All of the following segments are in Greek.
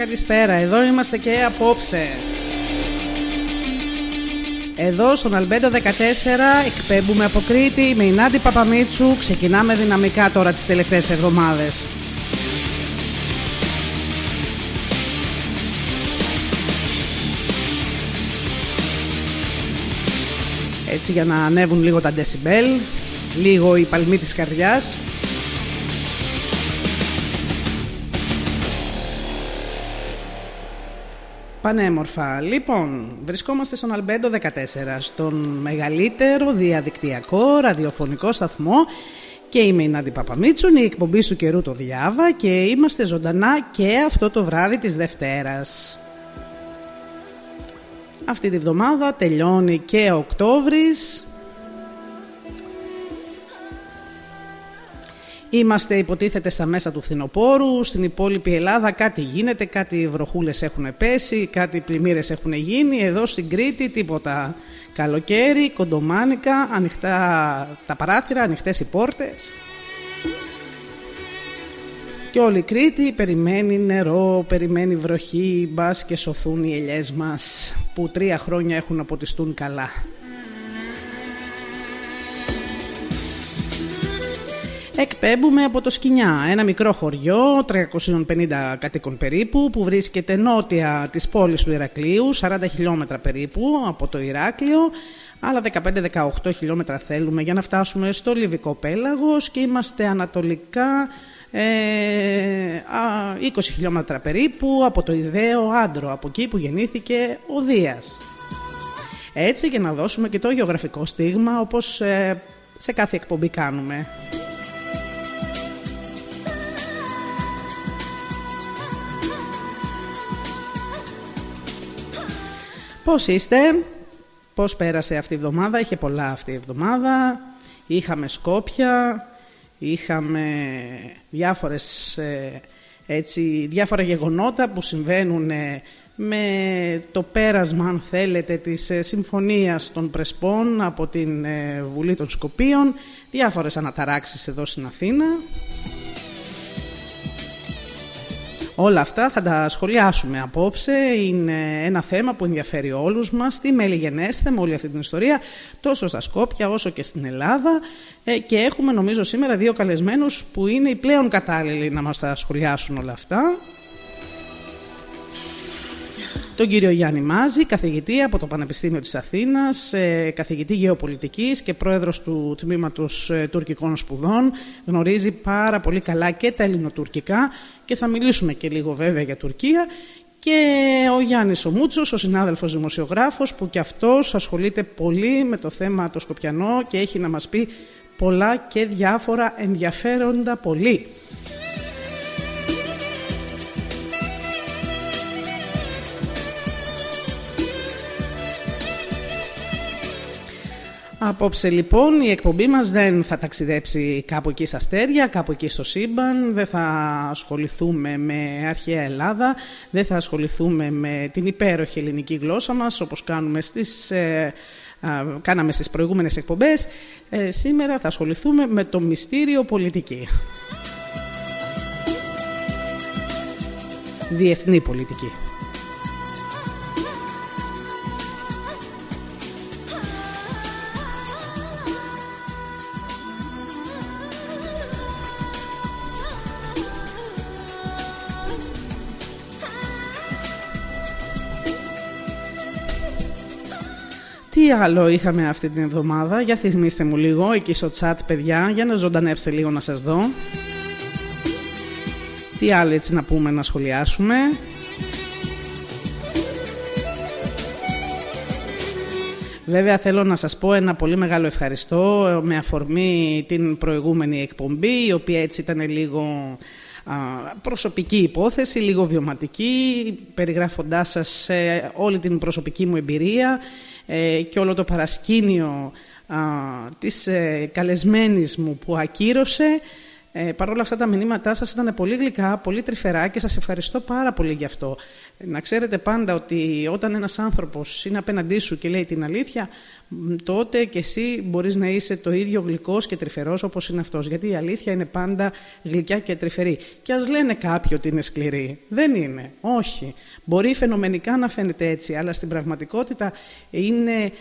Καλησπέρα, καλησπέρα. Εδώ είμαστε και απόψε. Εδώ στον Αλμπέντο 14 εκπέμπουμε από Κρήτη με η Νάντι Παπαμίτσου. Ξεκινάμε δυναμικά τώρα τις τελευταίες εβδομάδες. Έτσι για να ανέβουν λίγο τα decibel, λίγο η παλμή της καρδιάς. Πανέμορφα. Λοιπόν, βρισκόμαστε στον Αλμπέντο 14, στον μεγαλύτερο διαδικτυακό ραδιοφωνικό σταθμό και είμαι η Νάντι Παπαμίτσουν, η εκπομπή σου καιρού το διάβα και είμαστε ζωντανά και αυτό το βράδυ της Δευτέρας. Αυτή τη βδομάδα τελειώνει και Οκτώβρης, Είμαστε υποτίθεται στα μέσα του φθινοπόρου, στην υπόλοιπη Ελλάδα κάτι γίνεται, κάτι βροχούλες έχουν πέσει, κάτι πλημμύρες έχουν γίνει, εδώ στην Κρήτη τίποτα. Καλοκαίρι, κοντομάνικα, ανοιχτά τα παράθυρα, ανοιχτές οι πόρτες. Και όλη η Κρήτη περιμένει νερό, περιμένει βροχή, μπας και σωθούν οι ελιές μας που τρία χρόνια έχουν αποτιστούν καλά. Εκπέμπουμε από το Σκινιά, ένα μικρό χωριό 350 κατοίκων περίπου που βρίσκεται νότια της πόλης του Ηρακλείου, 40 χιλιόμετρα περίπου από το Ηράκλειο, άλλα 15-18 χιλιόμετρα θέλουμε για να φτάσουμε στο Λιβικό Πέλαγος και είμαστε ανατολικά ε, 20 χιλιόμετρα περίπου από το ιδέο Άντρο, από εκεί που γεννήθηκε ο Δίας. Έτσι για να δώσουμε και το γεωγραφικό στίγμα όπως ε, σε κάθε εκπομπή κάνουμε. Πώς είστε, πώς πέρασε αυτή η εβδομάδα, είχε πολλά αυτή η εβδομάδα, είχαμε Σκόπια, είχαμε διάφορες, ε, έτσι, διάφορα γεγονότα που συμβαίνουν ε, με το πέρασμα, αν θέλετε, της ε, Συμφωνίας των Πρεσπών από την Βουλή των Σκοπίων, διάφορες αναταράξεις εδώ στην Αθήνα. Όλα αυτά θα τα σχολιάσουμε απόψε. Είναι ένα θέμα που ενδιαφέρει όλους μας. Τι μέλη γενέστε με όλη αυτή την ιστορία, τόσο στα Σκόπια όσο και στην Ελλάδα. Ε, και έχουμε νομίζω σήμερα δύο καλεσμένους που είναι οι πλέον κατάλληλοι να μας τα σχολιάσουν όλα αυτά τον κύριο Γιάννη Μάζη, καθηγητή από το Πανεπιστήμιο της Αθήνας, ε, καθηγητή γεωπολιτικής και πρόεδρος του Τμήματος ε, Τουρκικών Σπουδών. Γνωρίζει πάρα πολύ καλά και τα ελληνοτουρκικά και θα μιλήσουμε και λίγο βέβαια για Τουρκία. Και ο Γιάννης ο Μούτσος, ο συνάδελφος δημοσιογράφος, που και αυτός ασχολείται πολύ με το θέμα το Σκοπιανό και έχει να μας πει πολλά και διάφορα ενδιαφέροντα πολύ. Απόψε λοιπόν η εκπομπή μας δεν θα ταξιδέψει κάπου εκεί στα αστέρια, κάπου εκεί στο σύμπαν, δεν θα ασχοληθούμε με αρχαία Ελλάδα, δεν θα ασχοληθούμε με την υπέροχη ελληνική γλώσσα μας όπως κάνουμε στις, ε, κάναμε στις προηγούμενες εκπομπές. Ε, σήμερα θα ασχοληθούμε με το μυστήριο πολιτική. Διεθνή πολιτική. Τι άλλο είχαμε αυτή την εβδομάδα, για θυμίστε μου λίγο εκεί στο chat παιδιά, για να ζωντανέψετε λίγο να σας δω. Τι άλλο έτσι να πούμε να σχολιάσουμε; Βέβαια θέλω να σας πω ένα πολύ μεγάλο ευχαριστώ με αφορμή την προηγούμενη εκπομπή η οποία έτσι ήταν λίγο προσωπική υπόθεση, λίγο βιωματική περιγράφοντάς σας όλη την προσωπική μου εμπειρία ε, και όλο το παρασκήνιο α, της ε, καλεσμένης μου που ακύρωσε Ε, Παρ' όλα αυτά τα μηνύματά σας ήταν πολύ γλυκά, πολύ τρυφερά και σας ευχαριστώ πάρα πολύ γι' αυτό. Να ξέρετε πάντα ότι όταν ένας άνθρωπος είναι απέναντί σου και λέει την αλήθεια, τότε και εσύ μπορείς να είσαι το ίδιο γλυκός και τρυφερός όπως είναι αυτός. Γιατί η αλήθεια είναι πάντα γλυκιά και τρυφερή. Και ας λένε κάποιοι ότι είναι σκληρή. Δεν είναι. Όχι. Μπορεί φαινομενικά να φαίνεται έτσι, αλλά στην πραγματικότητα είναι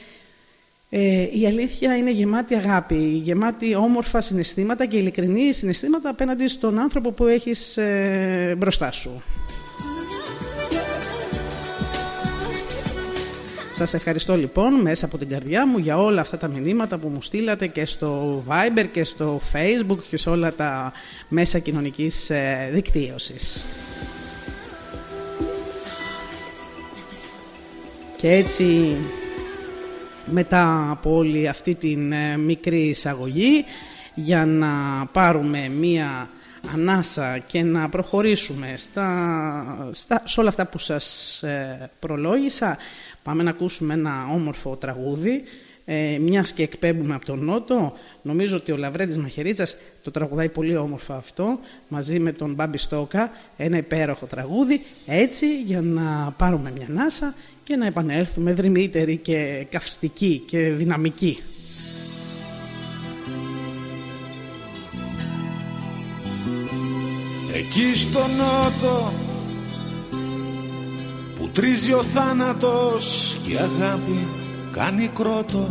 ε, η αλήθεια είναι γεμάτη αγάπη, γεμάτη όμορφα συναισθήματα και ειλικρινή συναισθήματα απέναντι στον άνθρωπο που έχεις ε, μπροστά σου. Σας ευχαριστώ λοιπόν μέσα από την καρδιά μου για όλα αυτά τα μηνύματα που μου στείλατε και στο Viber και στο Facebook και σε όλα τα μέσα κοινωνικής ε, δικτύωσης. Και έτσι μετά από όλη αυτή την ε, μικρή εισαγωγή για να πάρουμε μία ανάσα και να προχωρήσουμε στα, στα, σε όλα αυτά που σας ε, προλόγησα πάμε να ακούσουμε ένα όμορφο τραγούδι ε, μιας και εκπέμπουμε από τον Νότο νομίζω ότι ο Λαβρέντης Μαχαιρίτσας το τραγουδάει πολύ όμορφα αυτό μαζί με τον Μπάμπη Στόκα ένα υπέροχο τραγούδι έτσι για να πάρουμε μια ανάσα και να επανέλθουμε δρυμύτεροι και καυστικοί και δυναμικοί. Εκεί στο νότο που τρίζει ο θάνατος και η αγάπη κάνει κρότο.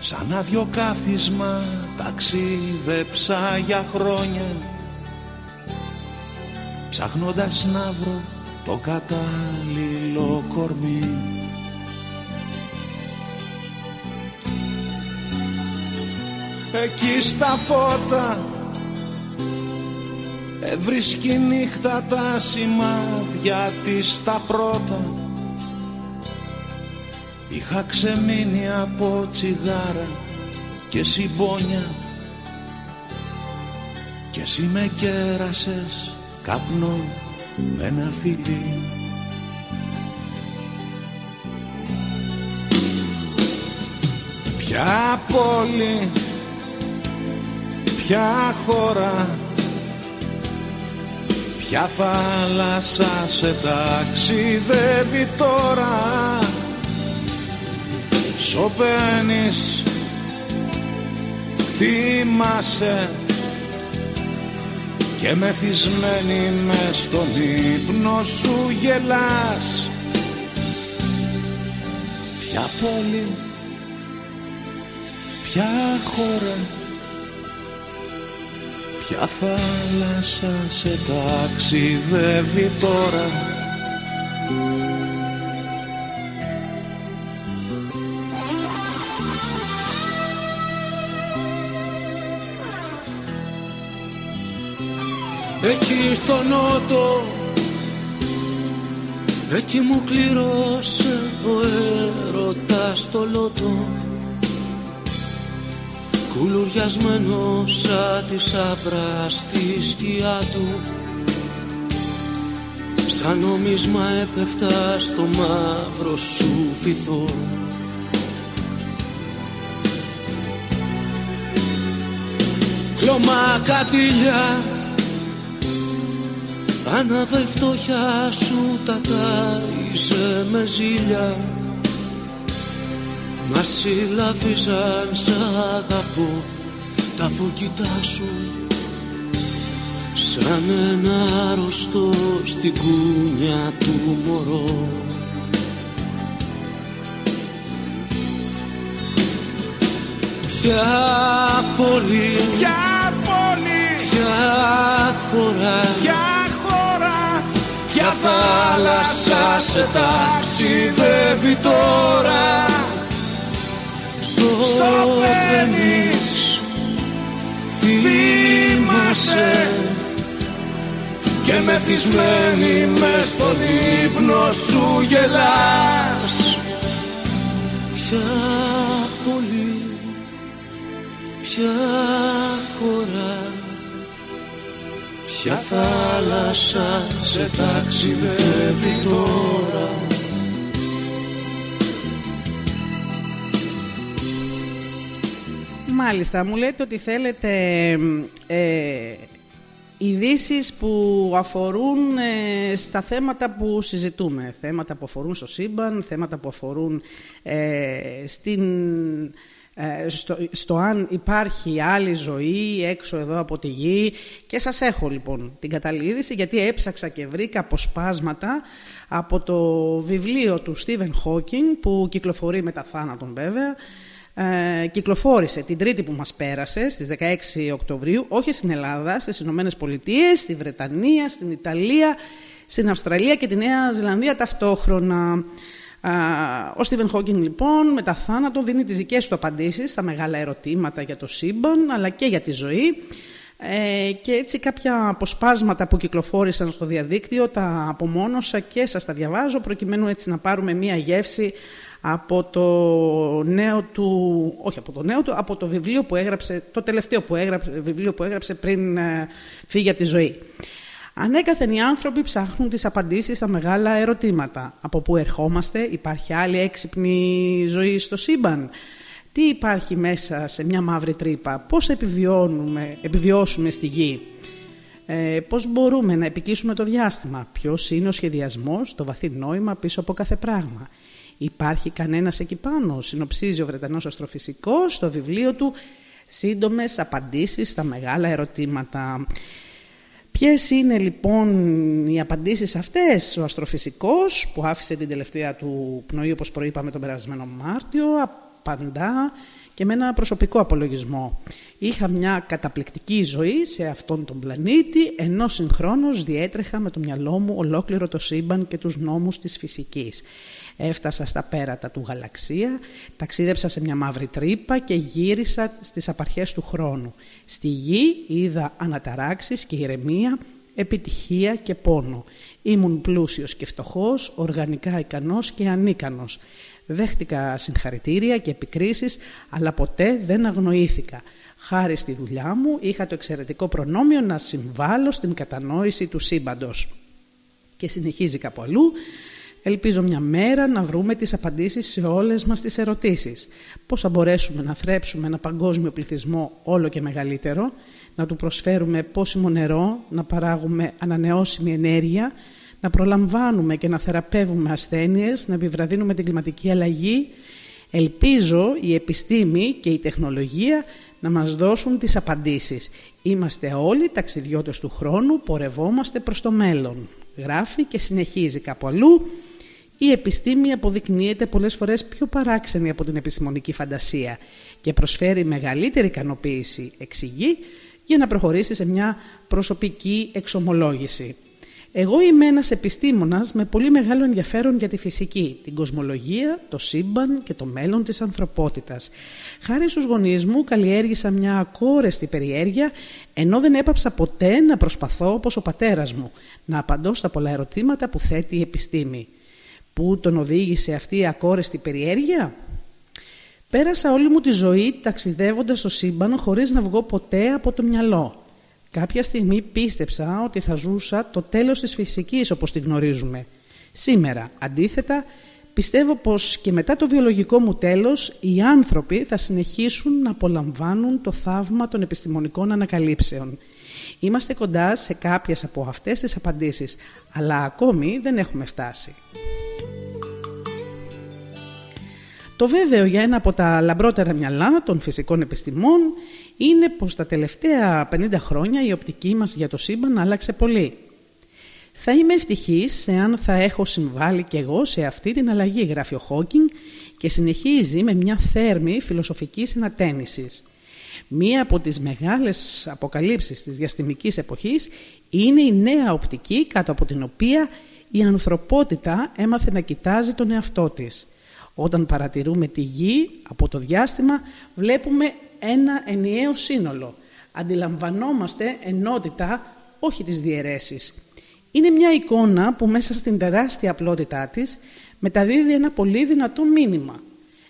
Σαν άδειο κάθισμα ταξίδεψα για χρόνια ψάχνοντας να βρω το κατάλληλο κορμί. Εκεί στα φώτα Εβρίσκει νύχτα τα σημάδια της τα πρώτα. Είχα ξεμείνει από τσιγάρα και συμπόνια. Και εσύ με κέρασες καπνό με ένα φιλί. Ποια πόλη, ποια χώρα Ποια θάλασσα σε ταξιδεύει τώρα; Σωπαίνεις, θυμάσαι και μεθυσμένη μες στον ύπνο σου γελάς. Ποια πόλη, ποια χώρα Ποια θάλασσα σε ταξιδεύει τώρα. Εκεί στο νότο Εκεί μου κλήρωσε ο έρωτας το λότο Κουλουριασμένος σαν τη σαύρα στη σκιά του. Σαν νομίσμα έπεφτα στο μαύρο σου φυθό Κλωμά κατήλια Άναβε η φτώχεια σου τα τάιζε με ζήλια Μα συλλαβίζαν σ' αγαπώ τα φωκητά σου. Σαν ένα αρρωστό στην κούνια του μωρό. Ποια πόλη, ποια πόλη, ποια χώρα, ποια Ποια θάλασσα σε ταξιδεύει τώρα Σωπαίνεις Θυμάσαι Και μεθυσμένη μες στον ύπνο σου γελάς. Ποια πολύ Ποια χώρα. Ποια θάλασσα σε ταξιδεύει τώρα Μάλιστα, μου λέτε ότι θέλετε ε, ειδήσεις που αφορούν ε, στα θέματα που συζητούμε. Θέματα που αφορούν στο σύμπαν, θέματα που αφορούν ε, στην, ε, στο, στο, αν υπάρχει άλλη ζωή έξω εδώ από τη γη. Και σας έχω λοιπόν την κατάλληλη γιατί έψαξα και βρήκα αποσπάσματα από το βιβλίο του Στίβεν Χόκινγκ που κυκλοφορεί μετά θάνατον βέβαια ε, κυκλοφόρησε την τρίτη που μας πέρασε στις 16 Οκτωβρίου όχι στην Ελλάδα, στις Ηνωμένες Πολιτείες, στη Βρετανία, στην Ιταλία στην Αυστραλία και τη Νέα Ζηλανδία ταυτόχρονα. Ο Στίβεν Χόκκιν λοιπόν μετά θάνατο δίνει τις δικές του απαντήσεις στα μεγάλα ερωτήματα για το σύμπαν αλλά και για τη ζωή. Ε, και έτσι κάποια αποσπάσματα που κυκλοφόρησαν στο διαδίκτυο τα απομόνωσα και σας τα διαβάζω προκειμένου έτσι να πάρουμε μία γεύση από το νέο του, όχι από το νέο του, από το βιβλίο που έγραψε, το τελευταίο που έγραψε, βιβλίο που έγραψε πριν ε, φύγει από τη ζωή. Ανέκαθεν οι άνθρωποι ψάχνουν τις απαντήσεις στα μεγάλα ερωτήματα. Από πού ερχόμαστε, υπάρχει άλλη έξυπνη ζωή στο σύμπαν; Τι υπάρχει μέσα σε μια μαύρη τρύπα, πώς επιβιώνουμε, επιβιώσουμε στη γη; Ε, πώς μπορούμε να επικίσουμε το διάστημα, ποιος είναι ο σχεδιασμός, το βαθύ νόημα πίσω από κάθε πράγμα; Υπάρχει κανένας εκεί πάνω, συνοψίζει ο Βρετανός αστροφυσικός στο βιβλίο του «Σύντομες απαντήσεις στα μεγάλα ερωτήματα». Ποιες είναι λοιπόν οι απαντήσεις αυτές, ο αστροφυσικός που άφησε την τελευταία του πνοή όπως προείπαμε τον περασμένο Μάρτιο, απαντά και με ένα προσωπικό απολογισμό. Είχα μια καταπληκτική ζωή σε αυτόν τον πλανήτη, ενώ συγχρόνως διέτρεχα με το μυαλό μου ολόκληρο το σύμπαν και τους νόμους της φυσικής. Έφτασα στα πέρατα του γαλαξία, ταξίδεψα σε μια μαύρη τρύπα και γύρισα στις απαρχές του χρόνου. Στη γη είδα αναταράξεις και ηρεμία, επιτυχία και πόνο. Ήμουν πλούσιος και φτωχός, οργανικά ικανός και ανίκανος. Δέχτηκα συγχαρητήρια και επικρίσεις, αλλά ποτέ δεν αγνοήθηκα. Χάρη στη δουλειά μου είχα το εξαιρετικό προνόμιο να συμβάλλω στην κατανόηση του σύμπαντος. Και συνεχίζει κάπου αλλού, Ελπίζω μια μέρα να βρούμε τις απαντήσεις σε όλες μας τις ερωτήσεις. Πώς θα μπορέσουμε να θρέψουμε ένα παγκόσμιο πληθυσμό όλο και μεγαλύτερο, να του προσφέρουμε πόσιμο νερό, να παράγουμε ανανεώσιμη ενέργεια, να προλαμβάνουμε και να θεραπεύουμε ασθένειες, να επιβραδύνουμε την κλιματική αλλαγή. Ελπίζω η επιστήμη και η τεχνολογία να μας δώσουν τις απαντήσεις. Είμαστε όλοι ταξιδιώτες του χρόνου, πορευόμαστε προς το μέλλον. Γράφει και συνεχίζει κάπου αλλού η επιστήμη αποδεικνύεται πολλές φορές πιο παράξενη από την επιστημονική φαντασία και προσφέρει μεγαλύτερη ικανοποίηση, εξηγεί, για να προχωρήσει σε μια προσωπική εξομολόγηση. Εγώ είμαι ένας επιστήμονας με πολύ μεγάλο ενδιαφέρον για τη φυσική, την κοσμολογία, το σύμπαν και το μέλλον της ανθρωπότητας. Χάρη στους γονείς μου καλλιέργησα μια ακόρεστη περιέργεια, ενώ δεν έπαψα ποτέ να προσπαθώ όπως ο πατέρας μου, να απαντώ στα πολλά ερωτήματα που θέτει η επιστήμη. Πού τον οδήγησε αυτή η ακόρεστη περιέργεια; Πέρασα όλη μου τη ζωή ταξιδεύοντας στο σύμπαν χωρίς να βγω ποτέ από το μυαλό. Κάποια στιγμή πίστεψα ότι θα ζούσα το τέλος της φυσικής όπως τη γνωρίζουμε. Σήμερα, αντίθετα, πιστεύω πως και μετά το βιολογικό μου τέλος οι άνθρωποι θα συνεχίσουν να απολαμβάνουν το θαύμα των επιστημονικών ανακαλύψεων. Είμαστε κοντά σε κάποιες από αυτές τις απαντήσεις, αλλά ακόμη δεν έχουμε φτάσει. Το βέβαιο για ένα από τα λαμπρότερα μυαλά των φυσικών επιστημών είναι πως τα τελευταία 50 χρόνια η οπτική μας για το σύμπαν άλλαξε πολύ. Θα είμαι ευτυχής εάν θα έχω συμβάλει κι εγώ σε αυτή την αλλαγή, γράφει ο Χόκινγκ και συνεχίζει με μια θέρμη φιλοσοφικής συνατένισης. Μία από τις μεγάλες αποκαλύψεις της διαστημικής εποχής είναι η νέα οπτική κάτω από την οποία η ανθρωπότητα έμαθε να κοιτάζει τον εαυτό της. Όταν παρατηρούμε τη γη από το διάστημα βλέπουμε ένα ενιαίο σύνολο. Αντιλαμβανόμαστε ενότητα, όχι τις διαιρέσεις. Είναι μια εικόνα που μέσα στην τεράστια απλότητά της μεταδίδει ένα πολύ δυνατό μήνυμα.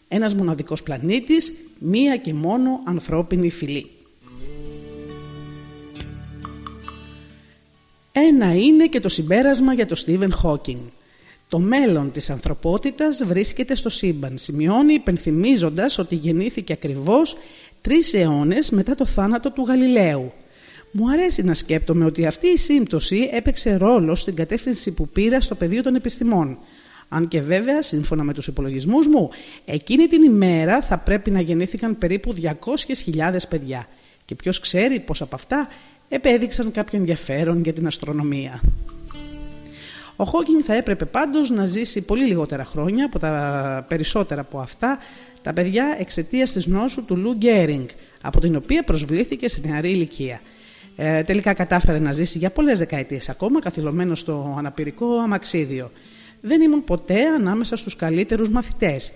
Ένας μοναδικός πλανήτης, μία και μόνο ανθρώπινη φυλή. Ένα είναι και το συμπέρασμα για το Στίβεν Χόκινγκ. Το μέλλον της ανθρωπότητας βρίσκεται στο σύμπαν, σημειώνει υπενθυμίζοντας ότι γεννήθηκε ακριβώς τρεις αιώνες μετά το θάνατο του Γαλιλαίου. Μου αρέσει να σκέπτομαι ότι αυτή η σύμπτωση έπαιξε ρόλο στην κατεύθυνση που πήρα στο πεδίο των επιστημών. Αν και βέβαια, σύμφωνα με τους υπολογισμούς μου, εκείνη την ημέρα θα πρέπει να γεννήθηκαν περίπου 200.000 παιδιά. Και ποιος ξέρει πως από αυτά επέδειξαν κάποιο ενδιαφέρον για την αστρονομία. Ο Χόκκινγκ θα έπρεπε πάντως να ζήσει πολύ λιγότερα χρόνια από τα περισσότερα από αυτά τα παιδιά εξαιτίας της νόσου του Λου Γκέρινγκ, από την οποία προσβλήθηκε σε νεαρή ηλικία. Ε, τελικά κατάφερε να ζήσει για πολλές δεκαετίες ακόμα, καθυλωμένος στο αναπηρικό αμαξίδιο. Δεν ήμουν ποτέ ανάμεσα στους καλύτερους μαθητές.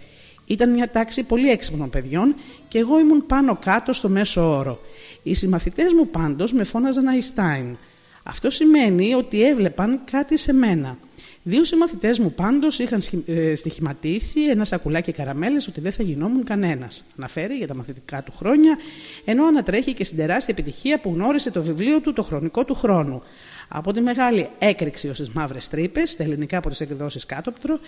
Ήταν μια τάξη πολύ έξυπνων παιδιών και εγώ ήμουν πάνω κάτω στο μέσο όρο. Οι συμμαθητές μου πάντως με φώναζαν Αϊστάιν. Αυτό σημαίνει ότι έβλεπαν κάτι σε μένα. Δύο συμμαθητές μου πάντως είχαν ε, στοιχηματίσει ένα σακουλάκι καραμέλες ότι δεν θα γινόμουν κανένας. Αναφέρει για τα μαθητικά του χρόνια, ενώ ανατρέχει και στην τεράστια επιτυχία που γνώρισε το βιβλίο του το χρονικό του χρόνου. Από τη μεγάλη έκρηξη ως τις μαύρες τρύπες, στα ελληνικά από τις εκδόσεις Κάτωπτρο,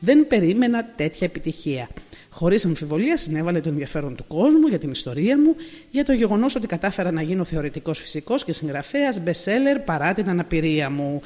δεν περίμενα τέτοια επιτυχία. Χωρίς αμφιβολία συνέβαλε το ενδιαφέρον του κόσμου για την ιστορία μου, για το γεγονός ότι κατάφερα να γίνω θεωρητικός φυσικός και συγγραφέας best-seller παρά την αναπηρία μου.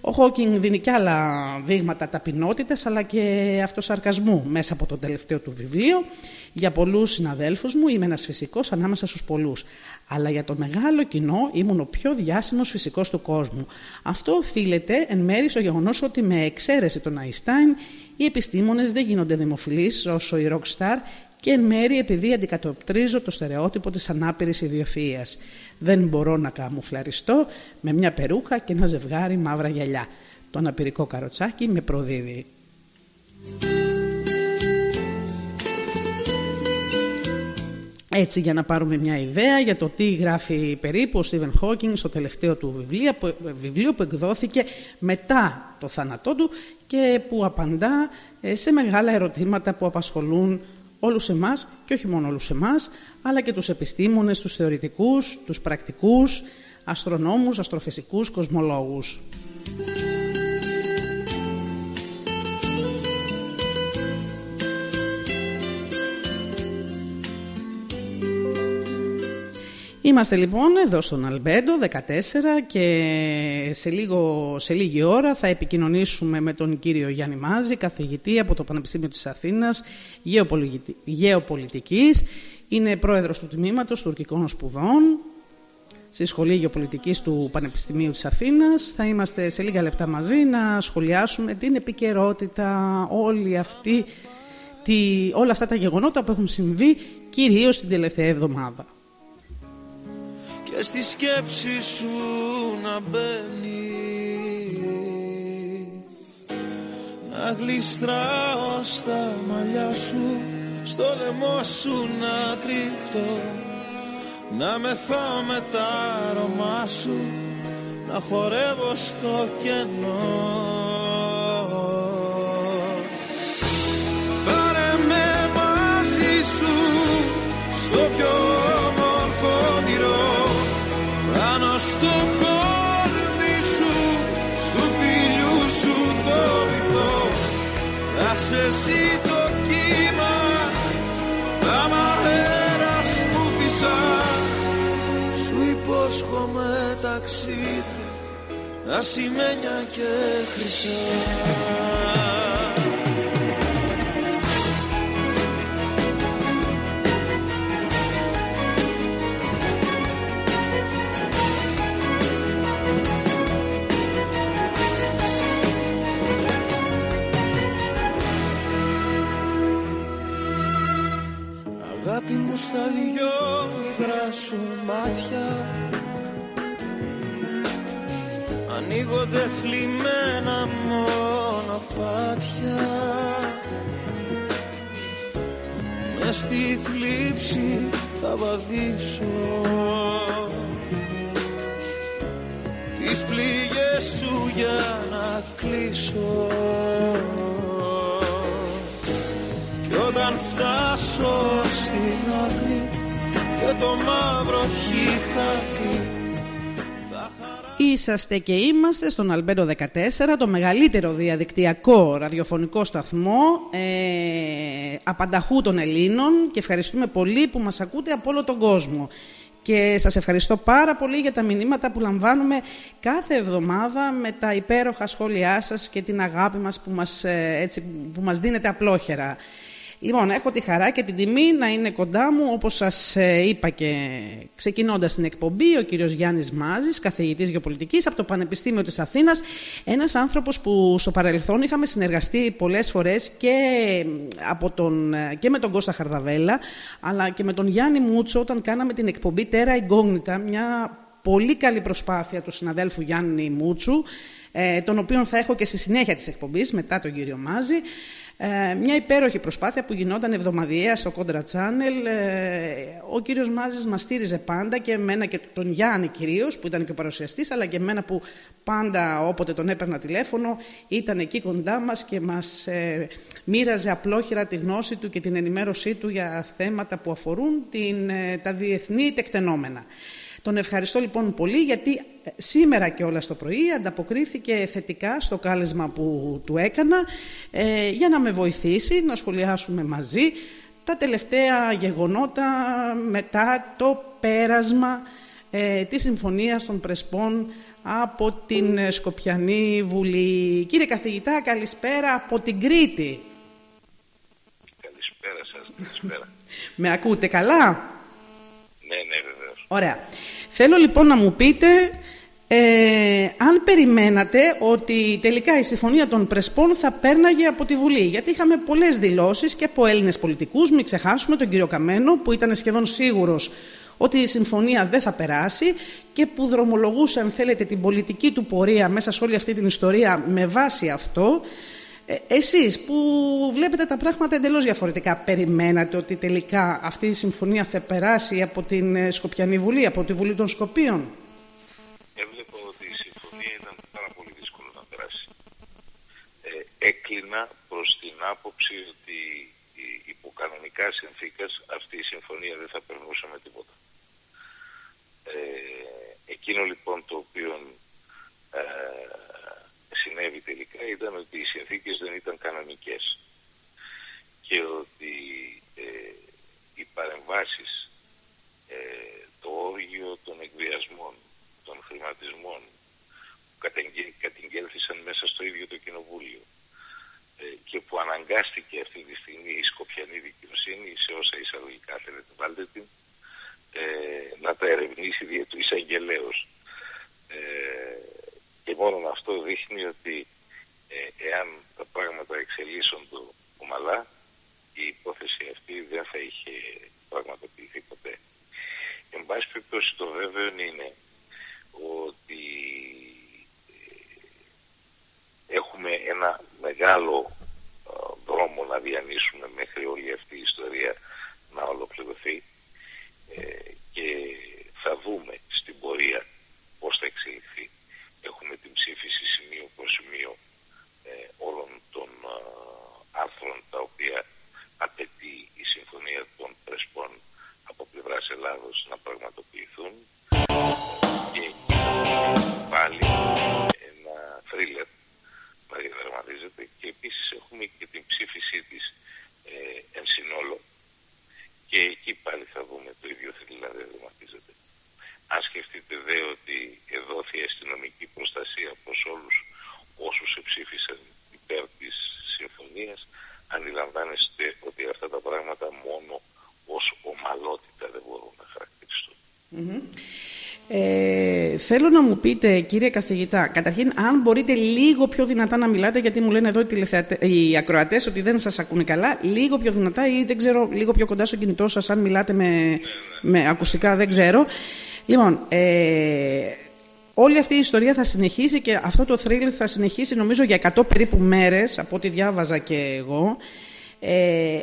Ο Χόκινγκ δίνει και άλλα δείγματα ταπεινότητας αλλά και αυτοσαρκασμού μέσα από το τελευταίο του βιβλίο. Για πολλούς συναδέλφους μου είμαι ένας φυσικός ανάμεσα στους πολλούς. Αλλά για το μεγάλο κοινό ήμουν ο πιο διάσημος φυσικός του κόσμου. Αυτό οφείλεται εν μέρει στο γεγονός ότι με εξαίρεση τον Αϊστάιν οι επιστήμονες δεν γίνονται δημοφιλείς όσο η Rockstar και εν μέρει επειδή αντικατοπτρίζω το στερεότυπο της ανάπηρης ιδιοφυΐας. Δεν μπορώ να καμουφλαριστώ με μια περούκα και ένα ζευγάρι μαύρα γυαλιά. Το αναπηρικό καροτσάκι με προδίδει. Έτσι για να πάρουμε μια ιδέα για το τι γράφει περίπου ο Στίβεν Χόκινγκ στο τελευταίο του βιβλίο που, βιβλίο που εκδόθηκε μετά το θάνατό του και που απαντά ε, σε μεγάλα ερωτήματα που απασχολούν όλους εμάς και όχι μόνο όλους εμάς, αλλά και τους επιστήμονες, τους θεωρητικούς, τους πρακτικούς, αστρονόμους, αστροφυσικούς, κοσμολόγους. Είμαστε λοιπόν εδώ στον Αλμπέντο 14 και σε, λίγο, σε λίγη ώρα θα επικοινωνήσουμε με τον κύριο Γιάννη Μάζη, καθηγητή από το Πανεπιστήμιο της Αθήνας Γεωπολιτικής. Είναι πρόεδρος του Τμήματος Τουρκικών Σπουδών στη Σχολή Γεωπολιτικής του Πανεπιστημίου της Αθήνας. Θα είμαστε σε λίγα λεπτά μαζί να σχολιάσουμε την επικαιρότητα, όλη αυτή, τη, όλα αυτά τα γεγονότα που έχουν συμβεί κυρίως την τελευταία εβδομάδα και στη σκέψη σου να μπαίνει. Να γλιστράω στα μαλλιά σου στο λαιμό σου να κρύφτω να μεθάω με τα αρώμα σου να χορεύω στο κενό. Πάρε με μαζί σου στο πιο στο κόρμι σου Στου φίλου σου το βυθό Θα σε εσύ το κύμα Θα μ' αέρας που φυσά. Σου υπόσχομαι ταξίδι Ασημένια και χρυσά μου στα δυο υγρά σου μάτια. Ανοίγονται θλιμμένα μονοπάτια μες στη θλίψη θα βαδίσω. Τις πληγές σου για να κλείσω όταν φτάσω στην άκρη και το μαύρο χι Είσαστε και είμαστε στον Αλμπέντο 14, το μεγαλύτερο διαδικτυακό ραδιοφωνικό σταθμό ε, απανταχού των Ελλήνων και ευχαριστούμε πολύ που μας ακούτε από όλο τον κόσμο. Και σας ευχαριστώ πάρα πολύ για τα μηνύματα που λαμβάνουμε κάθε εβδομάδα με τα υπέροχα σχόλιά σας και την αγάπη μας που μας, ε, έτσι, που μας δίνετε απλόχερα. Λοιπόν, έχω τη χαρά και την τιμή να είναι κοντά μου, όπως σας ε, είπα και ξεκινώντας την εκπομπή, ο κύριος Γιάννης Μάζης, καθηγητής γεωπολιτικής από το Πανεπιστήμιο της Αθήνας, ένας άνθρωπος που στο παρελθόν είχαμε συνεργαστεί πολλές φορές και, από τον, και με τον Κώστα Χαρδαβέλα, αλλά και με τον Γιάννη Μούτσο όταν κάναμε την εκπομπή Τέρα Ιγκόγνητα, μια πολύ καλή προσπάθεια του συναδέλφου Γιάννη Μούτσου, ε, τον οποίο θα έχω και στη συνέχεια της εκπομπής, μετά τον κύριο Μάζη. Ε, μια υπέροχη προσπάθεια που γινόταν εβδομαδιαία στο Contra Channel. Ε, ο κύριος Μάζης μας στήριζε πάντα και εμένα και τον Γιάννη κυρίως, που ήταν και ο παρουσιαστής, αλλά και εμένα που πάντα όποτε τον έπαιρνα τηλέφωνο ήταν εκεί κοντά μας και μας ε, μοίραζε απλόχερα τη γνώση του και την ενημέρωσή του για θέματα που αφορούν την, ε, τα διεθνή τεκτενόμενα. Τον ευχαριστώ λοιπόν πολύ γιατί ε, σήμερα και όλα στο πρωί ανταποκρίθηκε θετικά στο κάλεσμα που του έκανα ε, για να με βοηθήσει να σχολιάσουμε μαζί τα τελευταία γεγονότα μετά το πέρασμα ε, της Συμφωνίας των Πρεσπών από την Σκοπιανή Βουλή. Κύριε καθηγητά, καλησπέρα από την Κρήτη. Καλησπέρα σας, καλησπέρα. με ακούτε καλά; Ναι, ναι, βεβαίως. Ωραία. Θέλω λοιπόν να μου πείτε ε, αν περιμένατε ότι τελικά η συμφωνία των Πρεσπών θα πέρναγε από τη Βουλή. Γιατί είχαμε πολλές δηλώσεις και από Έλληνες πολιτικούς, μην ξεχάσουμε τον κύριο Καμένο που ήταν σχεδόν σίγουρος ότι η συμφωνία δεν θα περάσει και που δρομολογούσε, αν θέλετε, την πολιτική του πορεία μέσα σε όλη αυτή την ιστορία με βάση αυτό. Ε, εσείς που βλέπετε τα πράγματα εντελώς διαφορετικά, περιμένατε ότι τελικά αυτή η συμφωνία θα περάσει από την ε, Σκοπιανή Βουλή, από τη Βουλή των Σκοπίων; Έβλεπα ότι η συμφωνία ήταν πάρα πολύ δύσκολο να περάσει. Ε, έκλεινα προς την άποψη ότι υπό κανονικά συνθήκες αυτή η συμφωνία δεν θα περνούσε με τίποτα. Ε, εκείνο λοιπόν το οποίο ε, συνέβη τελικά ήταν ότι οι συνθήκες δεν ήταν κανονικές και ότι ε, οι παρεμβάσεις, ε, το όργιο των εκβιασμών, των χρηματισμών που κατηγγέλθησαν μέσα στο ίδιο το κοινοβούλιο ε, και που αναγκάστηκε αυτή τη στιγμή η σκοπιανή δικαιοσύνη σε όσα εισαγωγικά θέλετε βάλτε την ε, να τα ερευνήσει δια του εισαγγελέως. Ε, και μόνο αυτό δείχνει ότι ε, εάν τα πράγματα εξελίσσονται ομαλά η υπόθεση αυτή δεν θα είχε πραγματοποιηθεί ποτέ. Εν πάση περιπτώσει το βέβαιο είναι ότι ε, έχουμε ένα μεγάλο ε, δρόμο να διανύσουμε μέχρι όλη αυτή η ιστορία να ολοκληρωθεί και θα δούμε στην πορεία πώς θα εξελιχθεί έχουμε την ψήφιση σημείο προς σημείο ε, όλων των ε, άρθρων τα οποία απαιτεί η Συμφωνία των Πρεσπών από πλευράς Ελλάδος να πραγματοποιηθούν και πάλι ένα θρίλερ να διαδραματίζεται και επίσης έχουμε και την ψήφισή της ε, εν συνόλο και εκεί πάλι θα δούμε το ίδιο θρίλερ να διαδραματίζεται. Αν σκεφτείτε δε ότι εδόθη αστυνομική προστασία προς όλους όσους εψήφισαν υπέρ της συμφωνίας, αντιλαμβάνεστε ότι αυτά τα πράγματα μόνο ως ομαλότητα δεν μπορούν να χαρακτηριστούν. Ε, θέλω να μου πείτε, κύριε καθηγητά, καταρχήν, αν μπορείτε λίγο πιο δυνατά να μιλάτε, γιατί μου λένε εδώ οι, οι ακροατές ότι δεν σας ακούνε καλά, λίγο πιο δυνατά ή δεν ξέρω, λίγο πιο κοντά στο κινητό σας, αν μιλάτε με, με ακουστικά, δεν ξέρω. Λοιπόν, ε, όλη αυτή η ιστορία θα συνεχίσει και αυτό το θρύλ θα συνεχίσει νομίζω για 100 περίπου μέρες, από ό,τι διάβαζα και εγώ. Ε,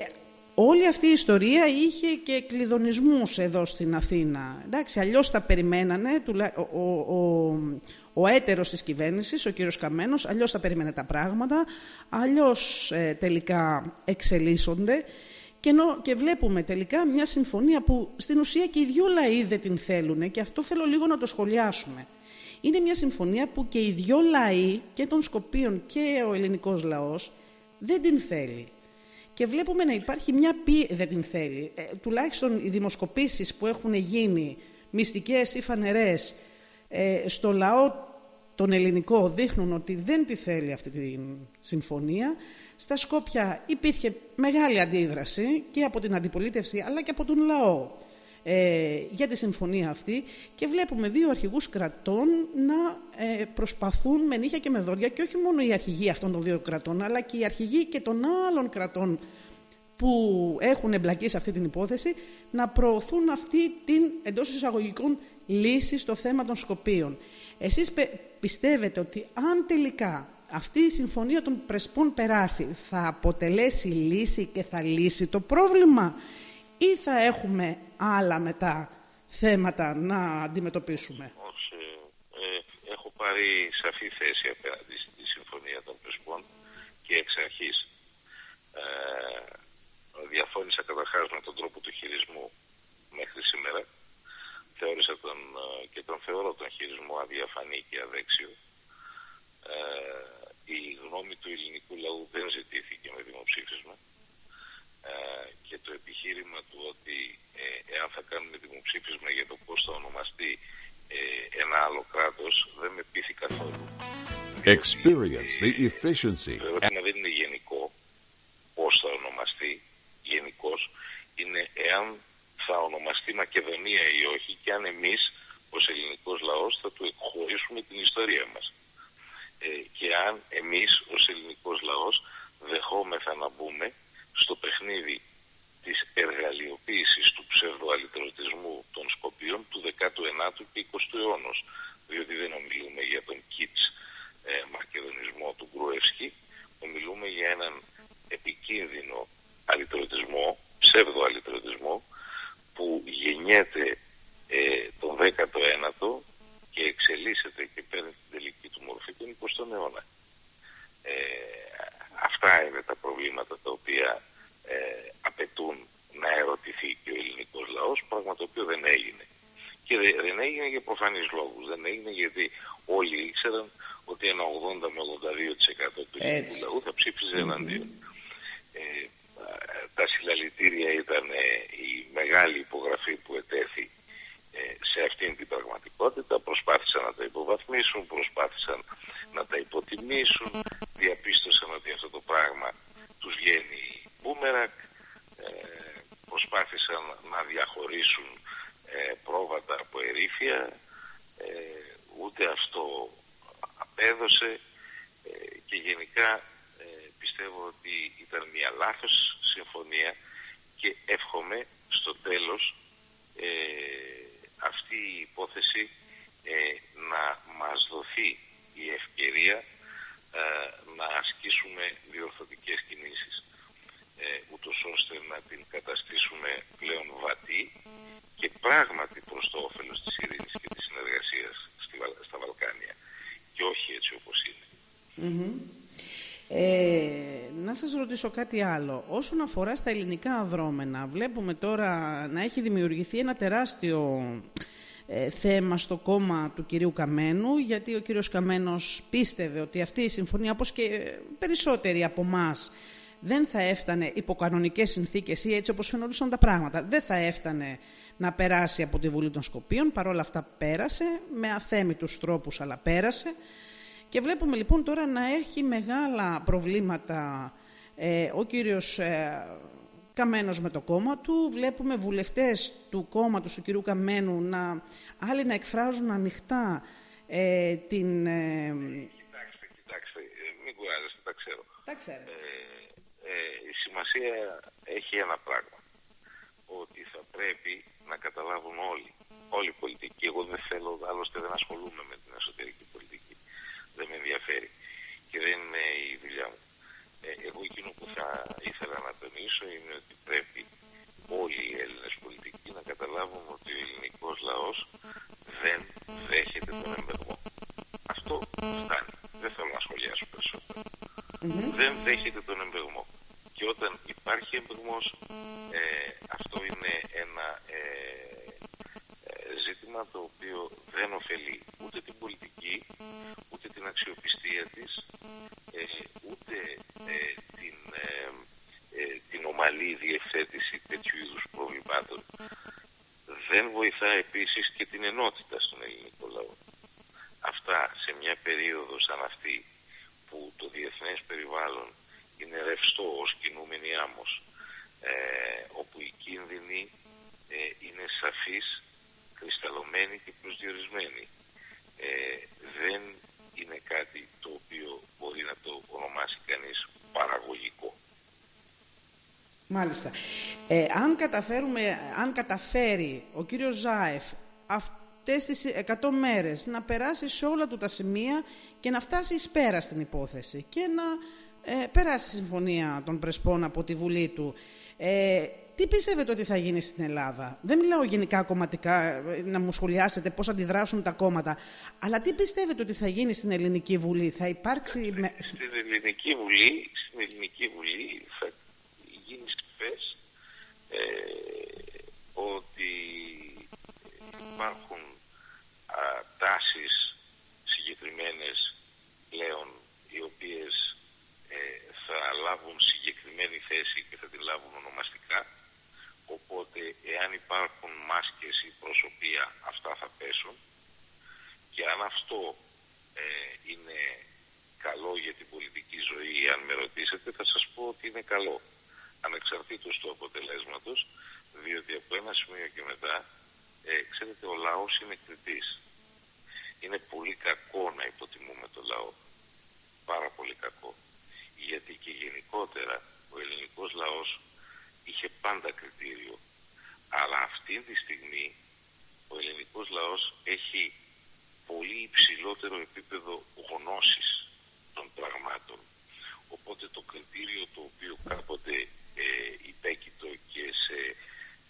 όλη αυτή η ιστορία είχε και κλειδονισμούς εδώ στην Αθήνα. Εντάξει, αλλιώς τα περιμένανε, ο, ο, ο, ο έτερος της κυβέρνησης, ο κύριος Καμένος, αλλιώς τα περίμενε τα πράγματα, αλλιώς ε, τελικά εξελίσσονται. Και, και βλέπουμε τελικά μια συμφωνία που στην ουσία και οι δυο λαοί δεν την θέλουν και αυτό θέλω λίγο να το σχολιάσουμε. Είναι μια συμφωνία που και οι δυο λαοί και των Σκοπίων και ο ελληνικός λαός δεν την θέλει. Και βλέπουμε να υπάρχει μια πίεση, δεν την θέλει. Ε, τουλάχιστον οι δημοσκοπήσεις που έχουν γίνει μυστικές ή φανερές ε, στο λαό τον ελληνικό δείχνουν ότι δεν τη θέλει αυτή τη συμφωνία. Στα Σκόπια υπήρχε μεγάλη αντίδραση και από την αντιπολίτευση αλλά και από τον λαό ε, για τη συμφωνία αυτή και βλέπουμε δύο αρχηγούς κρατών να ε, προσπαθούν με νύχια και με δόντια και όχι μόνο οι αρχηγοί αυτών των δύο κρατών αλλά και οι αρχηγοί και των άλλων κρατών που έχουν εμπλακεί σε αυτή την υπόθεση να προωθούν αυτή την εντός εισαγωγικών λύση στο θέμα των Σκοπίων. Εσείς πιστεύετε ότι αν τελικά αυτή η συμφωνία των Πρεσπών περάσει θα αποτελέσει λύση και θα λύσει το πρόβλημα ή θα έχουμε άλλα μετά θέματα να αντιμετωπίσουμε; Όχι. Ε, έχω πάρει σαφή θέση απέναντι στη Συμφωνία των Πρεσπών και εξ αρχής. Ε, διαφώνησα καταρχάς με τον τρόπο του χειρισμού μέχρι σήμερα. Θεώρησα τον, ε, και τον θεωρώ τον χειρισμό αδιαφανή και αδέξιο. Ε, η γνώμη του ελληνικού λαού δεν ζητήθηκε με δημοψήφισμα ε, και το επιχείρημα του ότι ε, εάν θα κάνουμε δημοψήφισμα για το πώς θα ονομαστεί ε, ένα άλλο κράτος δεν με πείθει καθόλου. Experience the efficiency. Το ερώτημα δεν είναι γενικό πώς θα ονομαστεί, γενικώς είναι εάν θα ονομαστεί Μακεδονία ή όχι και αν εμείς ως ελληνικός λαός θα του εκχωρήσουμε την ιστορία μας. Ε, και αν εμείς ως ελληνικός λαός δεχόμεθα να μπούμε στο παιχνίδι της εργαλειοποίησης του ψευδοαλυτρωτισμού των Σκοπίων του 19ου και 20ου αιώνα. Διότι δεν ομιλούμε για τον κίτς ε, μακεδονισμό του Γκρουεύσκη, ομιλούμε για έναν επικίνδυνο αλυτρωτισμό, ψευδοαλυτρωτισμό, που γεννιέται ε, τον 19ο και εξελίσσεται και παίρνει την τελική του μορφή τον 20ο αιώνα. Ε, αυτά είναι τα προβλήματα τα οποία ε, απαιτούν να ερωτηθεί και ο ελληνικός λαός, πράγμα το οποίο δεν έγινε. Και δεν έγινε για προφανείς λόγους. Δεν έγινε γιατί όλοι ήξεραν ότι ένα 80 με 82% του ελληνικού λαού θα ψήφιζε εναντίον. Ε, τα συλλαλητήρια ήταν ε, η μεγάλη υπογραφή που ετέθη ε, σε αυτήν την πραγματικότητα προσπάθησαν να τα υποβαθμίσουν, προσπάθησαν να τα υποτιμήσουν, διαπίστωσαν ότι αυτό το πράγμα τους βγαίνει μπούμερακ, ε, προσπάθησαν να διαχωρίσουν ε, πρόβατα από ερήφια, ούτε αυτό απέδωσε και γενικά πιστεύω ότι ήταν μια λάθος συμφωνία και εύχομαι στο τέλος αυτή η υπόθεση ε, να μας δοθεί η ευκαιρία ε, να ασκήσουμε διορθωτικές κινήσεις ε, ούτως ώστε να την καταστήσουμε πλέον βατή και πράγματι προς το όφελος της ειρήνης και της συνεργασίας στη, στα Βαλκάνια και όχι έτσι όπως είναι. Ε, να σας ρωτήσω κάτι άλλο. Όσον αφορά στα ελληνικά δρόμενα, βλέπουμε τώρα να έχει δημιουργηθεί ένα τεράστιο ε, θέμα στο κόμμα του κυρίου Καμένου, γιατί ο κύριος Καμένος πίστευε ότι αυτή η συμφωνία, όπως και περισσότεροι από εμάς δεν θα έφτανε υπό κανονικές συνθήκες ή έτσι όπως φαινόντουσαν τα πράγματα. Δεν θα έφτανε να περάσει από τη Βουλή των Σκοπίων, παρόλα αυτά πέρασε, με αθέμητους τρόπους αλλά πέρασε. Και βλέπουμε λοιπόν τώρα να έχει μεγάλα προβλήματα ε, ο κύριος ε, Καμένος με το κόμμα του. Βλέπουμε βουλευτές του κόμματος του κυρίου Καμένου να άλλοι να εκφράζουν ανοιχτά ε, την... Ε, κοιτάξτε, κοιτάξτε, ε, μην κουράζεστε, τα ξέρω. Τα ξέρω. η σημασία έχει ένα πράγμα. Ότι θα πρέπει να καταλάβουν όλοι, όλοι οι πολιτικοί. Εγώ δεν θέλω, άλλωστε δεν ασχολούμαι με την εσωτερική πολιτική δεν με ενδιαφέρει και δεν είναι η δουλειά μου. Ε, εγώ εκείνο που θα ήθελα να τονίσω είναι ότι πρέπει όλοι οι Έλληνες πολιτικοί να καταλάβουν ότι ο ελληνικός λαός δεν δέχεται τον εμπεγμό. Αυτό φτάνει. Δεν θέλω να σχολιάσω Δεν δέχεται τον εμπεγμό. Και όταν υπάρχει εμπεγμός, ε, αυτό είναι ένα ε, ε, ζήτημα το οποίο δεν ωφελεί ούτε την πολιτική αξιοπιστία της, ε, ούτε ε, την, την ομαλή διευθέτηση τέτοιου είδους προβλημάτων. Δεν βοηθά επίσης και την ενότητα στον ελληνικό λαό. Αυτά σε μια περίοδο σαν αυτή που το διεθνές περιβάλλον είναι ρευστό ως κινούμενη άμμος, ε, όπου οι κίνδυνοι ε, είναι σαφείς, κρυσταλλωμένοι και προσδιορισμένοι. Ε, δεν είναι κάτι το οποίο μπορεί να το ονομάσει κανείς παραγωγικό. Μάλιστα. Ε, αν, καταφέρουμε, αν καταφέρει ο κύριος Ζάεφ αυτές τις 100 μέρες να περάσει σε όλα του τα σημεία και να φτάσει εις πέρα στην υπόθεση και να ε, περάσει η συμφωνία των Πρεσπών από τη Βουλή του. Ε, τι πιστεύετε ότι θα γίνει στην Ελλάδα; Δεν μιλάω γενικά κομματικά, ε, να μου σχολιάσετε πώς αντιδράσουν τα κόμματα. Αλλά τι πιστεύετε ότι θα γίνει στην Ελληνική Βουλή; Θα υπάρξει... Στην Ελληνική Βουλή, στην Ελληνική Βουλή θα γίνει σαφές ε, ότι υπάρχουν α, τάσεις συγκεκριμένες πλέον οι οποίες ε, θα λάβουν συγκεκριμένη θέση και θα τη λάβουν ονομαστικά οπότε εάν υπάρχουν μάσκες ή προσωπία αυτά θα πέσουν. Και αν αυτό ε, είναι καλό για την πολιτική ζωή αν με ρωτήσετε θα σας πω ότι είναι καλό. Ανεξαρτήτως του αποτελέσματος διότι από ένα σημείο και μετά ε, ξέρετε ο λαός είναι κριτής. Είναι πολύ κακό να υποτιμούμε το λαό. Πάρα πολύ κακό. Γιατί και γενικότερα ο ελληνικός λαός είχε πάντα κριτήριο. Αλλά αυτή τη στιγμή ο ελληνικός λαός έχει πολύ υψηλότερο επίπεδο γνώσης των πραγμάτων. Οπότε το κριτήριο το οποίο κάποτε ε, υπέκειτο και σε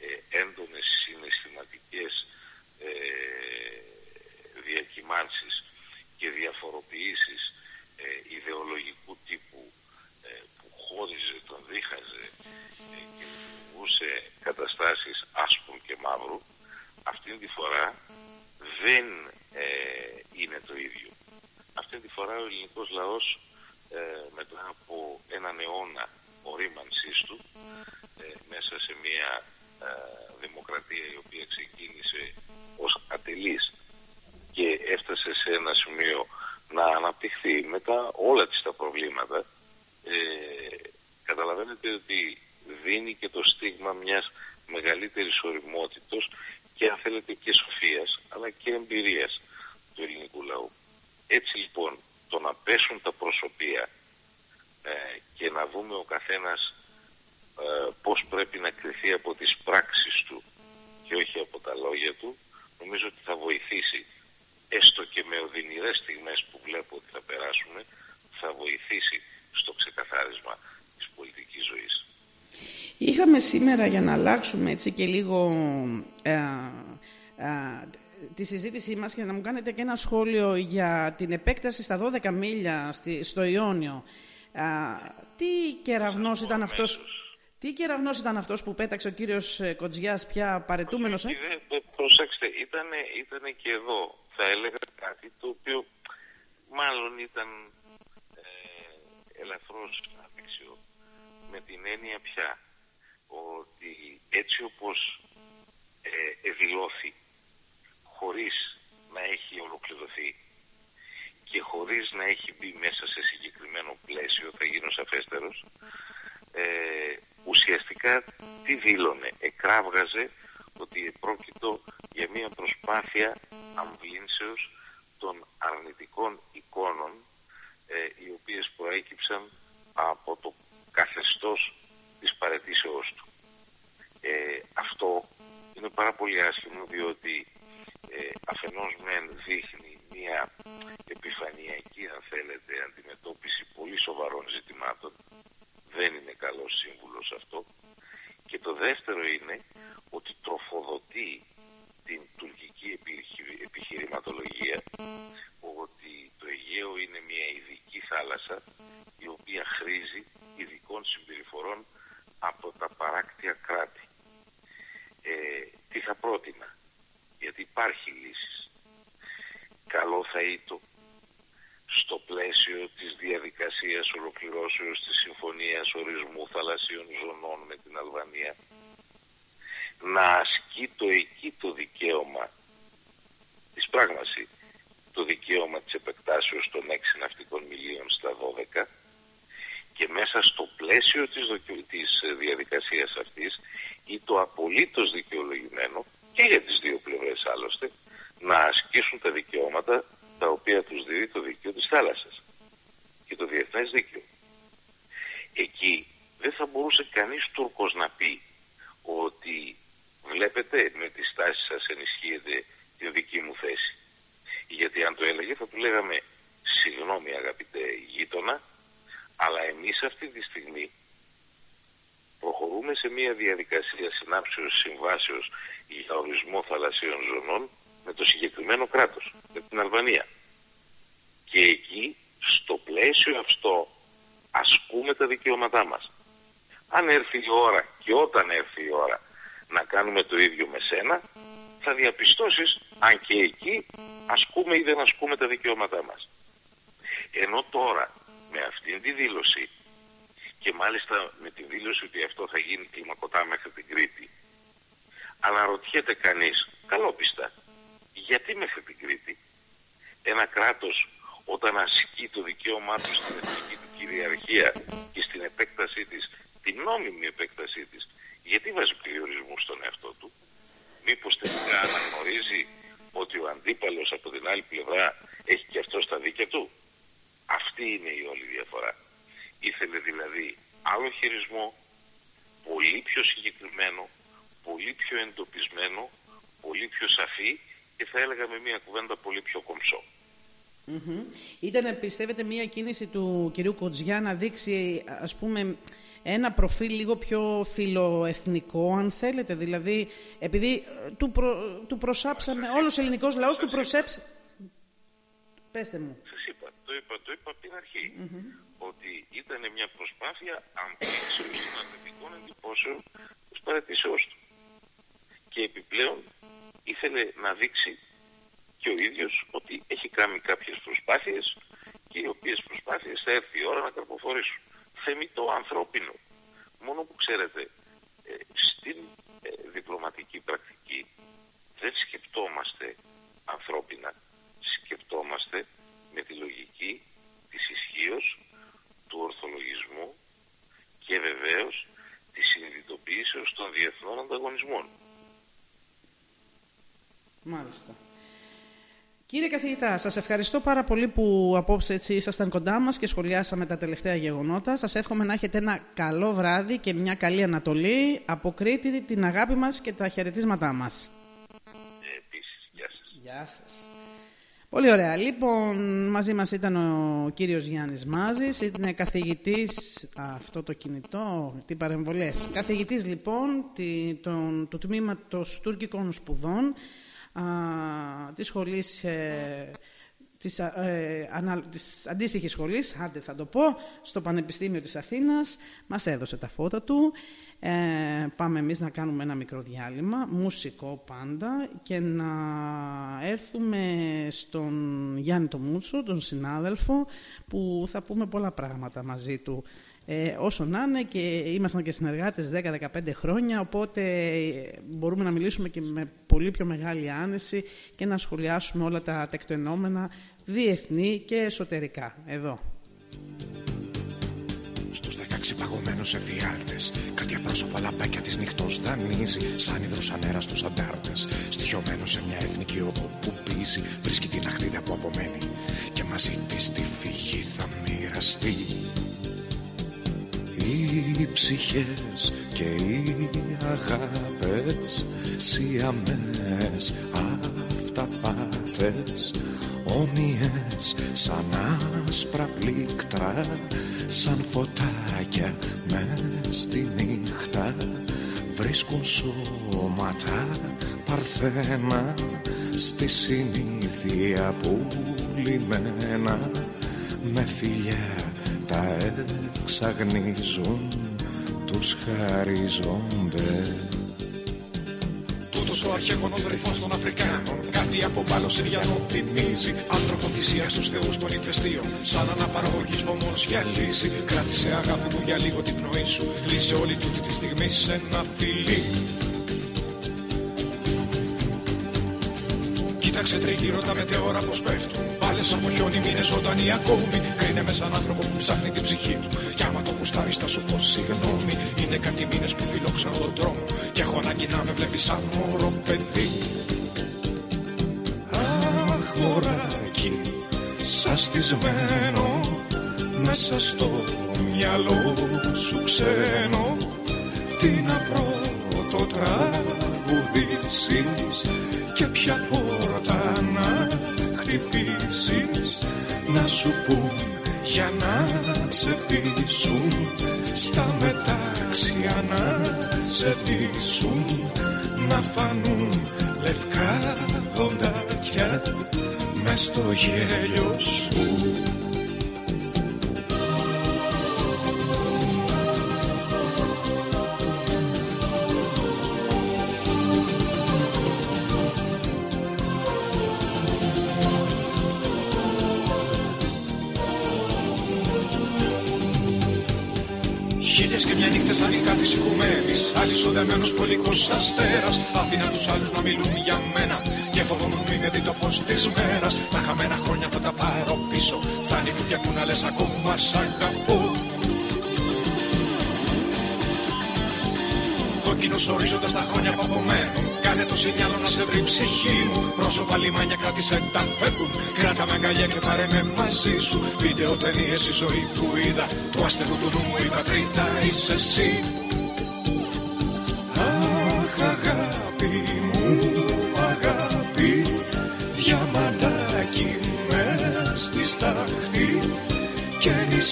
ε, έντονες συναισθηματικές ε, διακυμάνσεις και διαφοροποιήσεις ε, ιδεολογικού τύπου ε, που χώριζε, τον δίχαζε ε, και δημιουργούσε καταστάσεις άσπρου και μαύρου αυτή τη φορά δεν είναι το ίδιο. Αυτή τη φορά ο ελληνικός λαός μετά από έναν αιώνα ορίμανσής του μέσα σε μια δημοκρατία η οποία ξεκίνησε ως ατελής και έφτασε σε ένα σημείο να αναπτυχθεί μετά όλα τις τα προβλήματα ε, καταλαβαίνετε ότι δίνει και το στίγμα μιας μεγαλύτερης οριμότητος και αν θέλετε και σοφίας αλλά και εμπειρίας του ελληνικού λαού. Έτσι λοιπόν το να πέσουν τα προσωπία ε, και να δούμε ο καθένας ε, πώς πρέπει να κρυθεί από τις πράξεις του και όχι από τα λόγια του νομίζω ότι θα βοηθήσει έστω και με οδυνηρές στιγμές που βλέπω ότι θα περάσουμε θα βοηθήσει στο ξεκαθάρισμα της πολιτικής ζωής. Είχαμε σήμερα για να αλλάξουμε έτσι και λίγο ε, ε, τη συζήτησή μας και να μου κάνετε και ένα σχόλιο για την επέκταση στα 12 μίλια στη, στο Ιόνιο. τι κεραυνός ήταν αυτός... Τι κεραυνός ήταν αυτός που πέταξε ο κύριος Κοτζιάς πια παρετούμενος, ε; Προσέξτε, ήταν και εδώ θα έλεγα κάτι το οποίο μάλλον ήταν ε, ελαφρώς άδεξιο με την έννοια πια ότι έτσι όπως ε, εδηλώθη χωρίς να έχει ολοκληρωθεί και χωρίς να έχει μπει μέσα σε συγκεκριμένο πλαίσιο, θα γίνω σαφέστερος, ε, ουσιαστικά τι δήλωνε, εκράβγαζε ότι πρόκειτο για μια προσπάθεια αμβλήνσεως των αρνητικών εικόνων ε, οι οποίες προέκυψαν από το καθεστώς της παρετήσεώς του. Ε, αυτό είναι πάρα πολύ άσχημο διότι ε, αφενός μεν δείχνει μια επιφανειακή αν θέλετε αντιμετώπιση πολύ σοβαρών ζητημάτων δεν είναι καλός σύμβουλος αυτό και το δεύτερο είναι ότι τροφοδοτεί την τουρκική επιχειρηματολογία ότι το Αιγαίο είναι μια ειδική θάλασσα η οποία χρήζει ειδικών συμπεριφορών από τα παράκτια κράτη. Ε, τι θα πρότεινα, γιατί υπάρχει λύση. Καλό θα ήταν στο πλαίσιο της διαδικασίας ολοκληρώσεως της Συμφωνίας Ορισμού Θαλασσίων Ζωνών με την Αλβανία να ασκεί το εκεί το δικαίωμα της πράγμασης το δικαίωμα της επεκτάσεως των 6 ναυτικών μιλίων στα 12 και μέσα στο πλαίσιο της, της διαδικασίας αυτής ή το απολύτως δικαιολογημένο και για τις δύο πλευρές άλλωστε να ασκήσουν τα δικαιώματα τα οποία τους δίνει το δίκαιο της θάλασσας και το διεθνές δίκαιο. Εκεί δεν θα μπορούσε κανείς Τούρκος να πει ότι βλέπετε με τη στάση σας ενισχύεται τη δική μου θέση. Γιατί αν το έλεγε θα του λέγαμε συγγνώμη αγαπητέ γείτονα αλλά εμείς αυτή τη στιγμή προχωρούμε σε μια διαδικασία συνάψεως συμβάσεως για ορισμό θαλασσίων ζωνών με το συγκεκριμένο κράτος, με την Αλβανία. Και εκεί, στο πλαίσιο αυτό, ασκούμε τα δικαιώματά μας. Αν έρθει η ώρα και όταν έρθει η ώρα να κάνουμε το ίδιο με σένα, θα διαπιστώσεις αν και εκεί ασκούμε ή δεν ασκούμε τα δικαιώματά μας. Ενώ τώρα με αυτήν τη δήλωση και μάλιστα με τη δήλωση ότι αυτό θα γίνει κλιμακωτά μέχρι την Κρήτη αναρωτιέται κανείς καλόπιστα γιατί μέχρι την Κρήτη; Ένα κράτος όταν ασκεί το δικαίωμά του στην εθνική του κυριαρχία και στην επέκτασή της, την νόμιμη επέκτασή της, γιατί βάζει περιορισμού στον εαυτό του; Μήπως τελικά αναγνωρίζει ότι ο αντίπαλος από την άλλη πλευρά έχει και αυτό στα δίκαια του. Αυτή είναι η όλη διαφορά. Ήθελε δηλαδή άλλο χειρισμό, πολύ πιο συγκεκριμένο, πολύ πιο εντοπισμένο, πολύ πιο σαφή και θα έλεγα με μια κουβέντα πολύ πιο κομψό. Ήταν, πιστεύετε, μια κίνηση του κυρίου Κοτζιά να δείξει, ας πούμε, ένα προφίλ λίγο πιο φιλοεθνικό, αν θέλετε. Δηλαδή, επειδή ε, του, του προσάψαμε, όλος ο ελληνικός λαός του προσέψε. Πέστε μου. Σας είπα, το είπα, το είπα από την αρχη ότι ήταν μια προσπάθεια αμφίξεως των αρνητικών εντυπώσεων της παρατήσεώς του. Και επιπλέον ήθελε να δείξει και ο ίδιος ότι έχει κάνει κάποιες προσπάθειες και οι οποίες προσπάθειες θα έρθει η ώρα να καρποφορήσουν. Θεμητό ανθρώπινο. Μόνο που ξέρετε, ε, στην ε, διπλωματική πρακτική δεν σκεπτόμαστε ανθρώπινα. Σκεπτόμαστε με τη λογική της ισχύως του ορθολογισμού και βεβαίως της συνειδητοποίησεως των διεθνών ανταγωνισμών. Μάλιστα. Κύριε καθηγητά, σας ευχαριστώ πάρα πολύ που απόψε έτσι ήσασταν κοντά μας και σχολιάσαμε τα τελευταία γεγονότα. Σας εύχομαι να έχετε ένα καλό βράδυ και μια καλή Ανατολή. Αποκρίτητη την αγάπη μας και τα χαιρετίσματά μας. Ε, επίσης, γεια σας. Γεια σας. Πολύ ωραία. Λοιπόν, μαζί μας ήταν ο κύριος Γιάννης Μάζης, είναι καθηγητής, αυτό το κινητό, τι παρεμβολές. Καθηγητής λοιπόν του τμήματος τουρκικών σπουδών α, της σχολής, ε, της, ε, ανα, της αντίστοιχης σχολής, άντε θα το πω, στο Πανεπιστήμιο της Αθήνας. Μας έδωσε τα φώτα του. Ε, πάμε εμείς να κάνουμε ένα μικρό διάλειμμα, μουσικό πάντα, και να έρθουμε στον Γιάννη το Μούτσο, τον συνάδελφο, που θα πούμε πολλά πράγματα μαζί του ε, όσο να είναι και ήμασταν και συνεργάτες 10-15 χρόνια οπότε ε, μπορούμε να μιλήσουμε και με πολύ πιο μεγάλη άνεση και να σχολιάσουμε όλα τα τεκτενόμενα διεθνή και εσωτερικά εδώ. Στους 16 παγωμένους εφιάλτες Κάτι απρόσωπα λαμπάκια της νυχτός δανείζει Σαν υδρος ανέρας στους αντάρτες. Στοιχειωμένο σε μια εθνική οδό που πείσει Βρίσκει την αχτίδα που απομένει. Και μαζί της τη φυγή θα μοιραστεί οι ψυχές και οι αγάπες Σιαμές αυταπάτες Όμοιες σαν άσπρα πλήκτρα Σαν φωτάκια μες στη νύχτα Βρίσκουν σώματα παρθένα Στη συνήθεια που λιμένα Με φιλιά τα εξαγνίζουν τους χαριζόντες Αυτός ο αρχαίγονος ρυθμός των Αφρικάνων Κάτι από πάλο Συριανό θυμίζει. Άνθρωπο θυσία στους θεούς των ηφαιστείων Σαν αναπαραγωγής βωμός γυαλίζει Κράτησε αγάπη μου για λίγο την πνοή σου Κλείσε όλη τούτη τη στιγμή σε ένα φιλί. Κοίταξε τριγύρω τα μετεώρα πως πέφτουν Πάλε από χιόνι μήνες ζωντανοί ακόμη. Κρίνε με σαν άνθρωπο που ψάχνει την ψυχή του. Κι άμα το κουστάρει θα σου πω συγγνώμη. Είναι κάτι μήνες που φιλόξανα τον δρόμο Κι έχω ανάγκη να με βλέπεις σαν μωρό παιδί. Αχ μωράκι σαστισμένο Μέσα στο μυαλό σου ξένο. Τι να πρώτο τραγουδήσεις και ποια πόρτα να χτυπήσεις να σου πούν για να σε πείσουν. Στα μετάξια να σε πείσουν να φανούν λευκά δοντάκια μες στο γέλιο σου Αλυσοδεμένος πολικός αστέρας. Άφηνα τους άλλους να μιλούν για μένα Και φοβόμουν μη με δει το φως της μέρας. Τα χαμένα χρόνια θα τα πάρω πίσω. Φτάνει που κι ακού να λες ακόμα σ' αγαπώ Κόκκινος ορίζοντας τα χρόνια που απομένουν. Κάνε το σινιάλο να σε βρει ψυχή μου. Πρόσωπα λιμάνια κράτησε τα φεύγουν. Κράτα με αγκαλιά και πάρε με μαζί σου. Βίντεο ταινίες η ζωή που είδα. Του αστεγού του νου μου η πατρίδα είσαι εσύ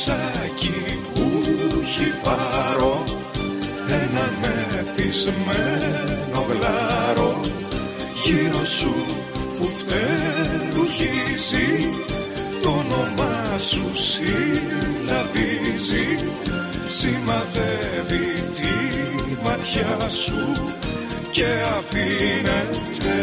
Και νησάκι που έχει φάρο Έναν μεθυσμένο γλάρο Γύρω σου που φτερουγίζει Το όνομά σου συλλαβίζει Σημαδεύει τη ματιά σου Και αφήνεται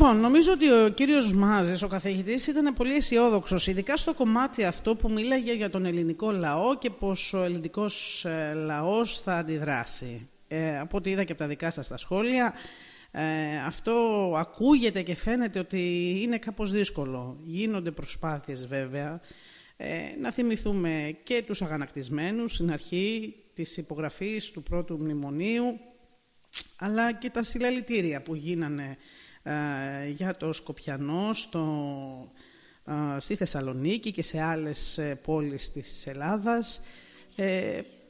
Λοιπόν, νομίζω ότι ο κύριος Μάζης, ο καθηγητής, ήταν πολύ αισιόδοξος, ειδικά στο κομμάτι αυτό που μίλαγε για τον ελληνικό λαό και πως ο ελληνικός ε, λαός θα αντιδράσει. Ε, από ό,τι είδα και από τα δικά σας τα σχόλια, ε, αυτό ακούγεται και φαίνεται ότι είναι κάπως δύσκολο. Γίνονται προσπάθειες βέβαια, ε, να θυμηθούμε και τους αγανακτισμένους στην αρχή της υπογραφής του πρώτου μνημονίου, αλλά και τα συλλαλητήρια που γίνανε ε, για το Σκοπιανό στο, ε, στη Θεσσαλονίκη και σε άλλες ε, πόλεις της Ελλάδας.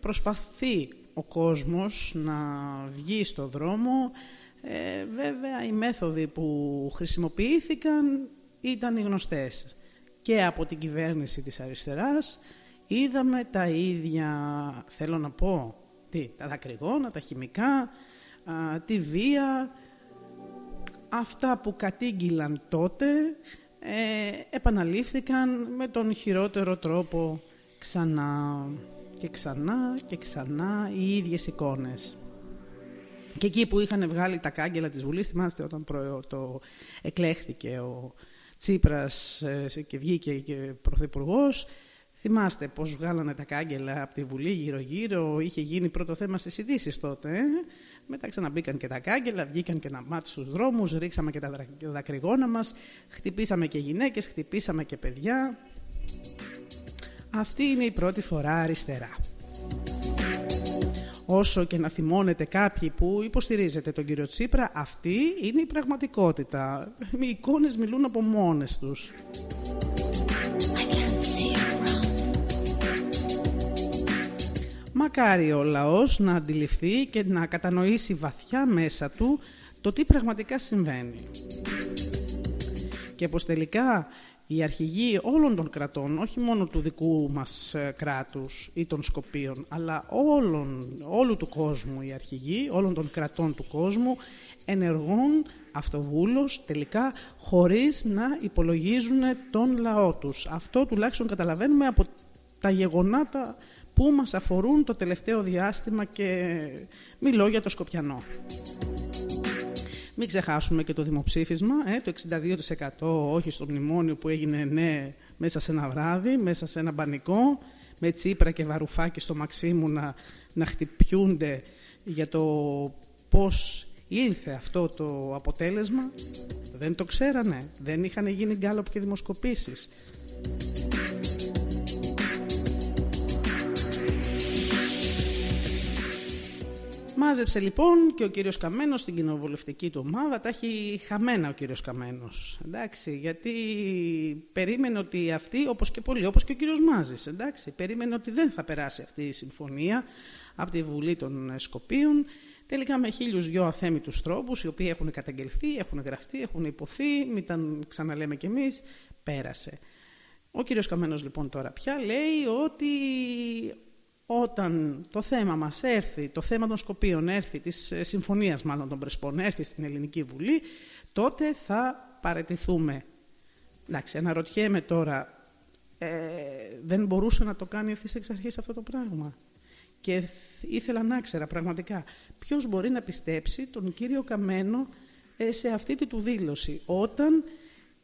Προσπαθεί ο κόσμος να βγει στο δρόμο. Βέβαια, οι μέθοδοι που χρησιμοποιήθηκαν ήταν οι γνωστές. Και από την κυβέρνηση της αριστεράς είδαμε τα ίδια, θέλω να πω, τι, τα δακρυγόνα, τα χημικά, τη βία, αυτά που κατήγγυλαν τότε ε, επαναλήφθηκαν με τον χειρότερο τρόπο ξανά και ξανά και ξανά οι ίδιες εικόνες. Και εκεί που είχαν βγάλει τα κάγκελα της Βουλής, θυμάστε όταν το εκλέχθηκε ο Τσίπρας ε, και βγήκε και πρωθυπουργός, Θυμάστε πώς βγάλανε τα κάγκελα από τη Βουλή γύρω-γύρω, είχε γίνει πρώτο θέμα στις ειδήσεις τότε. Ε; Μετά ξαναμπήκαν και τα κάγκελα, βγήκαν και να μάτι στους δρόμους, ρίξαμε και τα δακρυγόνα μας, χτυπήσαμε και γυναίκες, χτυπήσαμε και παιδιά. Αυτή είναι η πρώτη φορά αριστερά. Όσο και να θυμώνετε κάποιοι που υποστηρίζετε τον κύριο Τσίπρα, αυτή είναι η πραγματικότητα. Οι εικόνες μιλούν από μόνες τους. Μακάρι ο λαός να αντιληφθεί και να κατανοήσει βαθιά μέσα του το τι πραγματικά συμβαίνει. Και πως τελικά οι αρχηγοί όλων των κρατών, όχι μόνο του δικού μας ε, κράτους ή των Σκοπίων, αλλά όλων, όλου του κόσμου οι αρχηγοί, όλων των κρατών του κόσμου, ενεργών αυτοβούλος τελικά χωρίς να υπολογίζουν τον λαό τους. Αυτό τουλάχιστον καταλαβαίνουμε από τα γεγονάτα που μας αφορούν το τελευταίο διάστημα και μιλώ για το Σκοπιανό. Μην ξεχάσουμε και το δημοψήφισμα, ε, το 62% όχι στο μνημόνιο που έγινε ναι μέσα σε ένα βράδυ, μέσα σε ένα μπανικό, με Τσίπρα και Βαρουφάκη στο Μαξίμου να, να χτυπιούνται για το πώς ήλθε αυτό το αποτέλεσμα. Δεν το ξέρανε, δεν είχαν γίνει γκάλωπ και δημοσκοπήσεις. Μάζεψε λοιπόν και ο κύριος Καμένος στην κοινοβουλευτική του ομάδα, τα έχει χαμένα ο κύριος Καμένος, εντάξει, γιατί περίμενε ότι αυτή, όπως και πολλοί, όπως και ο κύριος Μάζης, εντάξει, περίμενε ότι δεν θα περάσει αυτή η συμφωνία από τη Βουλή των Σκοπίων, τελικά με χίλιους δυο αθέμητους τρόπους, οι οποίοι έχουν καταγγελθεί, έχουν γραφτεί, έχουν υποθεί, μην τα ξαναλέμε κι εμείς, πέρασε. Ο κύριος Καμένος λοιπόν τώρα πια λέει ότι όταν το θέμα μας έρθει, το θέμα των Σκοπίων έρθει, της ε, συμφωνίας μάλλον των Πρεσπών, έρθει στην Ελληνική Βουλή, τότε θα παρετηθούμε. Εντάξει, αναρωτιέμαι τώρα, ε, δεν μπορούσε να το κάνει ευθύς εξ αρχής αυτό το πράγμα; Και ήθελα να ξέρα πραγματικά ποιος μπορεί να πιστέψει τον κύριο Καμένο ε, σε αυτή τη του δήλωση, όταν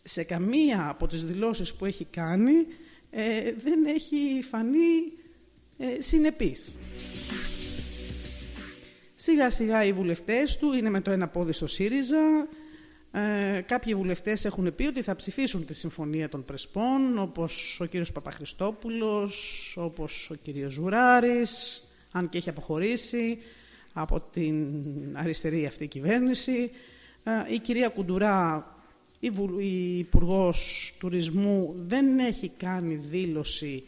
σε καμία από τις δηλώσεις που έχει κάνει ε, δεν έχει φανεί ε, συνεπής. Σιγά σιγά οι βουλευτές του είναι με το ένα πόδι στο ΣΥΡΙΖΑ. Ε, κάποιοι βουλευτές έχουν πει ότι θα ψηφίσουν τη Συμφωνία των Πρεσπών, όπως ο κύριος Παπαχριστόπουλος, όπως ο κύριος Ζουράρης, αν και έχει αποχωρήσει από την αριστερή αυτή κυβέρνηση. Ε, η κυρία Κουντουρά, η, η Υπουργός Τουρισμού, δεν έχει κάνει δήλωση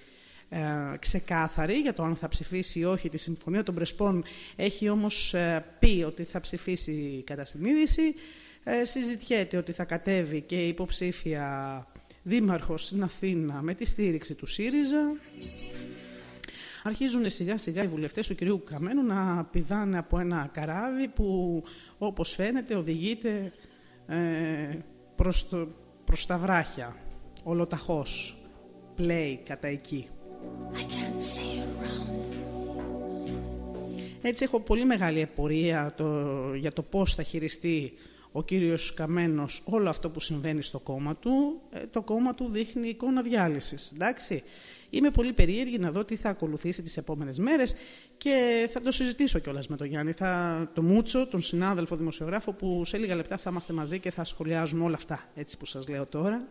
ε, ξεκάθαρη για το αν θα ψηφίσει ή όχι τη Συμφωνία των Πρεσπών. Έχει όμως ε, πει ότι θα ψηφίσει κατά συνείδηση. Ε, συζητιέται ότι θα κατέβει και υποψήφια δήμαρχος στην Αθήνα με τη στήριξη του ΣΥΡΙΖΑ. Αρχίζουν σιγά σιγά οι βουλευτές του κυρίου Καμένου να πηδάνε από ένα καράβι που όπως φαίνεται οδηγείται ε, προς, το, προς τα βράχια, ολοταχώς, πλέει κατά εκεί. Έτσι έχω πολύ μεγάλη απορία το, για το πώς θα χειριστεί ο κύριος Καμένος όλο αυτό που συμβαίνει στο κόμμα του. Ε, το κόμμα του δείχνει εικόνα διάλυσης, εντάξει. Είμαι πολύ περίεργη να δω τι θα ακολουθήσει τις επόμενες μέρες και θα το συζητήσω κιόλας με τον Γιάννη. Θα το Μούτσο, τον συνάδελφο δημοσιογράφο, που σε λίγα λεπτά θα είμαστε μαζί και θα σχολιάζουμε όλα αυτά, έτσι που σας λέω τώρα.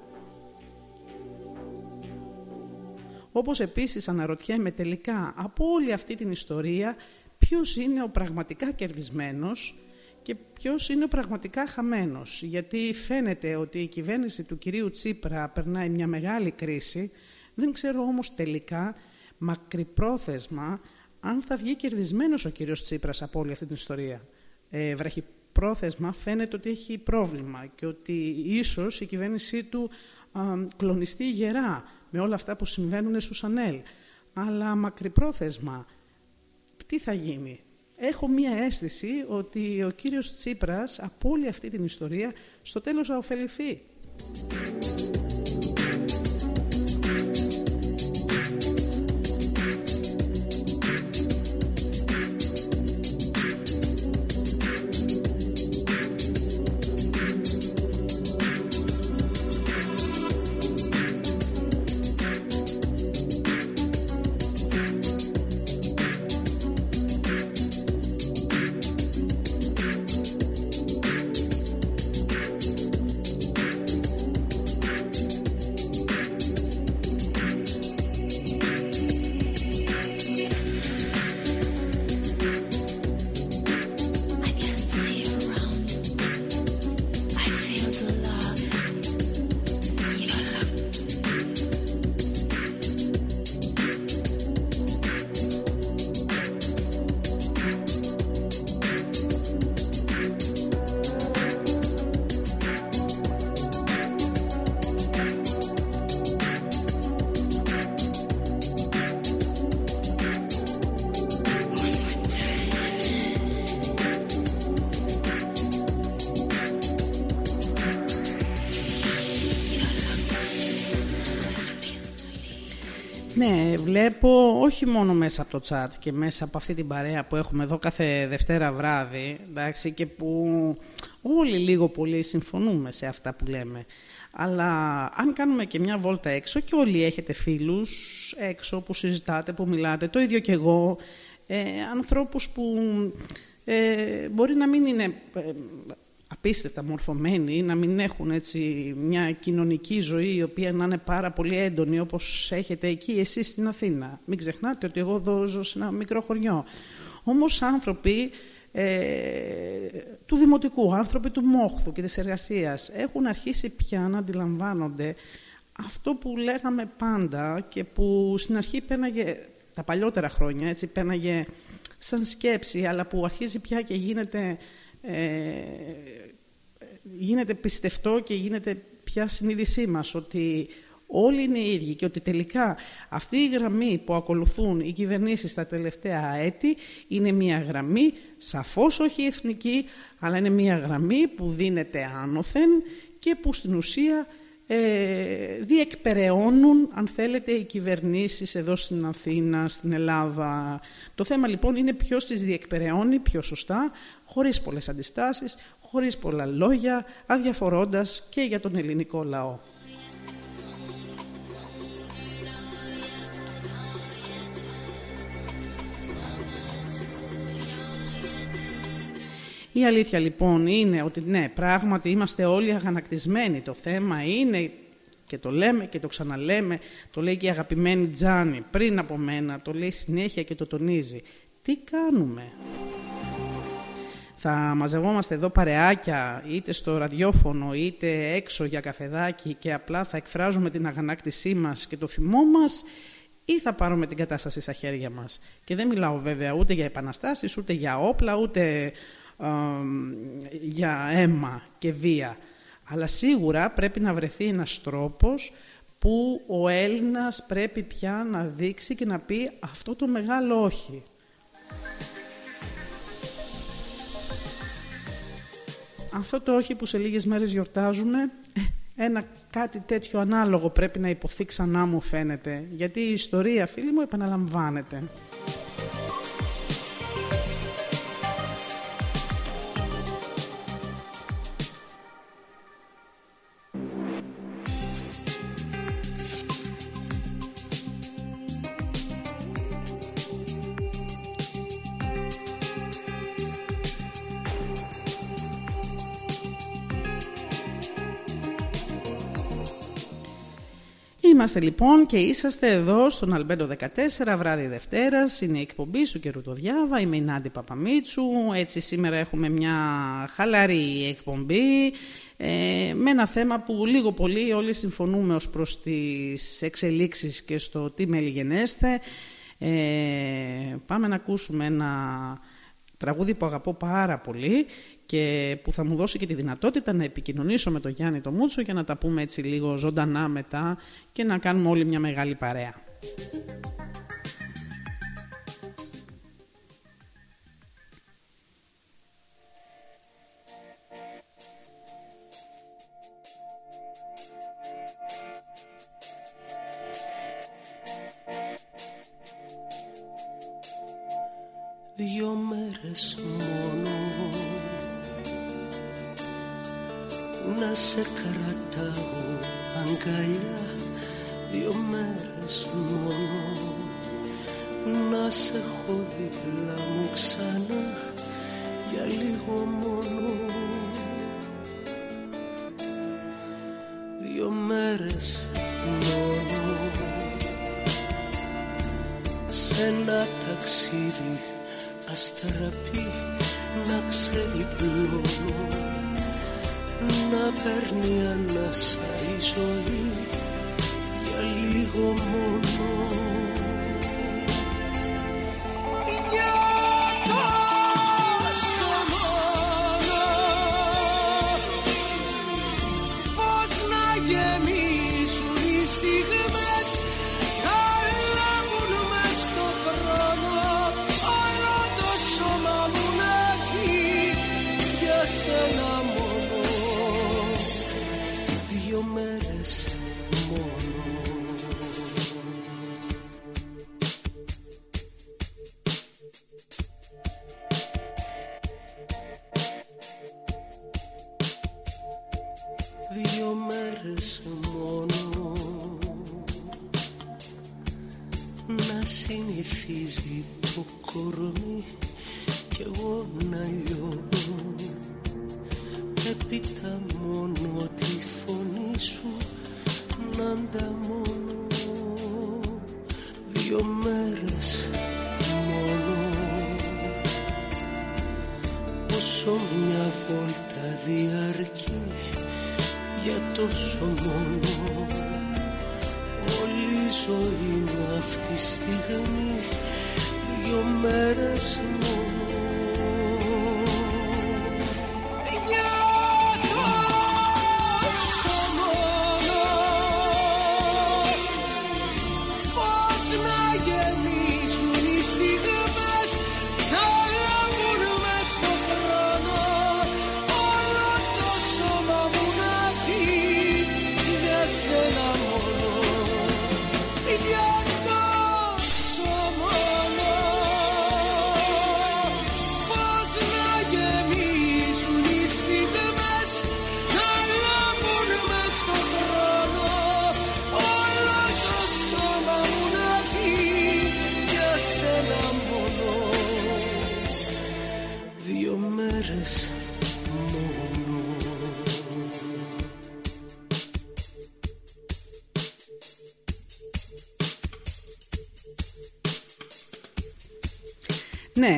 Όπως επίσης αναρωτιέμαι τελικά από όλη αυτή την ιστορία ποιος είναι ο πραγματικά κερδισμένος και ποιος είναι ο πραγματικά χαμένος. Γιατί φαίνεται ότι η κυβέρνηση του κυρίου Τσίπρα περνάει μια μεγάλη κρίση, δεν ξέρω όμως τελικά μακρυπρόθεσμα αν θα βγει κερδισμένος ο κύριος Τσίπρας από όλη αυτή την ιστορία. Ε, βραχυπρόθεσμα φαίνεται ότι έχει πρόβλημα και ότι ίσως η κυβέρνησή του α, κλονιστεί γερά με όλα αυτά που συμβαίνουν στους ΑΝΕΛ. Αλλά μακρυπρόθεσμα, τι θα γίνει; Έχω μία αίσθηση ότι ο κύριος Τσίπρας από όλη αυτή την ιστορία στο τέλος θα ωφεληθεί. Βλέπω όχι μόνο μέσα από το chat και μέσα από αυτή την παρέα που έχουμε εδώ κάθε Δευτέρα βράδυ, εντάξει, και που όλοι λίγο πολύ συμφωνούμε σε αυτά που λέμε. Αλλά αν κάνουμε και μια βόλτα έξω και όλοι έχετε φίλους έξω που συζητάτε, που μιλάτε, το ίδιο και εγώ, ε, ανθρώπους που ε, μπορεί να μην είναι ε, απίστευτα μορφωμένοι, να μην έχουν έτσι μια κοινωνική ζωή η οποία να είναι πάρα πολύ έντονη όπως έχετε εκεί εσείς στην Αθήνα. Μην ξεχνάτε ότι εγώ εδώ ζω σε ένα μικρό χωριό. Όμως άνθρωποι ε, του δημοτικού, άνθρωποι του μόχθου και της εργασίας έχουν αρχίσει πια να αντιλαμβάνονται αυτό που λέγαμε πάντα και που στην αρχή πέναγε τα παλιότερα χρόνια, έτσι πέναγε σαν σκέψη, αλλά που αρχίζει πια και γίνεται, ε, γίνεται πιστευτό και γίνεται πια συνείδησή μας ότι όλοι είναι οι ίδιοι και ότι τελικά αυτή η γραμμή που ακολουθούν οι κυβερνήσεις τα τελευταία έτη είναι μια γραμμή σαφώς όχι εθνική, αλλά είναι μια γραμμή που δίνεται άνωθεν και που στην ουσία ε, διεκπεραιώνουν, αν θέλετε, οι κυβερνήσεις εδώ στην Αθήνα, στην Ελλάδα. Το θέμα λοιπόν είναι ποιος τις διεκπεραιώνει πιο σωστά, χωρίς πολλές αντιστάσεις, χωρίς πολλά λόγια, αδιαφορώντας και για τον ελληνικό λαό. Η αλήθεια λοιπόν είναι ότι ναι, πράγματι είμαστε όλοι αγανακτισμένοι. Το θέμα είναι και το λέμε και το ξαναλέμε, το λέει και η αγαπημένη Τζάνη πριν από μένα, το λέει συνέχεια και το τονίζει. Τι κάνουμε; Θα μαζευόμαστε εδώ παρεάκια, είτε στο ραδιόφωνο, είτε έξω για καφεδάκι και απλά θα εκφράζουμε την αγανάκτησή μας και το θυμό μας ή θα πάρουμε την κατάσταση στα χέρια μας. Και δεν μιλάω βέβαια ούτε για επαναστάσεις, ούτε για όπλα, ούτε για αίμα και βία. Αλλά σίγουρα πρέπει να βρεθεί ένας τρόπος που ο Έλληνας πρέπει πια να δείξει και να πει αυτό το μεγάλο όχι. Αυτό το όχι που σε λίγες μέρες γιορτάζουμε, ε, ένα κάτι τέτοιο ανάλογο πρέπει να υποθεί ξανά μου φαίνεται, γιατί η ιστορία φίλοι μου επαναλαμβάνεται. Είμαστε λοιπόν και είσαστε εδώ στον Αλμπέντο 14, βράδυ Δευτέρας, είναι η εκπομπή σου καιρού το διάβα, είμαι η Νάντι Παπαμίτσου, έτσι σήμερα έχουμε μια χαλαρή εκπομπή, ε, με ένα θέμα που λίγο πολύ όλοι συμφωνούμε ως προς τις εξελίξεις και στο τι μελιγενέστε. Ε, πάμε να ακούσουμε ένα τραγούδι που αγαπώ πάρα πολύ και που θα μου δώσει και τη δυνατότητα να επικοινωνήσω με τον Γιάννη το Μούτσο για να τα πούμε έτσι λίγο ζωντανά μετά και να κάνουμε όλοι μια μεγάλη παρέα. Δυο μέρες μόνο να σε κρατάω αγκαλιά Δυο μέρες μόνο. Να σε έχω δίπλα μου ξανά για λίγο μόνο. Δυο μέρες μόνο. Σε ένα ταξίδι αστραπή να ξεδιπλώνω να παίρνει ανάσα η ζωή. Για λίγο μόνο Δύο μέρες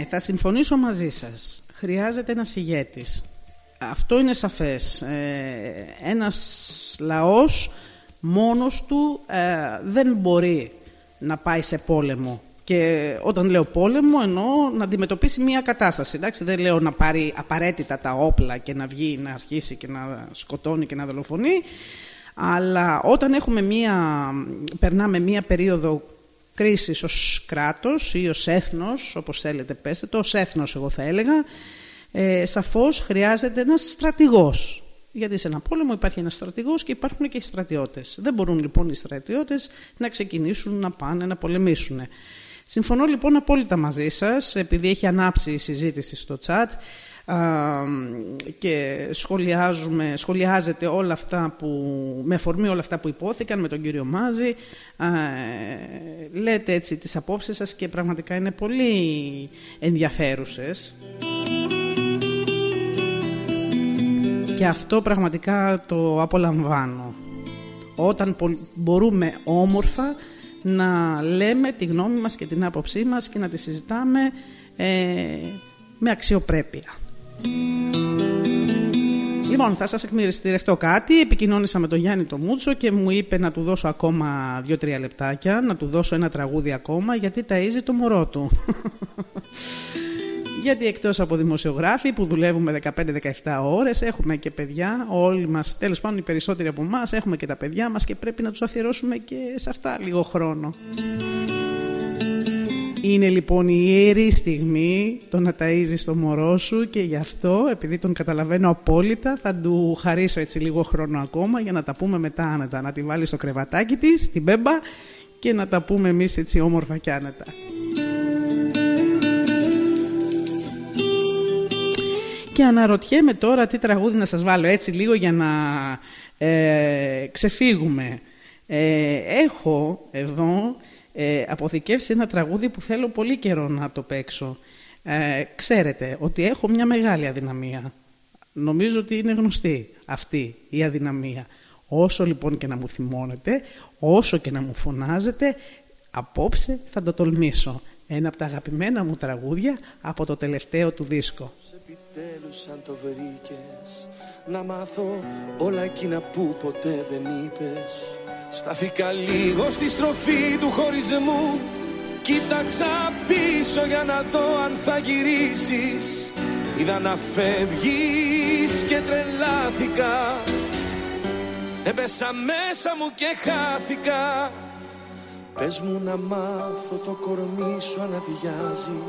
θα συμφωνήσω μαζί σας. Χρειάζεται ένας ηγέτης. Αυτό είναι σαφές. Ε, ένας λαός μόνος του ε, δεν μπορεί να πάει σε πόλεμο. Και όταν λέω πόλεμο εννοώ να αντιμετωπίσει μια κατάσταση. Εντάξει, δεν λέω να πάρει απαραίτητα τα όπλα και να βγει, να αρχίσει και να σκοτώνει και να δολοφονεί. Αλλά όταν έχουμε μία, περνάμε μία περίοδο κρίσης ως κράτος ή ως έθνος, όπως θέλετε πέστε το, ως έθνος εγώ θα έλεγα, ε, σαφώς χρειάζεται ένας στρατηγός. Γιατί σε ένα πόλεμο υπάρχει ένας στρατηγός και υπάρχουν και οι στρατιώτες. Δεν μπορούν λοιπόν οι στρατιώτες να ξεκινήσουν να πάνε να πολεμήσουν. Συμφωνώ λοιπόν απόλυτα μαζί σας, επειδή έχει ανάψει η συζήτηση στο chat α, και σχολιάζουμε, σχολιάζεται όλα αυτά που, με αφορμή όλα αυτά που υπόθηκαν με τον κύριο Μάζη. Α, λέτε έτσι τις απόψεις σας και πραγματικά είναι πολύ ενδιαφέρουσες. Και αυτό πραγματικά το απολαμβάνω. Όταν πο- μπορούμε όμορφα να λέμε τη γνώμη μας και την άποψή μας και να τη συζητάμε ε, με αξιοπρέπεια. Λοιπόν, θα σας εκμυριστηρευτώ κάτι. Επικοινώνησα με τον Γιάννη το Μούτσο και μου είπε να του δώσω ακόμα δύο-τρία λεπτάκια, να του δώσω ένα τραγούδι ακόμα, γιατί ταΐζει το μωρό του. γιατί εκτός από δημοσιογράφοι που δουλεύουμε 15-17 ώρες, έχουμε και παιδιά, όλοι μας, τέλος πάντων οι περισσότεροι από εμάς έχουμε και τα παιδιά μας και πρέπει να τους αφιερώσουμε και σε αυτά λίγο χρόνο. Είναι λοιπόν η ιερή στιγμή το να ταΐζεις το μωρό σου και γι' αυτό, επειδή τον καταλαβαίνω απόλυτα, θα του χαρίσω έτσι λίγο χρόνο ακόμα για να τα πούμε μετά άνετα. Να τη βάλεις στο κρεβατάκι της, στην μπέμπα και να τα πούμε εμείς έτσι όμορφα και άνετα. Και αναρωτιέμαι τώρα τι τραγούδι να σας βάλω έτσι λίγο για να ε, ξεφύγουμε. Ε, έχω εδώ ε, αποθηκεύσει ένα τραγούδι που θέλω πολύ καιρό να το παίξω. Ε, ξέρετε ότι έχω μια μεγάλη αδυναμία. Νομίζω ότι είναι γνωστή αυτή η αδυναμία. Όσο λοιπόν και να μου θυμώνετε, όσο και να μου φωνάζετε, απόψε θα το τολμήσω. Ένα από τα αγαπημένα μου τραγούδια από το τελευταίο του δίσκο. Επιτέλους αν το βρήκες Να μάθω όλα εκείνα που ποτέ δεν είπες Στάθηκα λίγο στη στροφή του χωρισμού. Κοίταξα πίσω για να δω αν θα γυρίσεις. Είδα να φεύγεις και τρελάθηκα. Έπεσα μέσα μου και χάθηκα. Πες μου να μάθω το κορμί σου αναδιάζει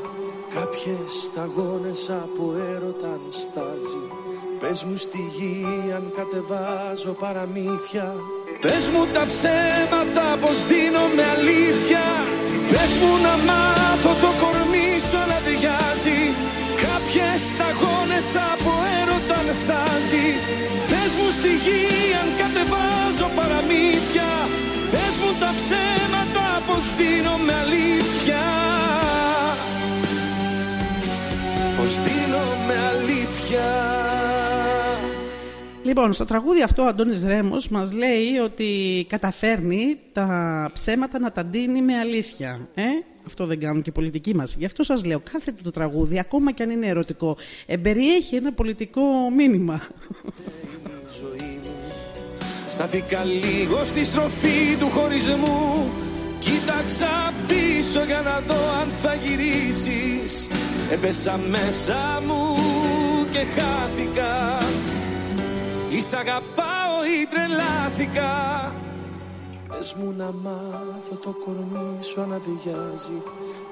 Κάποιες σταγόνες από έρωτα αν στάζει. Πες μου στη γη αν κατεβάζω παραμύθια Πες μου τα ψέματα πως δίνω με αλήθεια. Πες μου να μάθω το κορμί σου να Κάποιε Κάποιες σταγόνες από έρωτα αναστάζει Πες μου στη γη αν κατεβάζω παραμύθια. Πες μου τα ψέματα πως δίνω με αλήθεια. Πως δίνω με αλήθεια. Λοιπόν, στο τραγούδι αυτό ο Αντώνης Ρέμος μας λέει ότι καταφέρνει τα ψέματα να τα ντύνει με αλήθεια. Ε; Αυτό δεν κάνουν και οι πολιτικοί μας. Γι' αυτό σας λέω, κάθε το τραγούδι, ακόμα και αν είναι ερωτικό, εμπεριέχει ένα πολιτικό μήνυμα. Στάθηκα λίγο στη στροφή του χωρισμού Κοίταξα πίσω για να δω αν θα γυρίσεις Έπεσα μέσα μου και χάθηκα Εις αγαπάω ή τρελάθηκα. Πες μου να μάθω το κορμί σου αν αδειάζει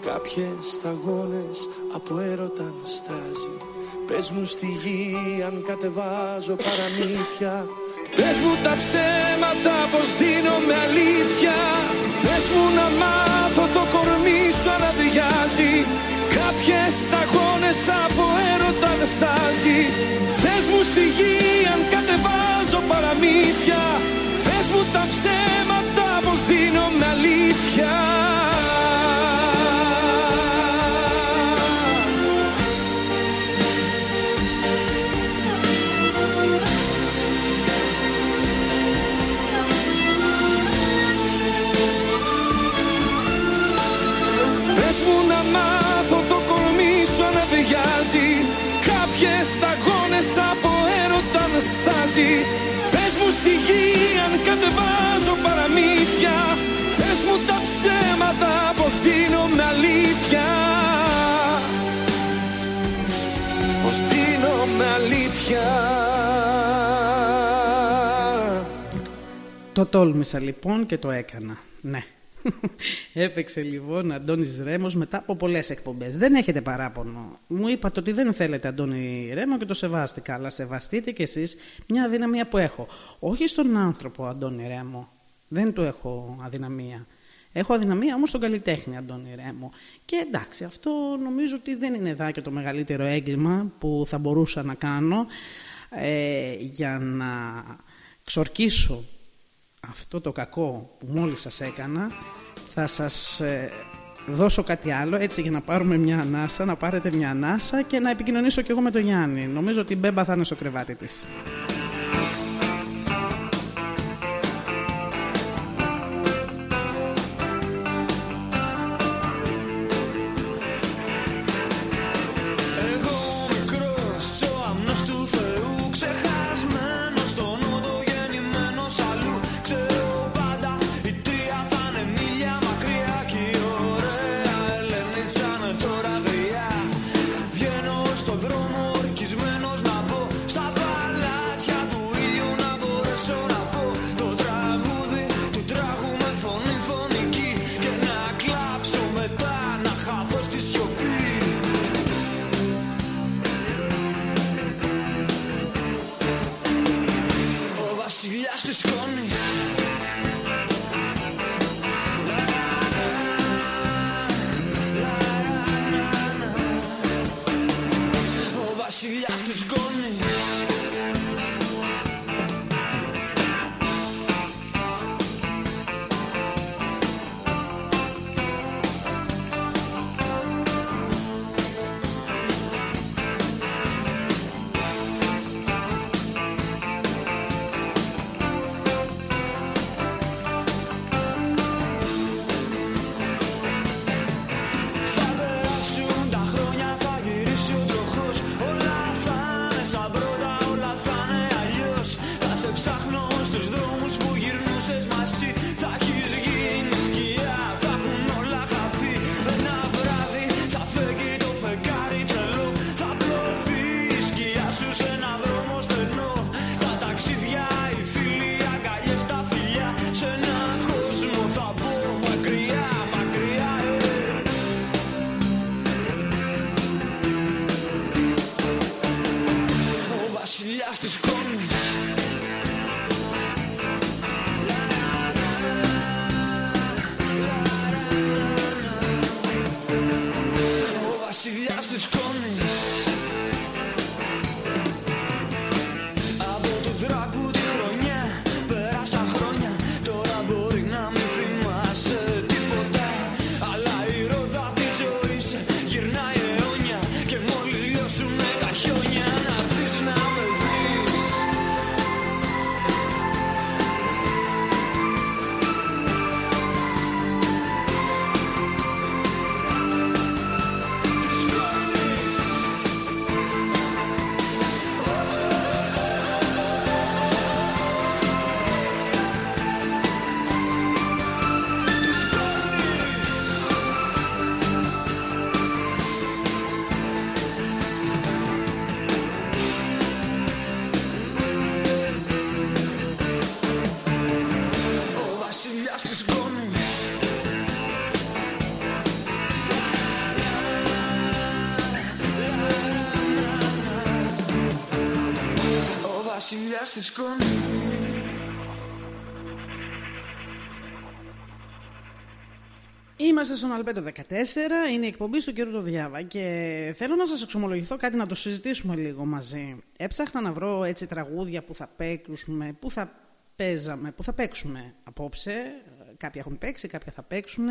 Κάποιες σταγόνες από έρωτα στάζει Πες μου στη γη αν κατεβάζω παραμύθια. Πες μου τα ψέματα πως δίνω με αλήθεια. Πες μου να μάθω το κορμί σου αν αδειάζει Κάποιες σταγόνες από έρωτα δεν στάζει. Πες μου στη γη αν κατεβάζω παραμύθια. Πες μου τα ψέματα πως δίνω με αλήθεια από έρωτα να στάζει Πες μου στη γη αν κατεβάζω παραμύθια Πες μου τα ψέματα πως δίνω με αλήθεια Πως δίνω με αλήθεια Το τόλμησα λοιπόν και το έκανα. Ναι. Έπαιξε λοιπόν Αντώνης Ρέμος μετά από πολλές εκπομπές. Δεν έχετε παράπονο. Μου είπατε ότι δεν θέλετε Αντώνη Ρέμο και το σεβάστηκα. Αλλά σεβαστείτε κι εσείς μια αδυναμία που έχω. Όχι στον άνθρωπο Αντώνη Ρέμο. Δεν του έχω αδυναμία. Έχω αδυναμία όμως στον καλλιτέχνη Αντώνη Ρέμο. Και εντάξει, αυτό νομίζω ότι δεν είναι εδώ και το μεγαλύτερο έγκλημα που θα μπορούσα να κάνω ε, για να ξορκίσω αυτό το κακό που μόλις σας έκανα θα σας ε, δώσω κάτι άλλο έτσι για να πάρουμε μια ανάσα, να πάρετε μια ανάσα και να επικοινωνήσω κι εγώ με τον Γιάννη. Νομίζω ότι η Μπέμπα θα είναι στο κρεβάτι της. Είμαστε στον Αλμπέντο 14, είναι η εκπομπή του κ. Διάβα και θέλω να σας εξομολογηθώ κάτι να το συζητήσουμε λίγο μαζί. Έψαχνα να βρω έτσι τραγούδια που θα παίξουμε, που θα παίζαμε, που θα παίξουμε απόψε. Κάποια έχουν παίξει, κάποια θα παίξουν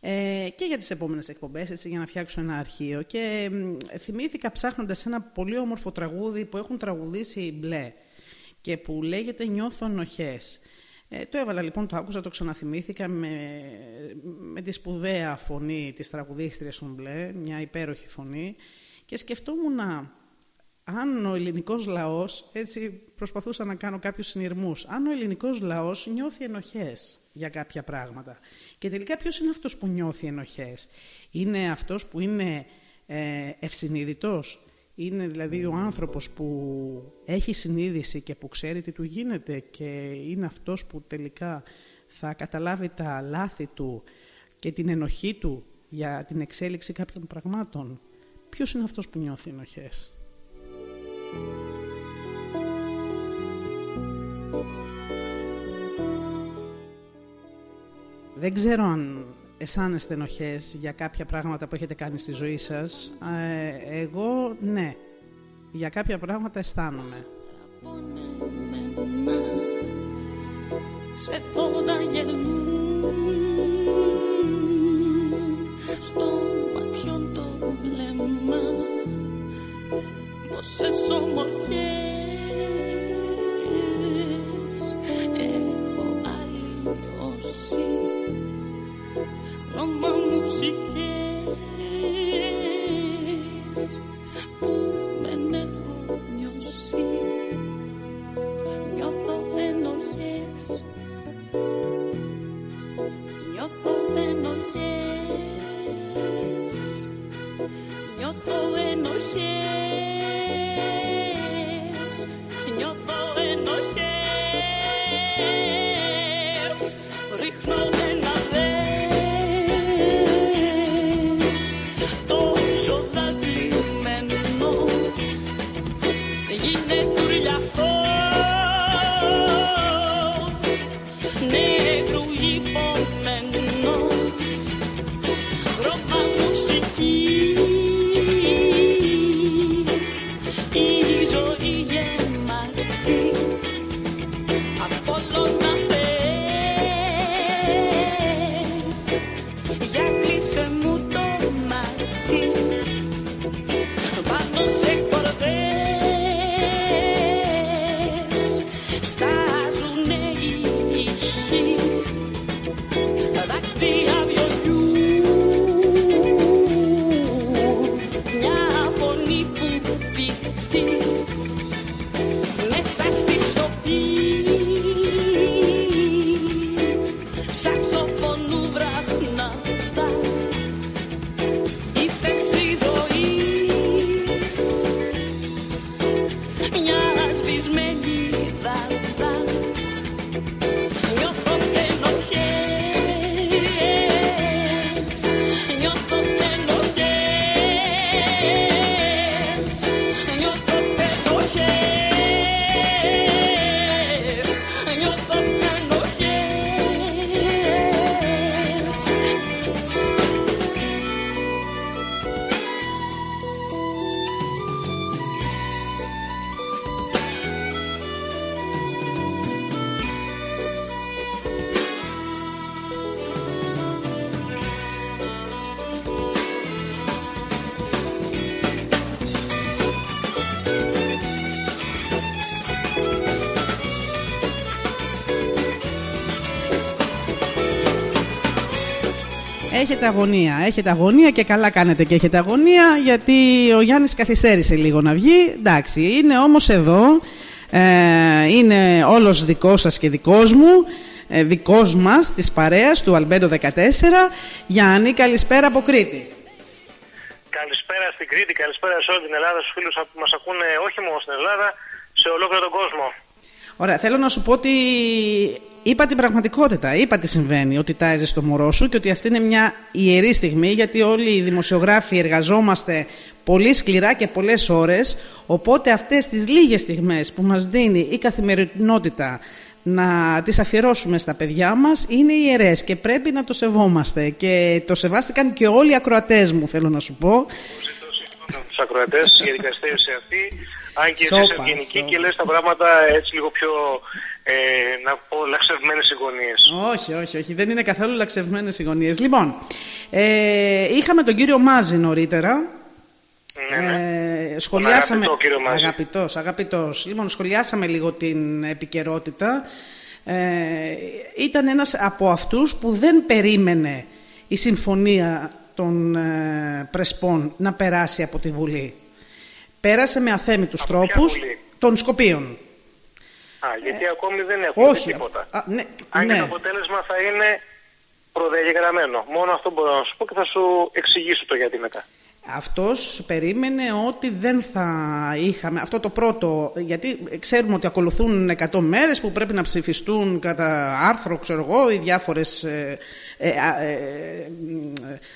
ε, και για τις επόμενες εκπομπές, έτσι, για να φτιάξω ένα αρχείο. Και ε, θυμήθηκα ψάχνοντας ένα πολύ όμορφο τραγούδι που έχουν τραγουδήσει οι μπλε και που λέγεται «Νιώθω νοχές». Ε, το έβαλα λοιπόν, το άκουσα, το ξαναθυμήθηκα με, με τη σπουδαία φωνή της τραγουδίστριας Μπλε, μια υπέροχη φωνή και σκεφτόμουν αν ο ελληνικός λαός, έτσι προσπαθούσα να κάνω κάποιους συνειρμούς, αν ο ελληνικός λαός νιώθει ενοχές για κάποια πράγματα. Και τελικά ποιος είναι αυτός που νιώθει ενοχές; Είναι αυτός που είναι ε, ευσυνείδητος, είναι δηλαδή ο άνθρωπος που έχει συνείδηση και που ξέρει τι του γίνεται και είναι αυτός που τελικά θα καταλάβει τα λάθη του και την ενοχή του για την εξέλιξη κάποιων πραγμάτων. Ποιος είναι αυτός που νιώθει ενοχές; Δεν ξέρω αν αισθάνεστε ενοχές για κάποια πράγματα που έχετε κάνει στη ζωή σας; Ε, εγώ, ναι. Για κάποια πράγματα αισθάνομαι. Σε στο ματιόν το βλέμμα πόσες ομορφιές Έχετε αγωνία, έχετε αγωνία και καλά κάνετε και έχετε αγωνία γιατί ο Γιάννης καθυστέρησε λίγο να βγει. Εντάξει, είναι όμως εδώ, ε, είναι όλος δικός σας και δικός μου, ε, δικός μας, της παρέας του Αλμπέντο 14. Γιάννη, καλησπέρα από Κρήτη. Καλησπέρα στην Κρήτη, καλησπέρα σε όλη την Ελλάδα, στους φίλους που μας ακούνε όχι μόνο στην Ελλάδα, σε ολόκληρο τον κόσμο. Ωραία, θέλω να σου πω ότι είπα την πραγματικότητα, είπα τι συμβαίνει, ότι τάιζε στο μωρό σου και ότι αυτή είναι μια ιερή στιγμή γιατί όλοι οι δημοσιογράφοι εργαζόμαστε πολύ σκληρά και πολλές ώρες οπότε αυτές τις λίγες στιγμές που μας δίνει η καθημερινότητα να τις αφιερώσουμε στα παιδιά μας είναι ιερές και πρέπει να το σεβόμαστε και το σεβάστηκαν και όλοι οι ακροατές μου θέλω να σου πω Ζητώ συγγνώμη από τους ακροατές για την καθυστέρηση αυτή. Αν και Σόπα, εσείς ευγενικοί σόπα. και λες τα πράγματα έτσι λίγο πιο, ε, να πω, λαξευμένες γωνίες. Όχι, όχι, όχι. Δεν είναι καθόλου λαξευμένες οι γωνίε. Λοιπόν, ε, είχαμε τον κύριο Μάζη νωρίτερα. Ναι, ναι. Ε, σχολιάσαμε. αγαπητό κύριο Μάζη. Αγαπητός, αγαπητός. Λοιπόν, σχολιάσαμε λίγο την επικαιρότητα. Ε, ήταν ένας από αυτούς που δεν περίμενε η συμφωνία των ε, Πρεσπών να περάσει από τη Βουλή. Πέρασε με αθέμητους Από ποια τρόπους Βουλή; των Σκοπίων. Α, γιατί ακόμη δεν έχουμε Ε, Όχι. τίποτα. Α, ναι, Αν και ναι. το αποτέλεσμα θα είναι προδιαγεγραμμένο. Μόνο αυτό μπορώ να σου πω και θα σου εξηγήσω το γιατί μετά. Αυτός περίμενε ότι δεν θα είχαμε αυτό το πρώτο, γιατί ξέρουμε ότι ακολουθούν 100 μέρες που πρέπει να ψηφιστούν κατά άρθρο, ξέρω εγώ, οι διάφορες... Ε, ε, α, ε, ε,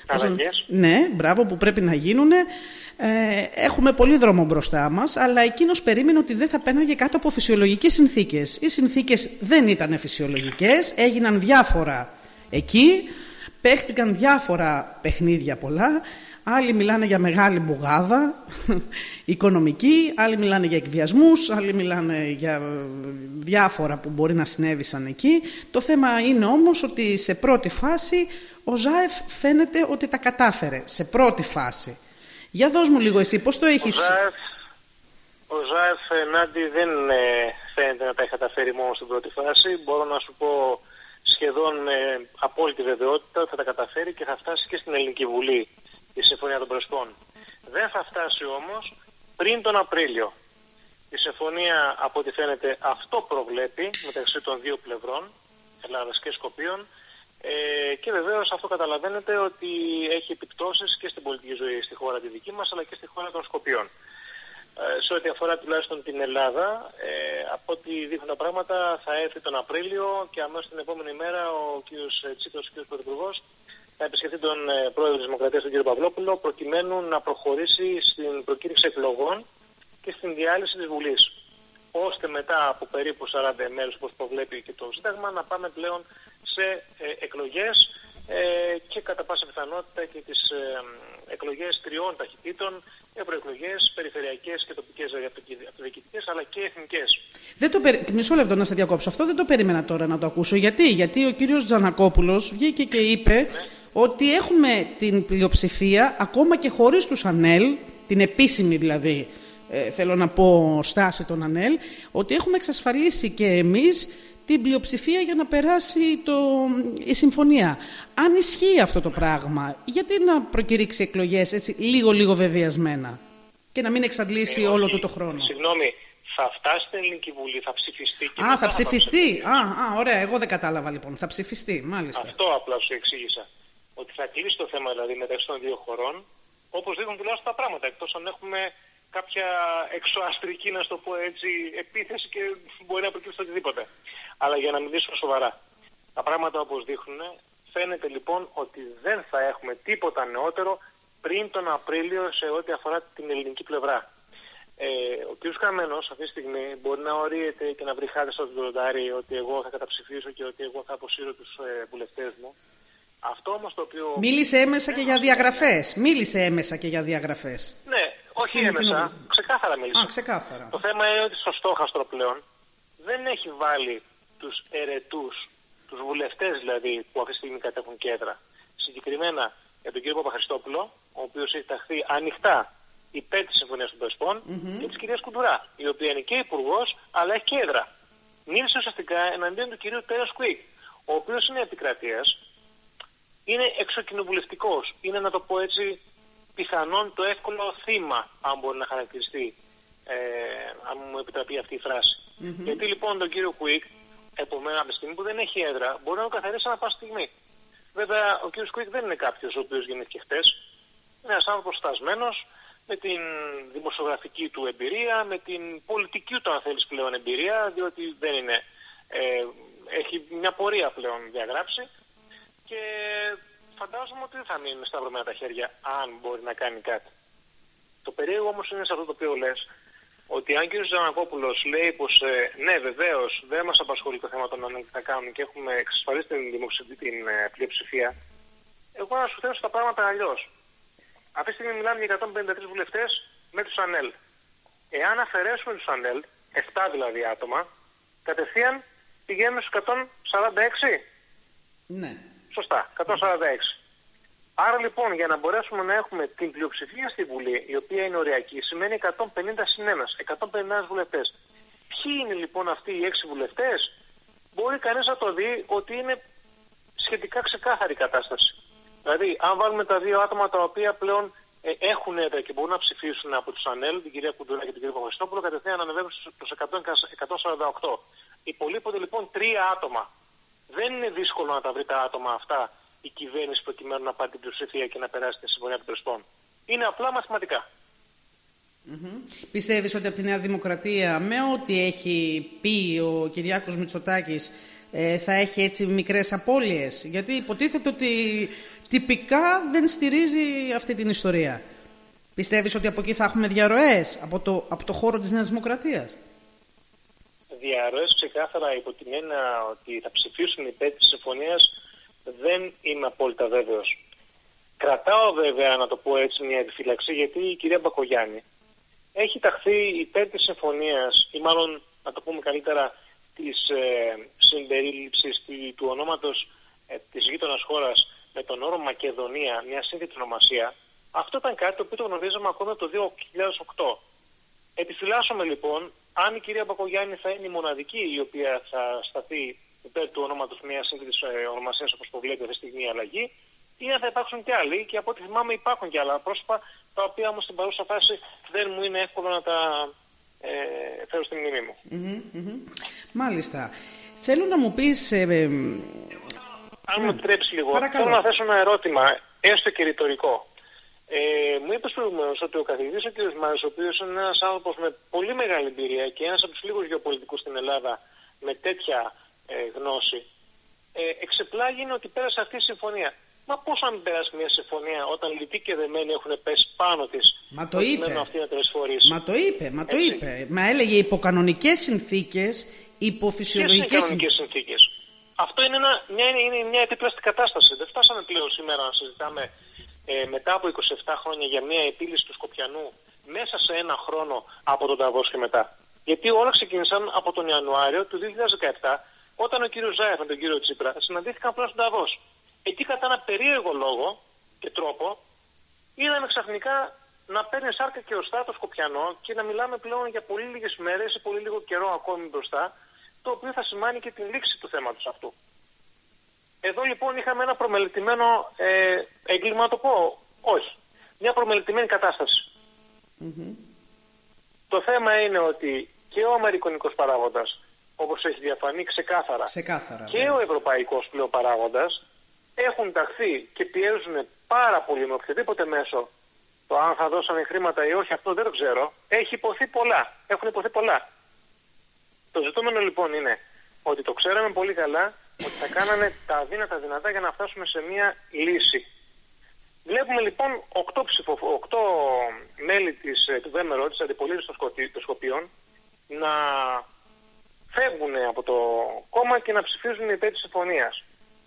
πώς- Αλλαγές. Ναι, μπράβο, που πρέπει να γίνουν. Ε, έχουμε πολύ δρόμο μπροστά μας, αλλά εκείνος περίμενε ότι δεν θα πέναγε κάτω από φυσιολογικές συνθήκες. Οι συνθήκες δεν ήταν φυσιολογικές, έγιναν διάφορα εκεί, παίχτηκαν διάφορα παιχνίδια πολλά, Άλλοι μιλάνε για μεγάλη μπουγάδα οικονομική, άλλοι μιλάνε για εκβιασμούς, άλλοι μιλάνε για ε, διάφορα που μπορεί να συνέβησαν εκεί. Το θέμα είναι όμως ότι σε πρώτη φάση ο Ζάεφ φαίνεται ότι τα κατάφερε. Σε πρώτη φάση. Για δώσ' μου λίγο εσύ, πώς το Ο έχεις... Ζάεφ, ο Ζάεφ Νάντι δεν ε, φαίνεται να τα έχει καταφέρει μόνος στην πρώτη φάση. Μπορώ να σου πω σχεδόν με απόλυτη βεβαιότητα ότι θα τα καταφέρει και θα φτάσει και στην Ελληνική Βουλή η Συμφωνία των Πρεσπών. Δεν θα φτάσει όμως πριν τον Απρίλιο. Η συμφωνία από ό,τι φαίνεται αυτό προβλέπει μεταξύ των δύο πλευρών, Ελλάδας και Σκοπίων, ε, και βεβαίως αυτό καταλαβαίνετε ότι έχει επιπτώσεις και στην πολιτική ζωή στη χώρα τη δική μας αλλά και στη χώρα των Σκοπίων. Ε, σε ό,τι αφορά τουλάχιστον την Ελλάδα, ε, από ό,τι δείχνουν τα πράγματα θα έρθει τον Απρίλιο και αμέσως την επόμενη μέρα ο κ. Τσίπρας, ο κ. Πρωθυπουργός, θα επισκεφτεί τον ε, πρόεδρο της Δημοκρατίας, τον κ. Παυλόπουλο, προκειμένου να προχωρήσει στην προκήρυξη εκλογών και στην διάλυση της Βουλής. Ώστε μετά από περίπου 40 μέρες, όπως προβλέπει και το Σύνταγμα, να πάμε πλέον σε ε, εκλογές ε, και κατά πάσα πιθανότητα και τις ε, εκλογές τριών ταχυτήτων, ευρωεκλογές, περιφερειακές και τοπικές αυτοδιοικητικές, αλλά και εθνικές. Δεν το περι... Μισό λεπτό να σε διακόψω. Αυτό δεν το περίμενα τώρα να το ακούσω. Γιατί, Γιατί ο κύριος Τζανακόπουλος βγήκε και είπε ότι έχουμε την πλειοψηφία ακόμα και χωρίς τους ΑΝΕΛ, την επίσημη δηλαδή, ε, θέλω να πω στάση των ΑΝΕΛ, ότι έχουμε εξασφαλίσει και εμείς την πλειοψηφία για να περάσει το, η συμφωνία. Αν ισχύει αυτό το πράγμα, γιατί να προκηρύξει εκλογές έτσι λίγο-λίγο βεβαιασμένα και να μην εξαντλήσει Ε, όλο όχι, του το χρόνο; Συγγνώμη, θα φτάσει στην Ελληνική Βουλή, θα ψηφιστεί και Α, μετά θα ψηφιστεί. ψηφιστεί. Α, α, ωραία. Εγώ δεν κατάλαβα λοιπόν. Θα ψηφιστεί, μάλιστα. Αυτό απλά σου εξήγησα. Ότι θα κλείσει το θέμα δηλαδή μεταξύ των δύο χωρών, όπως δείχνουν τουλάχιστον τα πράγματα, εκτός αν έχουμε κάποια εξωαστρική, να σου το πω έτσι, επίθεση και μπορεί να προκύψει οτιδήποτε. Αλλά για να μιλήσω σοβαρά. Τα πράγματα όπως δείχνουν, φαίνεται λοιπόν ότι δεν θα έχουμε τίποτα νεότερο πριν τον Απρίλιο σε ό,τι αφορά την ελληνική πλευρά. Ε, ο κ. Καμένος αυτή τη στιγμή μπορεί να ορίεται και να βρει χάρη στο δοντάρι ότι εγώ θα καταψηφίσω και ότι εγώ θα αποσύρω τους ε, βουλευτές μου. Αυτό όμως το οποίο... Μίλησε έμεσα και για διαγραφές. Μίλησε έμεσα και για διαγραφές. Ναι, όχι Στην έμεσα, κοινοβουλία. ξεκάθαρα μίλησα. Α, ξεκάθαρα. Το θέμα είναι ότι στο στόχαστρο πλέον δεν έχει βάλει τους ερετούς, τους βουλευτές δηλαδή που αυτή τη στιγμή κατέχουν κέντρα. Συγκεκριμένα για τον κύριο Παπαχριστόπουλο, ο οποίος έχει ταχθεί ανοιχτά υπέρ της Συμφωνίας των Πρεσπών και της κυρίας Κουντουρά, η οποία είναι και υπουργός αλλά έχει και έδρα. Μίλησε ουσιαστικά εναντίον του κυρίου Τέος Κουίκ, ο οποίος είναι επικρατείας, είναι εξοκοινοβουλευτικός, είναι να το πω έτσι πιθανόν το εύκολο θύμα, αν μπορεί να χαρακτηριστεί, ε, αν μου επιτραπεί αυτή η φραση Γιατί λοιπόν τον κύριο Κουίκ, επομένω από τη στιγμή που δεν έχει έδρα, μπορεί να τον καθαρίσει ανά πάση στιγμή. Βέβαια, ο κύριος Κουίκ δεν είναι κάποιος ο οποίος γεννήθηκε χτες. Είναι ένας άνθρωπος στασμένος, με την δημοσιογραφική του εμπειρία, με την πολιτική του αν θέλεις πλέον εμπειρία, διότι δεν είναι, ε, έχει μια πορεία πλέον διαγράψει και φαντάζομαι ότι δεν θα μείνει σταυρωμένα τα χέρια αν μπορεί να κάνει κάτι. Το περίεργο όμως είναι σε αυτό το οποίο λες, ότι αν ο κ. Ζανακόπουλος λέει πως ε, ναι βεβαίως δεν μας απασχολεί το θέμα των ανέγκων να κάνουν και έχουμε εξασφαλίσει την, δημοψηφι- την ε, πλειοψηφία, εγώ να σου θέσω τα πράγματα αλλιώς. Αυτή τη στιγμή μιλάμε για 153 βουλευτές με τους ΑΝΕΛ. Εάν αφαιρέσουμε τους ΑΝΕΛ, 7 δηλαδή άτομα, κατευθείαν πηγαίνουμε στους 146. Ναι. Σωστά, 146. Άρα λοιπόν για να μπορέσουμε να έχουμε την πλειοψηφία στη Βουλή, η οποία είναι οριακή, σημαίνει 150 συν 1, 151 βουλευτές. Ποιοι είναι λοιπόν αυτοί οι 6 βουλευτές, μπορεί κανείς να το δει ότι είναι σχετικά ξεκάθαρη η κατάσταση. Δηλαδή, αν βάλουμε τα δύο άτομα τα οποία πλέον ε, έχουν έδρα και μπορούν να ψηφίσουν από τους ΑΝΕΛ, την κυρία Κουντούρα και τον κύριο Παπαστόπουλο, κατευθείαν να ανεβαίνουν στους στους 148. Υπολείπονται λοιπόν τρία άτομα. Δεν είναι δύσκολο να τα βρει τα άτομα αυτά η κυβέρνηση προκειμένου να πάρει την πλειοψηφία και να περάσει τη συμφωνία των Πρεσπών. Είναι απλά μαθηματικά. Πιστεύεις ότι από τη Νέα Δημοκρατία με ό,τι έχει πει ο Κυριάκος Μητσοτάκης ε, θα έχει έτσι μικρές απώλειες; Γιατί υποτίθεται ότι τυπικά δεν στηρίζει αυτή την ιστορία. Πιστεύεις ότι από εκεί θα έχουμε διαρροές από το, από το χώρο της Νέας Δημοκρατίας; Διαρροές ξεκάθαρα υπό την έννοια ότι θα ψηφίσουν υπέρ της συμφωνίας δεν είμαι απόλυτα βέβαιος. Κρατάω βέβαια να το πω έτσι μια επιφύλαξη γιατί η κυρία Μπακογιάννη έχει ταχθεί υπέρ της συμφωνίας ή μάλλον να το πούμε καλύτερα της ε, συμπερίληψης του, του ονόματος ε, της γείτονας χώρας με τον όρο Μακεδονία, μια σύνθετη ονομασία, αυτό ήταν κάτι το οποίο το γνωρίζαμε ακόμα το 2008. Επιφυλάσσομαι λοιπόν αν η κυρία Μπακογιάννη θα είναι η μοναδική η οποία θα σταθεί υπέρ του ονόματος μιας σύνθετης ε, ονομασίας όπως προβλέπει αυτή τη στιγμή η αλλαγή ή αν θα υπάρξουν και άλλοι και από ό,τι θυμάμαι υπάρχουν και άλλα πρόσωπα τα οποία όμως στην παρούσα φάση δεν μου είναι εύκολο να τα ε, φέρω στη μνήμη μου. Μμμ, μμμ. Μάλιστα. Θέλω να μου πεις... ε, ε, Αν μου επιτρέψεις λίγο, Παρακαλώ. θέλω να θέσω ένα ερώτημα, έστω και ρητορικό. Ε, μου είπε προηγουμένως ότι ο καθηγητής ο κ. Μάρη, ο οποίος είναι ένας άνθρωπος με πολύ μεγάλη εμπειρία και ένας από τους λίγους γεωπολιτικούς στην Ελλάδα με τέτοια ε, γνώση, ε, εξεπλάγει είναι ότι πέρασε αυτή η συμφωνία. Μα πώ αν μην πέρασε μια συμφωνία όταν λυτοί και δεμένοι έχουν πέσει πάνω της. Μα το είπε. αυτή να τελεσφορήσει. Μα το είπε, μα το Έτσι. είπε. Μα έλεγε υπό κανονικές συνθήκες, υπό Ποιες είναι οι φυσιολογικές κανονικές συνθήκες; Αυτό είναι, ένα, μια, είναι, είναι μια επίπλαστη κατάσταση. Δεν φτάσαμε πλέον σήμερα να συζητάμε ε, μετά από 27 χρόνια για μια επίλυση του Σκοπιανού μέσα σε ένα χρόνο από τον Ταβός και μετά. Γιατί όλα ξεκίνησαν από τον Ιανουάριο του 2017 όταν ο κύριος Ζάεφ με τον κύριο Τσίπρα συναντήθηκαν πλέον στον Ταβός. Εκεί κατά ένα περίεργο λόγο και τρόπο είδαμε ξαφνικά να παίρνει σάρκα και οστά το Σκοπιανό και να μιλάμε πλέον για πολύ λίγες μέρες ή πολύ λίγο καιρό ακόμη μπροστά το οποίο θα σημάνει και την λήξη του θέματος αυτού. Εδώ λοιπόν είχαμε ένα προμελετημένο ε, έγκλημα, να το πω, όχι. Μια προμελετημένη κατάσταση. Το θέμα είναι ότι και ο αμερικανικός παράγοντας, όπως έχει διαφανεί ξεκάθαρα, Ξεκάθαρα. και ο ευρωπαϊκός πλέον παράγοντας έχουν ταχθεί και πιέζουν πάρα πολύ με οποιοδήποτε μέσο το αν θα δώσανε χρήματα ή όχι, αυτό δεν το ξέρω. Έχει υποθεί πολλά. Έχουν υποθεί πολλά. Το ζητούμενο λοιπόν είναι ότι το ξέραμε πολύ καλά ότι θα κάνανε τα αδύνατα δυνατά για να φτάσουμε σε μια λύση. Βλέπουμε λοιπόν 8, ψηφο, 8 μέλη της, ε, του ΔΕΜΕΡΟ, της αντιπολίτευσης των, Σκοτι- των Σκοπίων, να φεύγουν από το κόμμα και να ψηφίζουν υπέρ της συμφωνίας.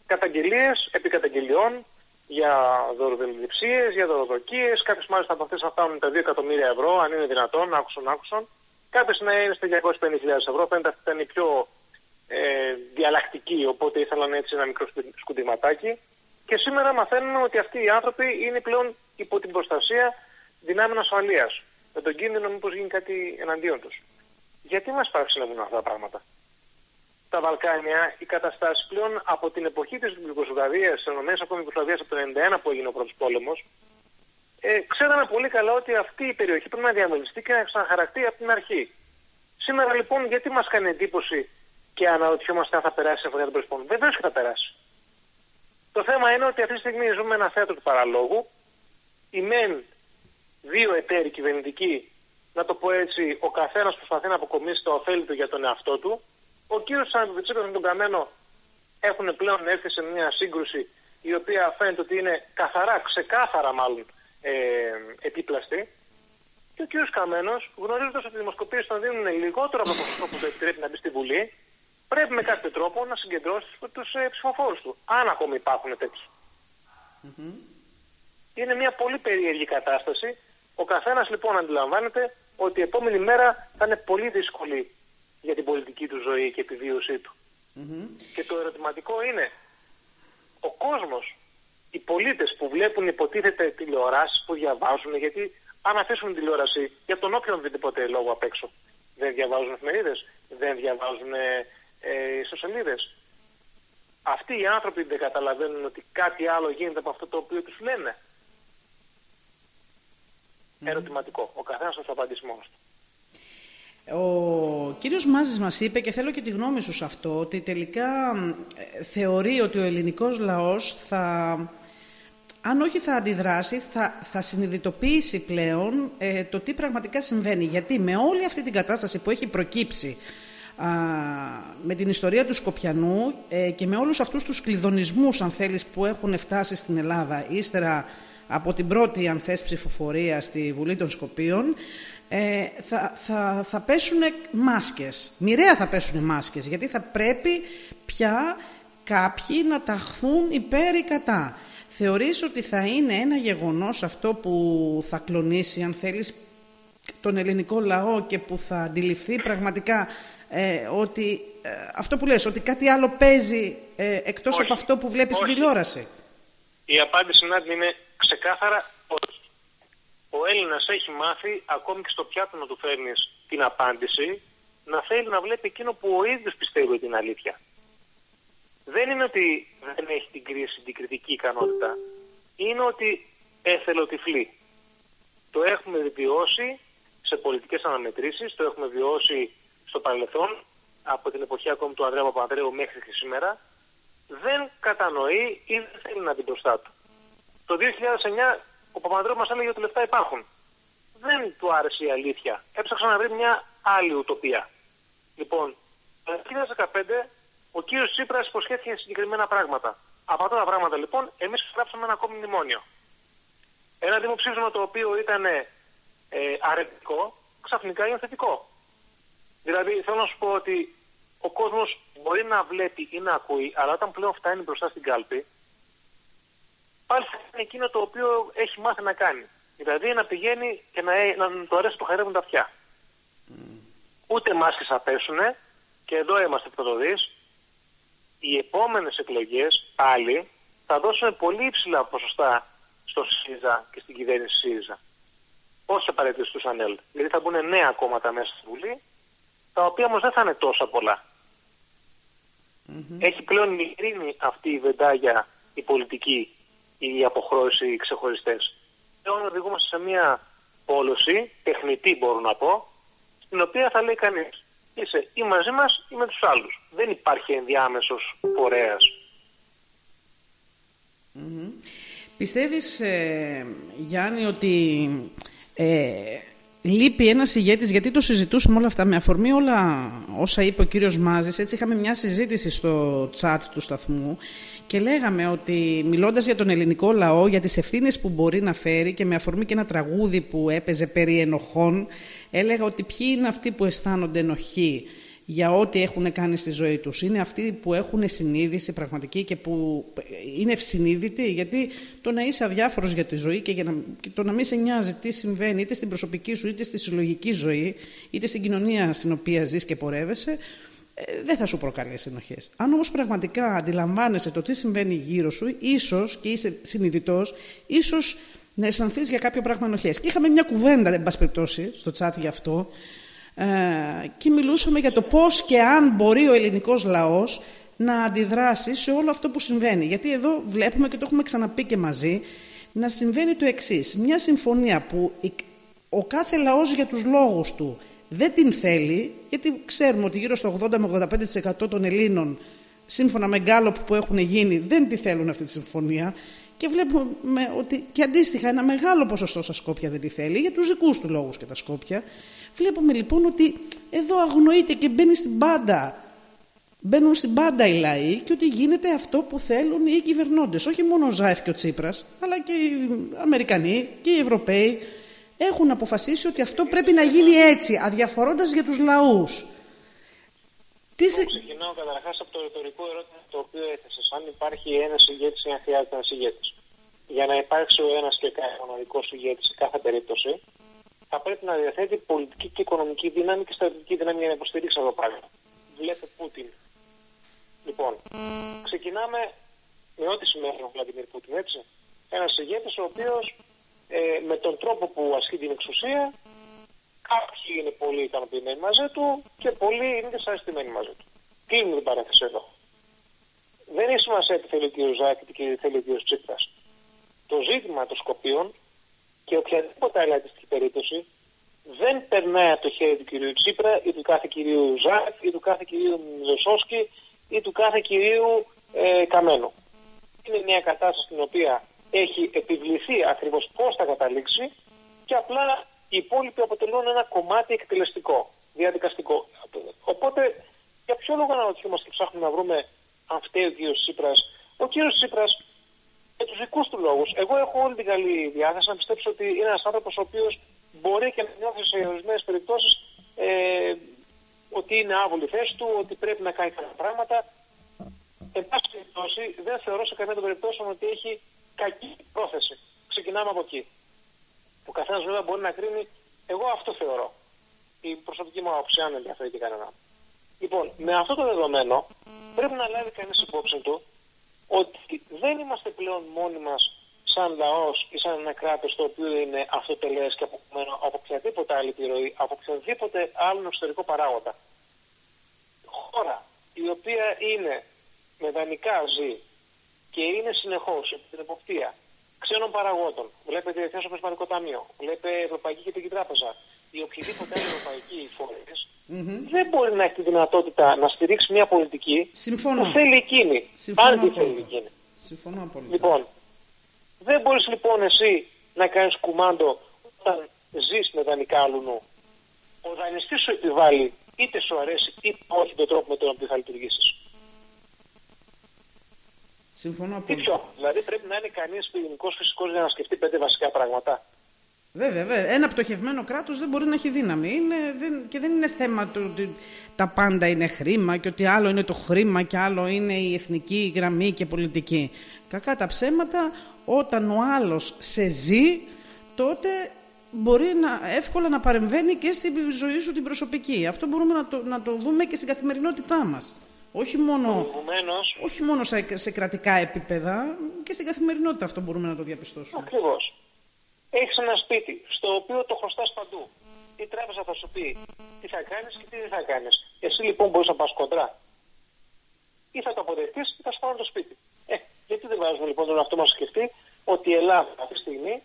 Καταγγελίες επί καταγγελιών για δωροδελειψίες, για δωροδοκίες, κάποιες μάλιστα από αυτές θα φτάνουν τα 2 εκατομμύρια ευρώ, αν είναι δυνατόν, άκουσον, άκουσον. Κάποιες να είναι στα 250.000 ευρώ, φαίνεται αυτή ήταν η πιο ε, διαλλακτική, οπότε ήθελαν έτσι ένα μικρό σκου- σκουντιματάκι. Και σήμερα μαθαίνουμε ότι αυτοί οι άνθρωποι είναι πλέον υπό την προστασία δυνάμεων ασφαλείας. Με τον κίνδυνο μήπως γίνει κάτι εναντίον τους. Γιατί μας παραξενεύουν αυτά τα πράγματα; Τα Βαλκάνια, οι καταστάσεις πλέον από την εποχή της Ιουγκοσλαβίας, της Ενωμένης ακόμη Ιουγκοσλαβίας από το 1991 που έγινε ο πρώτος πόλεμος, ε, ξέραμε πολύ καλά ότι αυτή η περιοχή πρέπει να διαμελιστεί και να ξαναχαρακτεί από την αρχή. Σήμερα λοιπόν γιατί μας κάνει εντύπωση και αναρωτιόμαστε αν θα περάσει η συμφωνία των Πρεσπών; Βεβαίως και θα περάσει. Το θέμα είναι ότι αυτή τη στιγμή ζούμε ένα θέατρο του παραλόγου. Οι μεν δύο εταίροι κυβερνητικοί, να το πω έτσι, ο καθένας προσπαθεί να αποκομίσει το ωφέλη του για τον εαυτό του. Ο κύριος Τσίπρας με τον Καμένο έχουν πλέον έρθει σε μια σύγκρουση η οποία φαίνεται ότι είναι καθαρά, ξεκάθαρα μάλλον ε, επίπλαστη. Και ο κύριος Καμένος, γνωρίζοντας ότι οι δημοσκοπήσεις τον δίνουν λιγότερο από το ποσοστό που το επιτρέπει να μπει στη Βουλή, πρέπει με κάποιο τρόπο να συγκεντρώσει τους ε, ψηφοφόρους του, αν ακόμη υπάρχουν τέτοιοι. Είναι μια πολύ περίεργη κατάσταση. Ο καθένας λοιπόν αντιλαμβάνεται ότι η επόμενη μέρα θα είναι πολύ δύσκολη για την πολιτική του ζωή και επιβίωσή του. Και το ερωτηματικό είναι, ο κόσμος, οι πολίτες που βλέπουν υποτίθεται τηλεοράσεις, που διαβάζουν, γιατί αν αφήσουν τηλεόραση για τον όποιον οτιδήποτε λόγο απ' έξω, δεν διαβάζουν εφημερίδες, δεν διαβάζουν ε, ε, ιστοσελίδες. Αυτοί οι άνθρωποι δεν καταλαβαίνουν ότι κάτι άλλο γίνεται από αυτό το οποίο τους λένε. Ερωτηματικό. Ο καθένας θα το απαντήσει μόνος του. Ο κύριος Μάζης μας είπε και θέλω και τη γνώμη σου σε αυτό ότι τελικά ε, θεωρεί ότι ο ελληνικός λαός θα, αν όχι θα αντιδράσει, θα, θα συνειδητοποιήσει πλέον ε, το τι πραγματικά συμβαίνει. Γιατί με όλη αυτή την κατάσταση που έχει προκύψει α, με την ιστορία του Σκοπιανού ε, και με όλους αυτούς τους κλειδονισμούς, αν θέλεις, που έχουν φτάσει στην Ελλάδα ύστερα από την πρώτη, αν θες, ψηφοφορία στη Βουλή των Σκοπίων, ε, θα, θα, θα πέσουν μάσκες. Μοιραία θα πέσουν μάσκες, γιατί θα πρέπει πια κάποιοι να ταχθούν υπέρ ή κατά. Θεωρείς ότι θα είναι ένα γεγονός αυτό που θα κλονίσει, αν θέλεις, τον ελληνικό λαό και που θα αντιληφθεί πραγματικά ε, ότι ε, αυτό που λες, ότι κάτι άλλο παίζει ε, εκτός από αυτό που βλέπεις στην τηλεόραση; Η απάντηση είναι ξεκάθαρα όχι ο Έλληνας έχει μάθει ακόμη και στο πιάτο να του φέρνεις την απάντηση να θέλει να βλέπει εκείνο που ο ίδιος πιστεύει ότι είναι αλήθεια. Δεν είναι ότι δεν έχει την κρίση, την κριτική ικανότητα. Είναι ότι εθελοτυφλεί. Το έχουμε βιώσει σε πολιτικές αναμετρήσεις, το έχουμε βιώσει στο παρελθόν, από την εποχή ακόμη του Ανδρέα Παπανδρέου μέχρι και σήμερα, δεν κατανοεί ή δεν θέλει να την μπροστά του. Το 2009 ο Παπανδρέου μας έλεγε ότι λεφτά υπάρχουν. Δεν του άρεσε η αλήθεια. Έψαξα να βρει μια άλλη ουτοπία. Λοιπόν, το 2015 ο κύριος Τσίπρας υποσχέθηκε συγκεκριμένα πράγματα. Από αυτά τα πράγματα λοιπόν εμείς γράψαμε ένα ακόμη μνημόνιο. Ένα δημοψήφισμα το οποίο ήταν ε, αρνητικό, ξαφνικά είναι θετικό. Δηλαδή θέλω να σου πω ότι ο κόσμος μπορεί να βλέπει ή να ακούει, αλλά όταν πλέον φτάνει μπροστά στην κάλπη, πάλι θα είναι εκείνο το οποίο έχει μάθει να κάνει. Δηλαδή να πηγαίνει και να, να το αρέσει το χαρεύουν τα αυτιά. Mm. Ούτε μάσκες θα πέσουν και εδώ είμαστε πρωτοδείς. Οι επόμενες εκλογές πάλι θα δώσουν πολύ υψηλά ποσοστά στο ΣΥΖΑ και στην κυβέρνηση ΣΥΖΑ. Όχι απαραίτητο στους ΑΝΕΛ. Δηλαδή θα μπουν νέα κόμματα μέσα στη Βουλή, τα οποία όμως δεν θα είναι τόσα Έχει πλέον μικρύνει αυτή η βεντάγια η πολιτική η αποχρώσεις οι ξεχωριστές. Πλέον οδηγούμαστε σε μια πόλωση, τεχνητή μπορώ να πω, στην οποία θα λέει κανείς είσαι ή μαζί μας ή με τους άλλους. Δεν υπάρχει ενδιάμεσος φορέας. Mm-hmm. Πιστεύεις, ε, Γιάννη, ότι ε, λείπει ένας ηγέτης, γιατί το συζητούσαμε όλα αυτά με αφορμή όλα όσα είπε ο κύριος Μάζης, έτσι είχαμε μια συζήτηση στο chat του σταθμού και λέγαμε ότι μιλώντας για τον ελληνικό λαό, για τις ευθύνες που μπορεί να φέρει και με αφορμή και ένα τραγούδι που έπαιζε περί ενοχών, έλεγα ότι ποιοι είναι αυτοί που αισθάνονται ενοχή για ό,τι έχουν κάνει στη ζωή τους. Είναι αυτοί που έχουν συνείδηση πραγματική και που είναι ευσυνείδητοι, γιατί το να είσαι αδιάφορος για τη ζωή και, για να, και το να μην σε νοιάζει τι συμβαίνει είτε στην προσωπική σου, είτε στη συλλογική ζωή, είτε στην κοινωνία στην οποία ζεις και πορεύεσαι, ε, δεν θα σου προκαλέσει ενοχέ. Αν όμως πραγματικά αντιλαμβάνεσαι το τι συμβαίνει γύρω σου, ίσως και είσαι συνειδητός, ίσως να αισθανθείς για κάποιο πράγμα ενοχές. Και είχαμε μια κουβέντα, εν πάση περιπτώσει, στο chat γι' αυτό, ε, και μιλούσαμε για το πώς και αν μπορεί ο ελληνικός λαός να αντιδράσει σε όλο αυτό που συμβαίνει. Γιατί εδώ βλέπουμε και το έχουμε ξαναπεί και μαζί, να συμβαίνει το εξής. Μια συμφωνία που ο κάθε λαός για τους λόγους του δεν την θέλει, γιατί ξέρουμε ότι γύρω στο 80 με 85% των Ελλήνων, σύμφωνα με γκάλωπ που έχουν γίνει, δεν τη θέλουν αυτή τη συμφωνία Και βλέπουμε ότι και αντίστοιχα ένα μεγάλο ποσοστό στα Σκόπια δεν τη θέλει, για τους δικούς του λόγους και τα Σκόπια. Βλέπουμε λοιπόν ότι εδώ αγνοείται και μπαίνει στην πάντα μπαίνουν στην πάντα οι λαοί και ότι γίνεται αυτό που θέλουν οι κυβερνώντες. Όχι μόνο ο Ζάεφ και ο Τσίπρας, αλλά και οι Αμερικανοί και οι Ευρωπαίοι έχουν αποφασίσει ότι αυτό πρέπει να γίνει έτσι, αδιαφορώντας για τους λαούς. Τι σε... Ξεκινάω καταρχάς από το ρητορικό ερώτημα το οποίο έθεσες. Αν υπάρχει ένας ηγέτης ή αν χρειάζεται ένας ηγέτης. Για να υπάρξει ο ένας και μοναδικό ηγέτης σε κάθε περίπτωση, θα πρέπει να διαθέτει πολιτική και οικονομική δύναμη και στρατιωτική δύναμη για να υποστηρίξει αυτό το πράγμα. Βλέπε Πούτιν. Λοιπόν, ξεκινάμε με ό,τι σημαίνει ο Βλαντιμίρ Πούτιν, έτσι. Ένας ηγέτης ο οποίος ε, με τον τρόπο που ασκεί την εξουσία Κάποιοι είναι πολύ ικανοποιημένοι μαζί του και πολλοί είναι δυσαρεστημένοι μαζί του. Κλείνουμε την παρένθεση εδώ; Δεν έχει σημασία τι θέλει ο κ. Ζάκη και τι θέλει ο κ. Τσίπρας. Το ζήτημα των Σκοπίων και οποιαδήποτε άλλη αντίστοιχη περίπτωση δεν περνάει από το χέρι του κυρίου Τσίπρα ή του κάθε κυρίου Ζάκ ή του κάθε κυρίου Ζεσόσκι ή του κάθε κυρίου ε, Καμένου. Είναι μια κατάσταση στην οποία έχει επιβληθεί ακριβώς πώς θα καταλήξει και απλά οι υπόλοιποι αποτελούν ένα κομμάτι εκτελεστικό, διαδικαστικό. Οπότε, για ποιο λόγο αναρωτιόμαστε και ψάχνουμε να βρούμε αν φταίει ο κύριο Τσίπρας; Ο κύριος Τσίπρας, για τους δικούς του λόγους, εγώ έχω όλη την καλή διάθεση να πιστέψω ότι είναι ένας άνθρωπος ο οποίος μπορεί και να νιώθει σε ορισμένες περιπτώσεις ε, ότι είναι άβολη θέση του, ότι πρέπει να κάνει κάποια πράγματα. Εν πάση περιπτώσει, δεν θεωρώ σε καμία των περιπτώσεων ότι έχει κακή πρόθεση. Ξεκινάμε από εκεί. Ο καθένας βέβαια μπορεί να κρίνει, εγώ αυτό θεωρώ. Η προσωπική μου άποψη, αν ενδιαφέρει και κανένα. Λοιπόν, με αυτό το δεδομένο πρέπει να λάβει κανείς υπόψη του ότι δεν είμαστε πλέον μόνοι μας σαν λαός ή σαν ένα κράτος το οποίο είναι αυτοτελές και αποκλειμένο από οποιαδήποτε άλλη επιρροή, από οποιοδήποτε άλλον εξωτερικό παράγοντα. Χώρα η οποία είναι με δανεικά ζει και είναι συνεχώς επί την εποπτεία ξένων παραγόντων. Βλέπετε Διεθνέ Νομισματικό Ταμείο, βλέπετε Ευρωπαϊκή Κεντρική Τράπεζα ή οποιοδήποτε άλλη ευρωπαϊκή φορέ, mm-hmm. δεν μπορεί να έχει τη δυνατότητα να στηρίξει μια πολιτική Συμφωνώ. που θέλει εκείνη. Συμφωνώ αν τη θέλει εκείνη. Συμφωνώ απόλυτα. Λοιπόν, δεν μπορείς λοιπόν εσύ να κάνεις κουμάντο όταν ζεις με δανεικά αλλού. Ο δανειστής σου επιβάλλει είτε σου αρέσει είτε όχι τον τρόπο με τον οποίο θα λειτουργήσεις. Συμφωνώ Τι πιο, δηλαδή πρέπει να είναι κανείς πυρηνικό φυσικός για να σκεφτεί πέντε βασικά πράγματα. Βέβαια, βέβαια. Ένα πτωχευμένο κράτος δεν μπορεί να έχει δύναμη. Είναι, δεν, και δεν είναι θέμα του ότι τα πάντα είναι χρήμα και ότι άλλο είναι το χρήμα και άλλο είναι η εθνική γραμμή και πολιτική. Κακά τα ψέματα, όταν ο άλλος σε ζει, τότε μπορεί να, εύκολα να παρεμβαίνει και στη ζωή σου την προσωπική. Αυτό μπορούμε να το, να το δούμε και στην καθημερινότητά μας. Όχι μόνο, όχι μόνο σε, σε, κρατικά επίπεδα, και στην καθημερινότητα αυτό μπορούμε να το διαπιστώσουμε. Ακριβώς. Έχεις ένα σπίτι στο οποίο το χρωστάς παντού. Η τράπεζα θα σου πει τι θα κάνεις και τι δεν θα κάνεις. Εσύ λοιπόν μπορείς να πας κοντρά. Ή θα το αποδεχτείς ή θα σου το σπίτι. Ε, γιατί δεν βάζουμε λοιπόν τον εαυτό μας σκεφτεί ότι η Ελλάδα αυτή τη στιγμή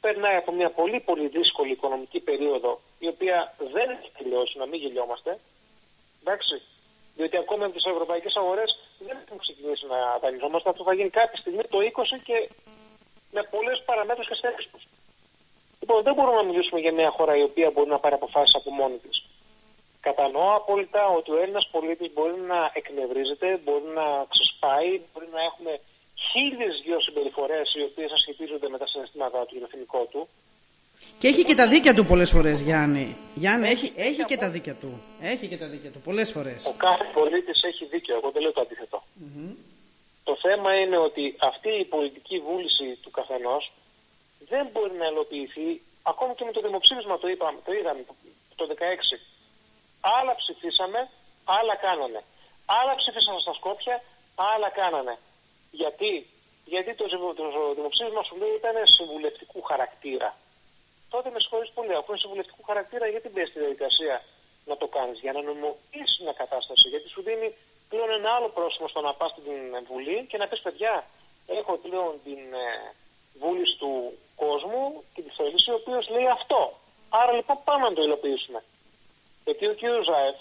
περνάει από μια πολύ πολύ δύσκολη οικονομική περίοδο η οποία δεν έχει τελειώσει, να μην γελιόμαστε. Εντάξει, διότι ακόμα από τι ευρωπαϊκές αγορές δεν έχουν ξεκινήσει να δανειζόμαστε. Αυτό θα γίνει κάποια στιγμή το 20 και με πολλές παραμέτρους και στέλνει Λοιπόν, δεν μπορούμε να μιλήσουμε για μια χώρα η οποία μπορεί να πάρει αποφάσεις από μόνη της. Κατανοώ απόλυτα ότι ο Έλληνας πολίτης μπορεί να εκνευρίζεται, μπορεί να ξεσπάει, μπορεί να έχουμε χίλιες δυο συμπεριφορές οι οποίες ασχετίζονται με τα συναισθήματα του και το θυμικό του. Και έχει και τα δίκια του πολλές φορές, Γιάννη. Γιάννη, έχει, έχει και τα δίκια του. Έχει και τα δίκια του πολλές φορές. Ο κάθε πολίτης έχει δίκιο. Εγώ δεν λέω το αντίθετο. Το θέμα είναι ότι αυτή η πολιτική βούληση του καθενός δεν μπορεί να ελοποιηθεί ακόμη και με το δημοψήφισμα το, είπαμε, το είδαμε το 2016. Άλλα ψηφίσαμε, άλλα κάνανε. Άλλα ψήφισαν στα Σκόπια, άλλα κάνανε. Γιατί, Γιατί το, το δημοψήφισμα σου λέει ήταν συμβουλευτικού χαρακτήρα τότε με συγχωρείς πολύ. Αφού είναι συμβουλευτικού χαρακτήρα, γιατί μπαίνει στη διαδικασία να το κάνεις, για να νομιμοποιήσεις μια κατάσταση. Γιατί σου δίνει πλέον ένα άλλο πρόσωπο στο να πας στην Βουλή και να πεις παιδιά, έχω πλέον την ε, βούληση του κόσμου και τη θέληση, ο οποίος λέει αυτό. Άρα λοιπόν πάμε να το υλοποιήσουμε. Γιατί ο κ. Ζαεφ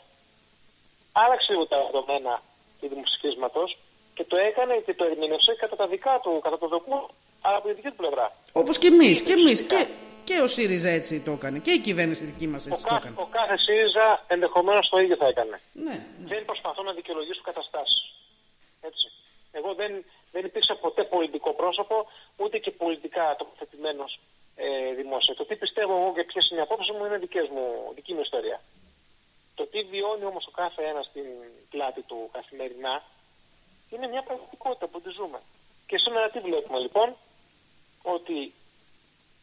άλλαξε λίγο τα δεδομένα του δημοψηφίσματος και το έκανε και το ερμήνευσε κατά τα δικά του, κατά το δοκμό, αλλά από τη δική του πλευρά. Όπως και εμείς. Είναι Και εμείς. φυσικά. Και, και ο ΣΥΡΙΖΑ έτσι το έκανε. Και η κυβέρνηση δική μας Ο, έτσι το κα, έκανε. ο κάθε ΣΥΡΙΖΑ ενδεχομένως το ίδιο θα έκανε. Ναι. Δεν προσπαθώ να δικαιολογήσω καταστάσεις. Έτσι. Εγώ δεν, δεν υπήρξα ποτέ πολιτικό πρόσωπο, ούτε και πολιτικά τοποθετημένος ε, δημόσια. Το τι πιστεύω εγώ και ποιες είναι οι απόψεις μου είναι δικές μου, δική μου ιστορία. Το τι βιώνει όμως ο κάθε ένας στην πλάτη του καθημερινά είναι μια πραγματικότητα που τη ζούμε. Και σήμερα τι βλέπουμε λοιπόν, ότι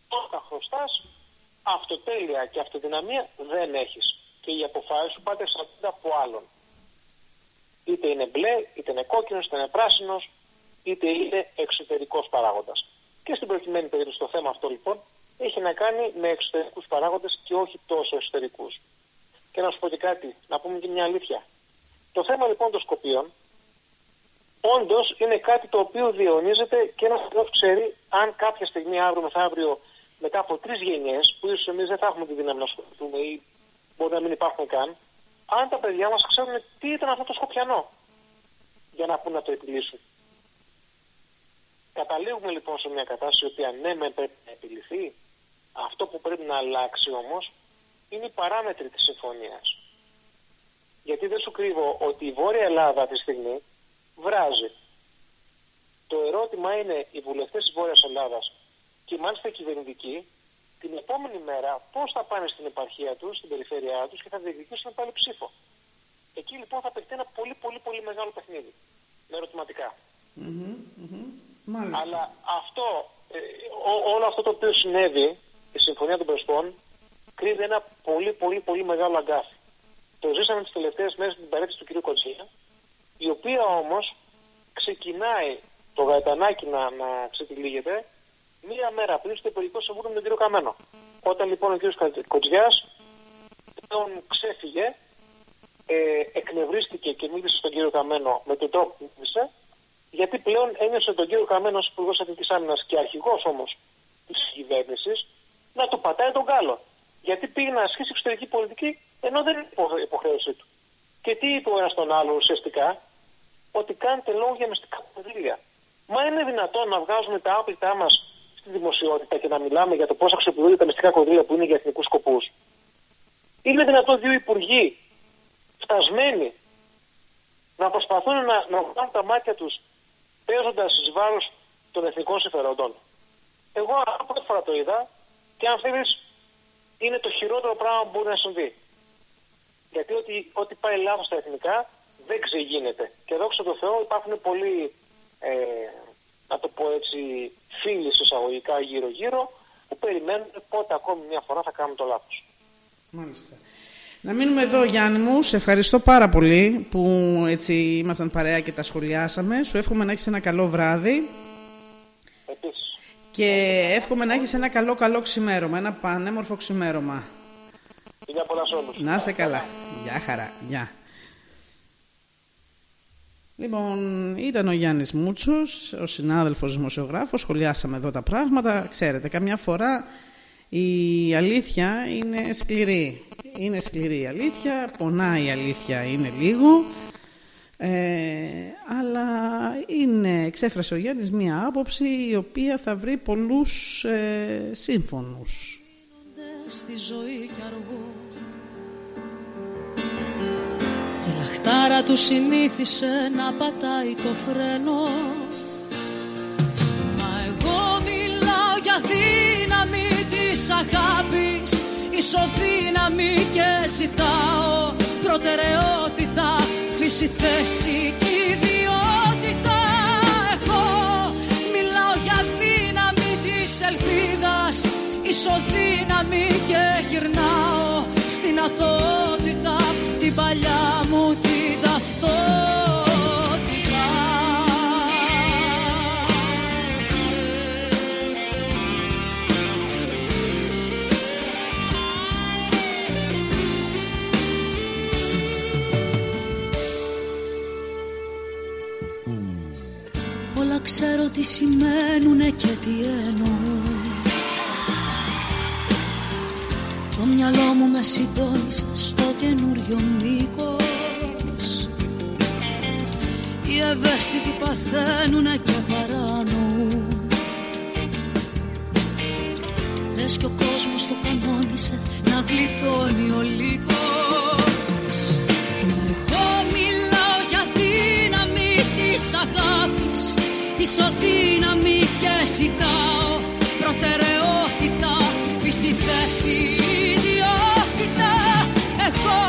όταν χρωστάς, αυτοτέλεια και αυτοδυναμία δεν έχεις. Και οι αποφάσεις σου πάτε εξαρτάται από άλλον. Είτε είναι μπλε, είτε είναι κόκκινος, είτε είναι πράσινος, είτε είναι εξωτερικός παράγοντας. Και στην προκειμένη περίπτωση το θέμα αυτό λοιπόν έχει να κάνει με εξωτερικούς παράγοντες και όχι τόσο εσωτερικούς. Και να σου πω και κάτι, να πούμε και μια αλήθεια. Το θέμα λοιπόν των Σκοπίων όντως είναι κάτι το οποίο διαιωνίζεται και ένας άνθρωπο ξέρει αν κάποια στιγμή αύριο μεθαύριο μετά από τρεις γενιές, που ίσως εμείς δεν θα έχουμε τη δύναμη να ασχοληθούμε ή μπορεί να μην υπάρχουν καν, αν τα παιδιά μας ξέρουν τι ήταν αυτό το Σκοπιανό για να πούν να το επιλύσουν. Καταλήγουμε λοιπόν σε μια κατάσταση η οποία ναι μεν πρέπει να επιληθεί. Αυτό που πρέπει να αλλάξει όμως είναι οι παράμετροι της συμφωνίας. Γιατί δεν σου κρύβω ότι η Βόρεια Ελλάδα τη στιγμή βράζει. Το ερώτημα είναι οι βουλευτές της Βόρειας Ελλάδας και μάλιστα οι κυβερνητικοί την επόμενη μέρα πώς θα πάνε στην επαρχία τους, στην περιφέρειά τους και θα διεκδικήσουν πάλι ψήφο. Εκεί λοιπόν θα παιχτεί ένα πολύ πολύ πολύ μεγάλο παιχνίδι. Με ερωτηματικά. Μάλιστα. Αλλά αυτό, ε, ό- όλο αυτό το οποίο συνέβη, η Συμφωνία των Πρεσπών, κρύβει ένα πολύ πολύ πολύ μεγάλο αγκάθι. Το ζήσαμε τις τελευταίες μέρες την παρέτηση του κ. Κοτσία, η οποία όμως ξεκινάει το γαϊτανάκι να, να ξετυλίγεται μία μέρα πριν στο Υπουργικό Συμβούλιο με τον κ. Καμένο. Όταν λοιπόν ο κ. Κοτζιάς πλέον ξέφυγε, ε, εκνευρίστηκε και μίλησε στον κύριο Καμένο με τον τρόπο που μίλησε, γιατί πλέον ένιωσε τον κύριο Καμένο ως Υπουργός Εθνικής Άμυνας και αρχηγός όμως της κυβέρνησης να του πατάει τον κάλο. Γιατί πήγε να ασκήσει εξωτερική πολιτική ενώ δεν είναι υπο- υποχρέωσή του. Και τι είπε ο ένας τον άλλο ουσιαστικά, ότι κάνετε λόγο για μυστικά κονδύλια. Μα είναι δυνατόν να βγάζουμε τα άπλητά μας στη δημοσιότητα και να μιλάμε για το πώς αξιοποιούνται τα μυστικά κονδύλια που είναι για εθνικούς σκοπούς; Είναι δυνατόν δύο υπουργοί φτασμένοι να προσπαθούν να, να βγάλουν τα μάτια τους παίζοντας εις βάρος των εθνικών συμφερόντων; Εγώ αυτό πρώτη φορά το είδα και αν θέλεις είναι το χειρότερο πράγμα που μπορεί να συμβεί. Γιατί ό,τι, ό,τι πάει λάθος στα εθνικά δεν ξεγίνεται. Και δόξα τω Θεώ υπάρχουν πολλοί, ε, να το πω έτσι, φίλοι εισαγωγικά γύρω-γύρω που περιμένουν πότε ακόμη μια φορά θα κάνουν το λάθος. Μάλιστα. Να μείνουμε εδώ Γιάννη μου, σε ευχαριστώ πάρα πολύ που έτσι ήμασταν παρέα και τα σχολιάσαμε. Σου εύχομαι να έχεις ένα καλό βράδυ Επίσης, και εύχομαι να έχεις ένα καλό καλό ξημέρωμα, ένα πανέμορφο ξημέρωμα. Φιλιά πολλά σε όλους. Να είσαι καλά. Γεια χαρά. Γεια. Λοιπόν, ήταν ο Γιάννης Μούτσος, ο συνάδελφος δημοσιογράφος, σχολιάσαμε εδώ τα πράγματα. Ξέρετε, καμιά φορά η αλήθεια είναι σκληρή. Είναι σκληρή η αλήθεια, πονάει η αλήθεια, είναι λίγο. Ε, αλλά είναι, εξέφρασε ο Γιάννης μία άποψη η οποία θα βρει πολλούς ε, σύμφωνους. Στη ζωή κι αργό και η λαχτάρα του συνήθισε να πατάει το φρένο. Μα εγώ μιλάω για δύναμη της αγάπης Ισοδύναμη και ζητάω προτεραιότητα Φύση, θέση και ιδιότητα. Εγώ μιλάω για δύναμη της ελπίδας Ισοδύναμη και γυρνάω στην αθότητα Την παλιά μου την ταυτότητα. Όλα ξέρω τι σημαίνουνε και τι εννοούν μυαλό μου με συντόνισε στο καινούριο μήκος. Οι ευαίσθητοι παθαίνουνε και παράνοουν Λες κι ο κόσμος το κανόνισε να γλιτώνει ο λύκος. Εγώ μιλάω για δύναμη της αγάπης Ισοδύναμη και ζητάω προτεραιότητα. Φύση θέση ιδιότητα Εγώ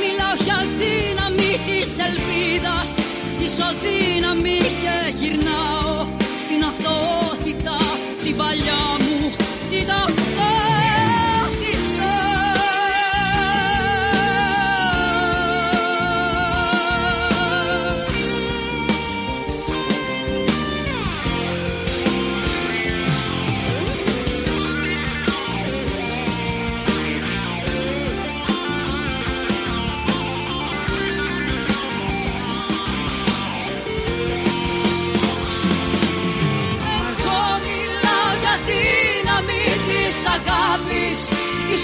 μιλάω για δύναμη της ελπίδας. Ισοδύναμη και γυρνάω στην αυτότητα την παλιά μου. Την ταυτότητα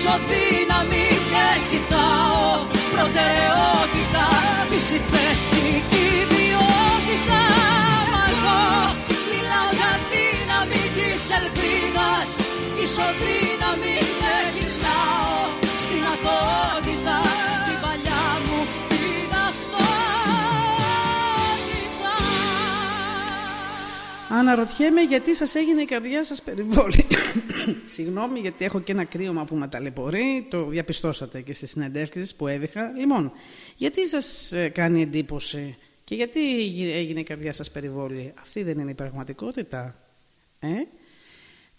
Ισοδύναμη και ζητάω προτεραιότητα. Φύση, θέση και ιδιότητα. Μα Εγώ μιλάω για δύναμη της ελπίδας. Ισοδύναμη και Αναρωτιέμαι γιατί σας έγινε η καρδιά σας περιβόλη. Συγγνώμη γιατί έχω και ένα κρύωμα που με ταλαιπωρεί, το διαπιστώσατε και στις συνεντεύξεις που έβηχα. Λοιπόν, γιατί σας ε, κάνει εντύπωση και γιατί έγινε η καρδιά σας περιβόλη; Αυτή δεν είναι η πραγματικότητα. Ε;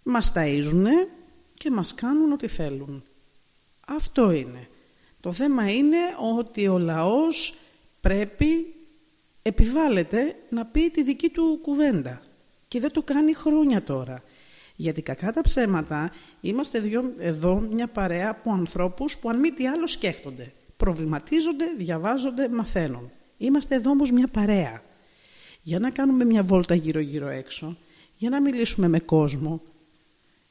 Μας ταΐζουνε και μας κάνουν ό,τι θέλουν. Αυτό είναι. Το θέμα είναι ότι ο λαός πρέπει, επιβάλλεται να πει τη δική του κουβέντα. Και δεν το κάνει χρόνια τώρα. Γιατί κακά τα ψέματα είμαστε δυο, εδώ μια παρέα από ανθρώπους που αν μη τι άλλο σκέφτονται. Προβληματίζονται, διαβάζονται, μαθαίνουν. Είμαστε εδώ όμως μια παρέα. Για να κάνουμε μια βόλτα γύρω-γύρω έξω, για να μιλήσουμε με κόσμο,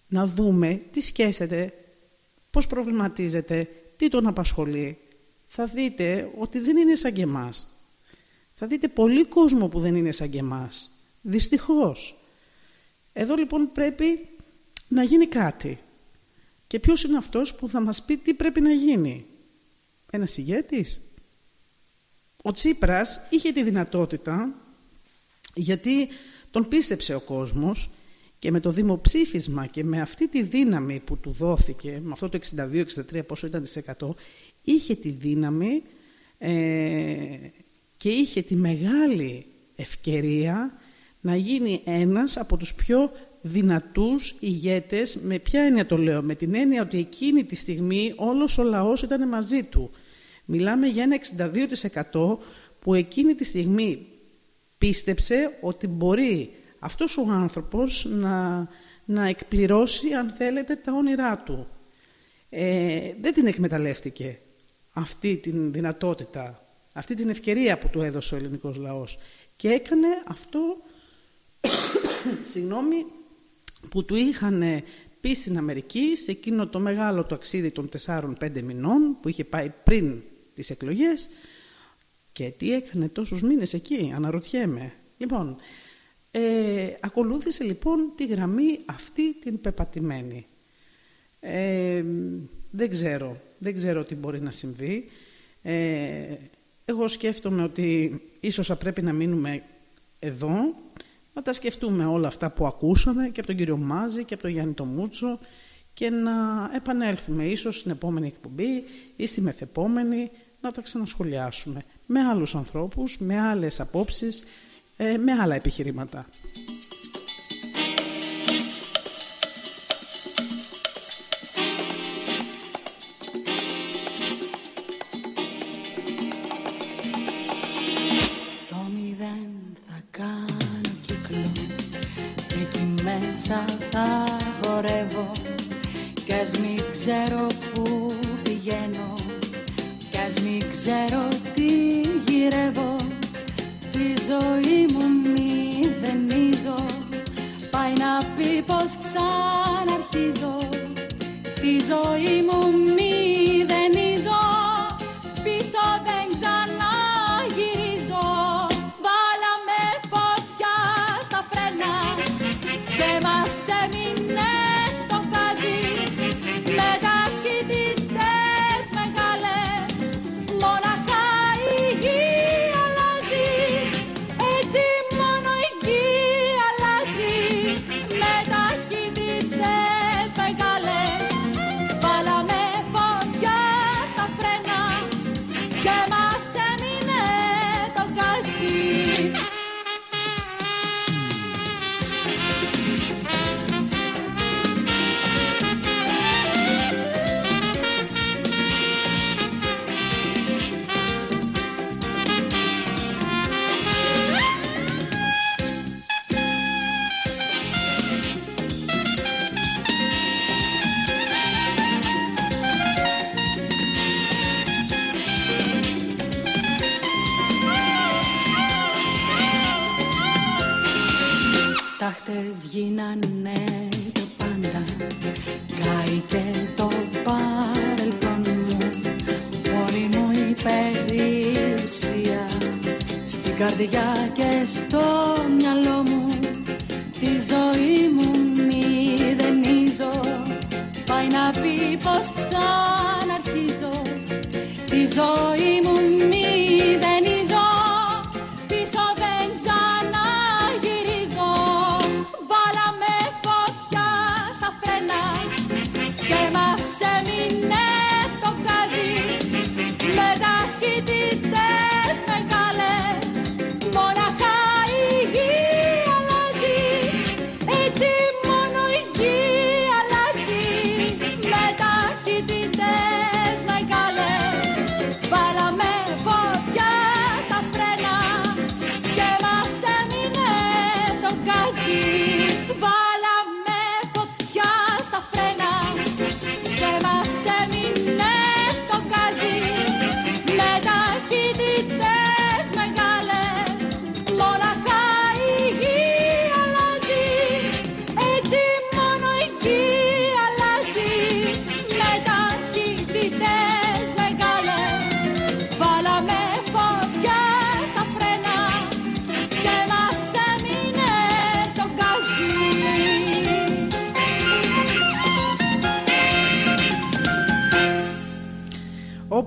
να δούμε τι σκέφτεται, πώς προβληματίζεται, τι τον απασχολεί. Θα δείτε ότι δεν είναι σαν και εμάς. Θα δείτε πολύ κόσμο που δεν είναι σαν και εμάς. Δυστυχώς. Εδώ λοιπόν πρέπει να γίνει κάτι. Και ποιος είναι αυτός που θα μας πει τι πρέπει να γίνει. Ένας ηγέτης. Ο Τσίπρας είχε τη δυνατότητα, γιατί τον πίστεψε ο κόσμος και με το δημοψήφισμα και με αυτή τη δύναμη που του δόθηκε, με αυτό το 62-63 πόσο ήταν τις 100, είχε τη δύναμη ε, και είχε τη μεγάλη ευκαιρία να γίνει ένας από τους πιο δυνατούς ηγέτες, με ποια έννοια το λέω, με την έννοια ότι εκείνη τη στιγμή όλος ο λαός ήταν μαζί του. Μιλάμε για ένα 62% που εκείνη τη στιγμή πίστεψε ότι μπορεί αυτός ο άνθρωπος να, να εκπληρώσει, αν θέλετε, τα όνειρά του. Ε, δεν την εκμεταλλεύτηκε αυτή την δυνατότητα, αυτή την ευκαιρία που του έδωσε ο ελληνικός λαός. Και έκανε αυτό, συγγνώμη, που του είχαν πει στην Αμερική, σε εκείνο το μεγάλο ταξίδι των 4-5 μηνών, που είχε πάει πριν τις εκλογές, και τι έκανε τόσους μήνες εκεί, αναρωτιέμαι. Λοιπόν, ε, ακολούθησε λοιπόν τη γραμμή αυτή την πεπατημένη. Ε, δεν ξέρω, δεν ξέρω τι μπορεί να συμβεί. Ε, εγώ σκέφτομαι ότι ίσως θα πρέπει να μείνουμε εδώ, να τα σκεφτούμε όλα αυτά που ακούσαμε και από τον κύριο Μάζη και από τον Γιάννη Τομούτσο και να επανέλθουμε ίσως στην επόμενη εκπομπή ή στη μεθεπόμενη να τα ξανασχολιάσουμε με άλλους ανθρώπους, με άλλες απόψεις, ε, με άλλα επιχειρήματα.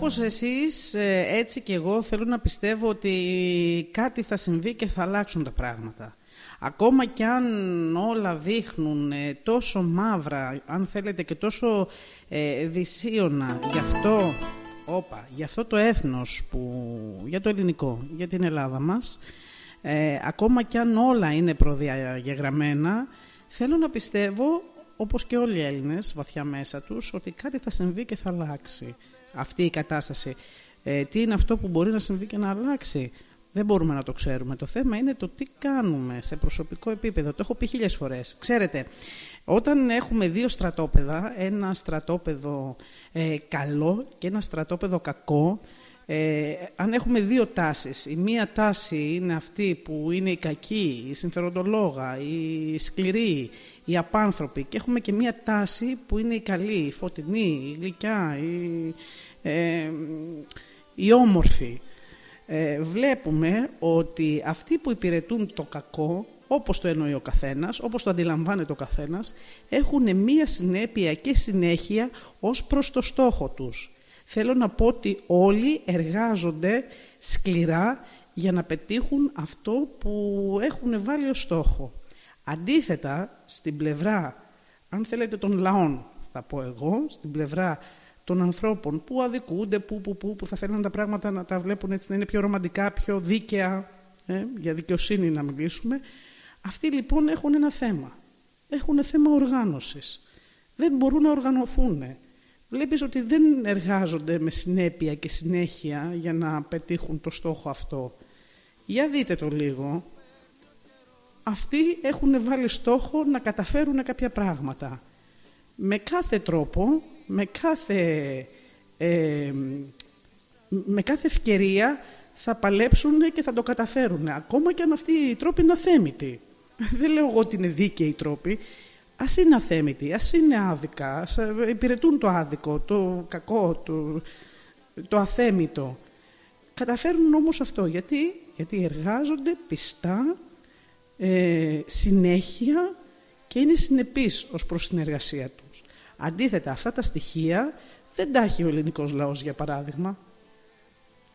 Όπως εσείς, ε, έτσι και εγώ θέλω να πιστεύω ότι κάτι θα συμβεί και θα αλλάξουν τα πράγματα. Ακόμα κι αν όλα δείχνουν ε, τόσο μαύρα, αν θέλετε και τόσο ε, δυσίωνα, γι' αυτό, όπα, γι' αυτό το έθνος, που, για το ελληνικό, για την Ελλάδα μας, ε, ακόμα κι αν όλα είναι προδιαγεγραμμένα, θέλω να πιστεύω, όπως και όλοι οι Έλληνες, βαθιά μέσα τους, ότι κάτι θα συμβεί και θα αλλάξει αυτή η κατάσταση. Ε, τι είναι αυτό που μπορεί να συμβεί και να αλλάξει; Δεν μπορούμε να το ξέρουμε. Το θέμα είναι το τι κάνουμε σε προσωπικό επίπεδο. Το έχω πει χίλιες φορές. Ξέρετε, όταν έχουμε δύο στρατόπεδα, ένα στρατόπεδο ε, καλό και ένα στρατόπεδο κακό, ε, αν έχουμε δύο τάσεις, η μία τάση είναι αυτή που είναι η κακή, η συμφεροντολόγα, η σκληρή, η απάνθρωπη και έχουμε και μία τάση που είναι η καλή, η φωτεινή, η γλυκιά, η, ε, η όμορφη. Ε, βλέπουμε ότι αυτοί που υπηρετούν το κακό, όπως το εννοεί ο καθένας, όπως το αντιλαμβάνεται ο καθένας, έχουν μία συνέπεια και συνέχεια ως προς το στόχο τους. Θέλω να πω ότι όλοι εργάζονται σκληρά για να πετύχουν αυτό που έχουν βάλει ως στόχο. Αντίθετα, στην πλευρά, αν θέλετε, των λαών, θα πω εγώ, στην πλευρά των ανθρώπων που αδικούνται, που, που, που, που θα θέλουν τα πράγματα να τα βλέπουν έτσι, να είναι πιο ρομαντικά, πιο δίκαια, ε, για δικαιοσύνη να μιλήσουμε, αυτοί λοιπόν έχουν ένα θέμα. Έχουν θέμα οργάνωσης. Δεν μπορούν να οργανωθούν. Βλέπεις ότι δεν εργάζονται με συνέπεια και συνέχεια για να πετύχουν το στόχο αυτό. Για δείτε το λίγο. Αυτοί έχουν βάλει στόχο να καταφέρουν κάποια πράγματα. Με κάθε τρόπο, με κάθε, ε, με κάθε ευκαιρία θα παλέψουν και θα το καταφέρουν. Ακόμα και αν αυτοί οι τρόποι είναι αθέμητοι. Δεν λέω εγώ ότι είναι δίκαιοι οι τρόποι. Ας είναι αθέμητοι, ας είναι άδικα, ας υπηρετούν το άδικο, το κακό, το, το αθέμητο. Καταφέρνουν όμως αυτό. Γιατί, Γιατί εργάζονται πιστά, ε, συνέχεια και είναι συνεπείς ως προς την εργασία τους. Αντίθετα, αυτά τα στοιχεία δεν τα έχει ο ελληνικός λαός, για παράδειγμα.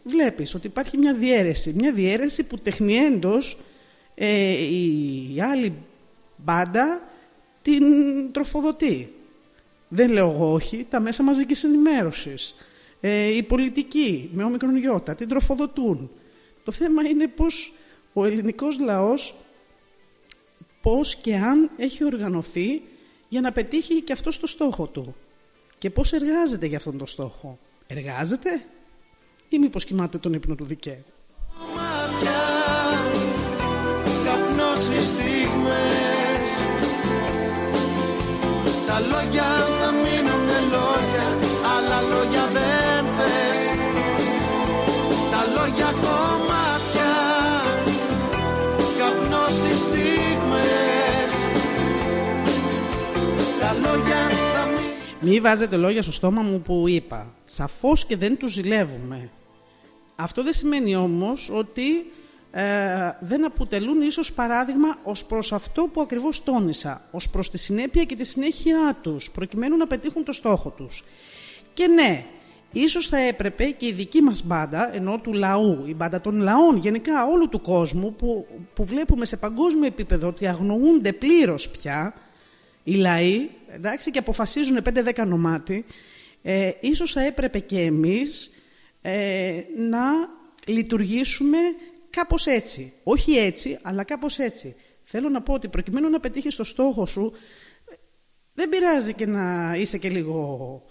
Βλέπεις ότι υπάρχει μια διαίρεση, μια διαίρεση που τεχνιέντος ε, η άλλη μπάντα την τροφοδοτεί. Δεν λέω εγώ όχι, τα μέσα μαζικής ενημέρωσης, ε, οι πολιτικοί με όμικρον γιώτα, την τροφοδοτούν. Το θέμα είναι πως ο ελληνικός λαός πώς και αν έχει οργανωθεί για να πετύχει και αυτός το στόχο του. Και πώς εργάζεται για αυτόν τον στόχο. Εργάζεται ή μήπως κοιμάται τον ύπνο του δικαίου. καπνώσεις στιγμές Τα λόγια θα μείνουνε λόγια Μη βάζετε λόγια στο στόμα μου που είπα. Σαφώς και δεν τους ζηλεύουμε. Αυτό δεν σημαίνει όμως ότι ε, δεν αποτελούν ίσως παράδειγμα ως προς αυτό που ακριβώς τόνισα, ως προς τη συνέπεια και τη συνέχεια τους, προκειμένου να πετύχουν το στόχο τους. Και ναι, ίσως θα έπρεπε και η δική μας μπάντα, ενώ του λαού, η μπάντα των λαών, γενικά όλου του κόσμου, που, που βλέπουμε σε παγκόσμιο επίπεδο ότι αγνοούνται πλήρως πια, οι λαοί, εντάξει, και αποφασίζουν 5-10 νομάτι, ε, ίσως θα έπρεπε και εμείς ε, να λειτουργήσουμε κάπως έτσι. Όχι έτσι, αλλά κάπως έτσι. Θέλω να πω ότι προκειμένου να πετύχεις το στόχο σου, δεν πειράζει και να είσαι και λίγο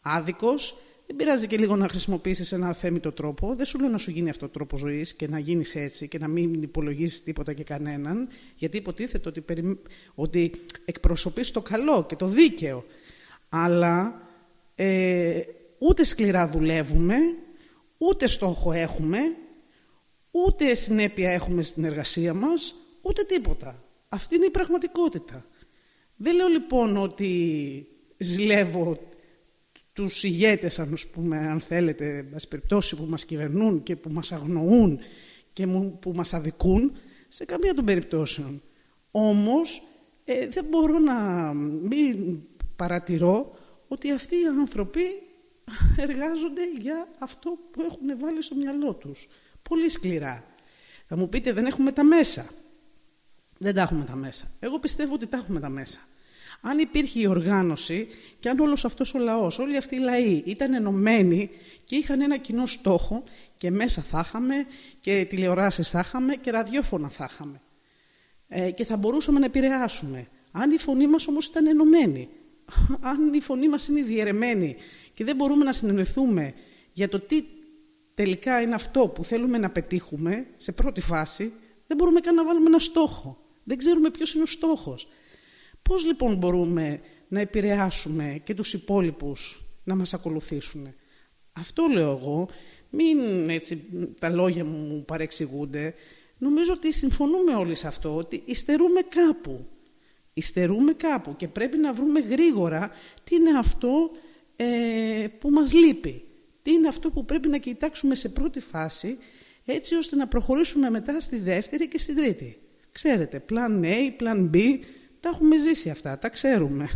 άδικος, δεν πειράζει και λίγο να χρησιμοποιήσεις ένα θέμητο τρόπο. Δεν σου λέω να σου γίνει αυτό το τρόπο ζωής και να γίνεις έτσι και να μην υπολογίσεις τίποτα και κανέναν, γιατί υποτίθεται ότι, περι... ότι εκπροσωπείς το καλό και το δίκαιο. Αλλά ε, ούτε σκληρά δουλεύουμε, ούτε στόχο έχουμε, ούτε συνέπεια έχουμε στην εργασία μας, ούτε τίποτα. Αυτή είναι η πραγματικότητα. Δεν λέω λοιπόν ότι ζηλεύω τους ηγέτες, αν, πούμε, αν θέλετε, μας περιπτώσει που μας κυβερνούν και που μας αγνοούν και που μας αδικούν, σε καμία των περιπτώσεων. Όμως, ε, δεν μπορώ να μην παρατηρώ ότι αυτοί οι άνθρωποι εργάζονται για αυτό που έχουν βάλει στο μυαλό τους. Πολύ σκληρά. Θα μου πείτε δεν έχουμε τα μέσα. Δεν τα έχουμε τα μέσα. Εγώ πιστεύω ότι τα έχουμε τα μέσα. Αν υπήρχε η οργάνωση και αν όλος αυτός ο λαός, όλοι αυτοί οι λαοί ήταν ενωμένοι και είχαν ένα κοινό στόχο και μέσα θα είχαμε και τηλεοράσεις θα είχαμε και ραδιόφωνα θα είχαμε. Ε, και θα μπορούσαμε να επηρεάσουμε. Αν η φωνή μας όμως ήταν ενωμένη, αν η φωνή μας είναι διαιρεμένη και δεν μπορούμε να συνεννοηθούμε για το τι τελικά είναι αυτό που θέλουμε να πετύχουμε σε πρώτη φάση, δεν μπορούμε καν να βάλουμε ένα στόχο. Δεν ξέρουμε ποιος είναι ο στόχος. Πώς λοιπόν μπορούμε να επηρεάσουμε και τους υπόλοιπους να μας ακολουθήσουν; Αυτό λέω εγώ. Μην έτσι τα λόγια μου παρεξηγούνται. Νομίζω ότι συμφωνούμε όλοι σε αυτό, ότι υστερούμε κάπου. Υστερούμε κάπου και πρέπει να βρούμε γρήγορα τι είναι αυτό ε, που μας λείπει. Τι είναι αυτό που πρέπει να κοιτάξουμε σε πρώτη φάση, έτσι ώστε να προχωρήσουμε μετά στη δεύτερη και στη τρίτη. Ξέρετε, πλάν A, πλάν B, τα έχουμε ζήσει αυτά, τα ξέρουμε.